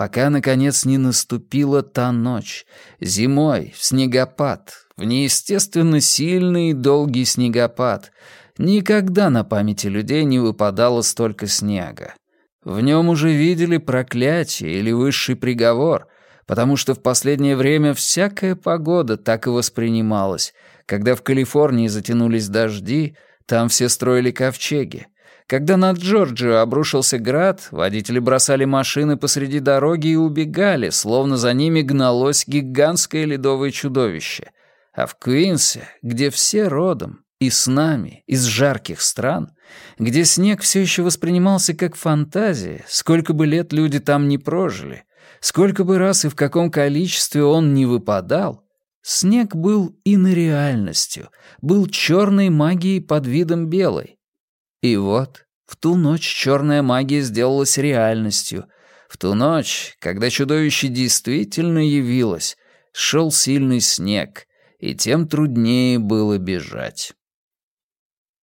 Пока, наконец, не наступила та ночь, зимой, в снегопад, в неестественно сильный и долгий снегопад. Никогда на памяти людей не выпадало столько снега. В нем уже видели проклятие или высший приговор, потому что в последнее время всякая погода так и воспринималась. Когда в Калифорнии затянулись дожди, там все строили ковчеги. Когда над Джорджио обрушился град, водители бросали машины посреди дороги и убегали, словно за ними гналось гигантское ледовое чудовище. А в Куинсе, где все родом, и с нами, из жарких стран, где снег все еще воспринимался как фантазия, сколько бы лет люди там не прожили, сколько бы раз и в каком количестве он не выпадал, снег был инореальностью, был черной магией под видом белой. И вот, в ту ночь черная магия сделалась реальностью. В ту ночь, когда чудовище действительно явилось, шел сильный снег, и тем труднее было бежать.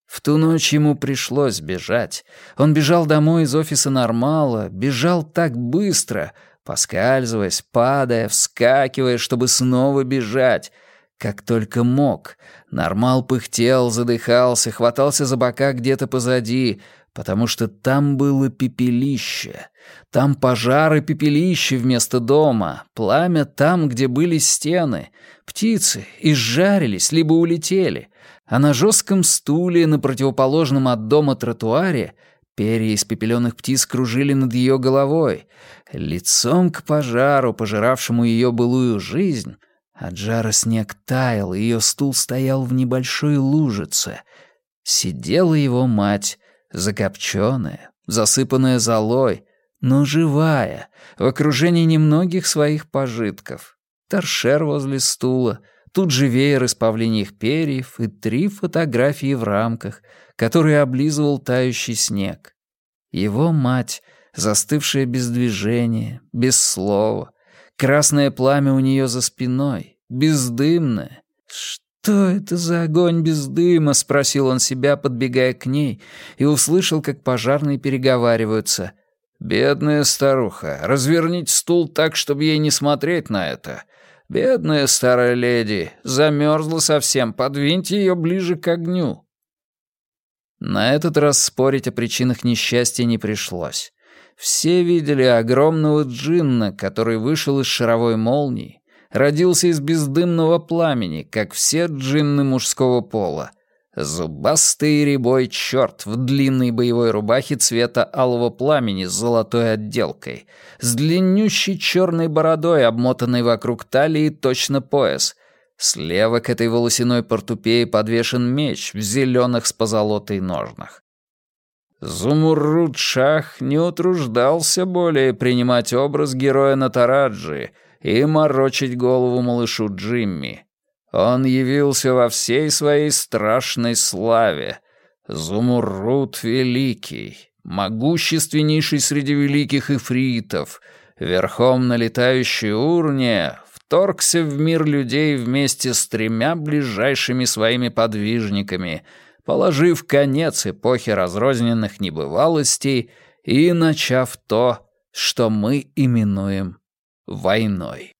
В ту ночь ему пришлось бежать. Он бежал домой из офиса Нормала, бежал так быстро, поскальзываясь, падая, вскакивая, чтобы снова бежать, как только мог. Нормал пыхтел, задыхался, хватался за бока где-то позади, потому что там было пепелище. Там пожар и пепелище вместо дома, пламя там, где были стены. Птицы изжарились, либо улетели — а на жестком стуле на противоположном от дома тротуаре перья испепеленных птиц кружили над ее головой, лицом к пожару, пожиравшему ее былую жизнь. От жара снег таял, и ее стул стоял в небольшой лужице. Сидела его мать, закопченная, засыпанная золой, но живая, в окружении немногих своих пожитков. Торшер возле стула — Тут же веер из павлиньих перьев и три фотографии в рамках, которые облизывал тающий снег. Его мать, застывшая без движения, без слова, красное пламя у нее за спиной, бездымное. «Что это за огонь без дыма?» — спросил он себя, подбегая к ней, и услышал, как пожарные переговариваются. «Бедная старуха, разверните стул так, чтобы ей не смотреть на это. Бедная старая леди, замерзла совсем, подвиньте ее ближе к огню». На этот раз спорить о причинах несчастья не пришлось. Все видели огромного джинна, который вышел из шаровой молнии, родился из бездымного пламени, как все джинны мужского пола. Зубастый рябой черт в длинной боевой рубахе цвета алого пламени с золотой отделкой, с длиннющей черной бородой, обмотанной вокруг талии точно пояс. Слева к этой волосяной портупее подвешен меч в зеленых с позолотой ножнах. Зумурруд-шах не утруждался более принимать образ героя Натараджи и морочить голову малышу Джимми. Он явился во всей своей страшной славе. Зумурруд Великий, могущественнейший среди великих эфритов, верхом на летающей урне, вторгся в мир людей вместе с тремя ближайшими своими подвижниками — положив конец эпохе разрозненных небывалостей и начав то, что мы именуем войной.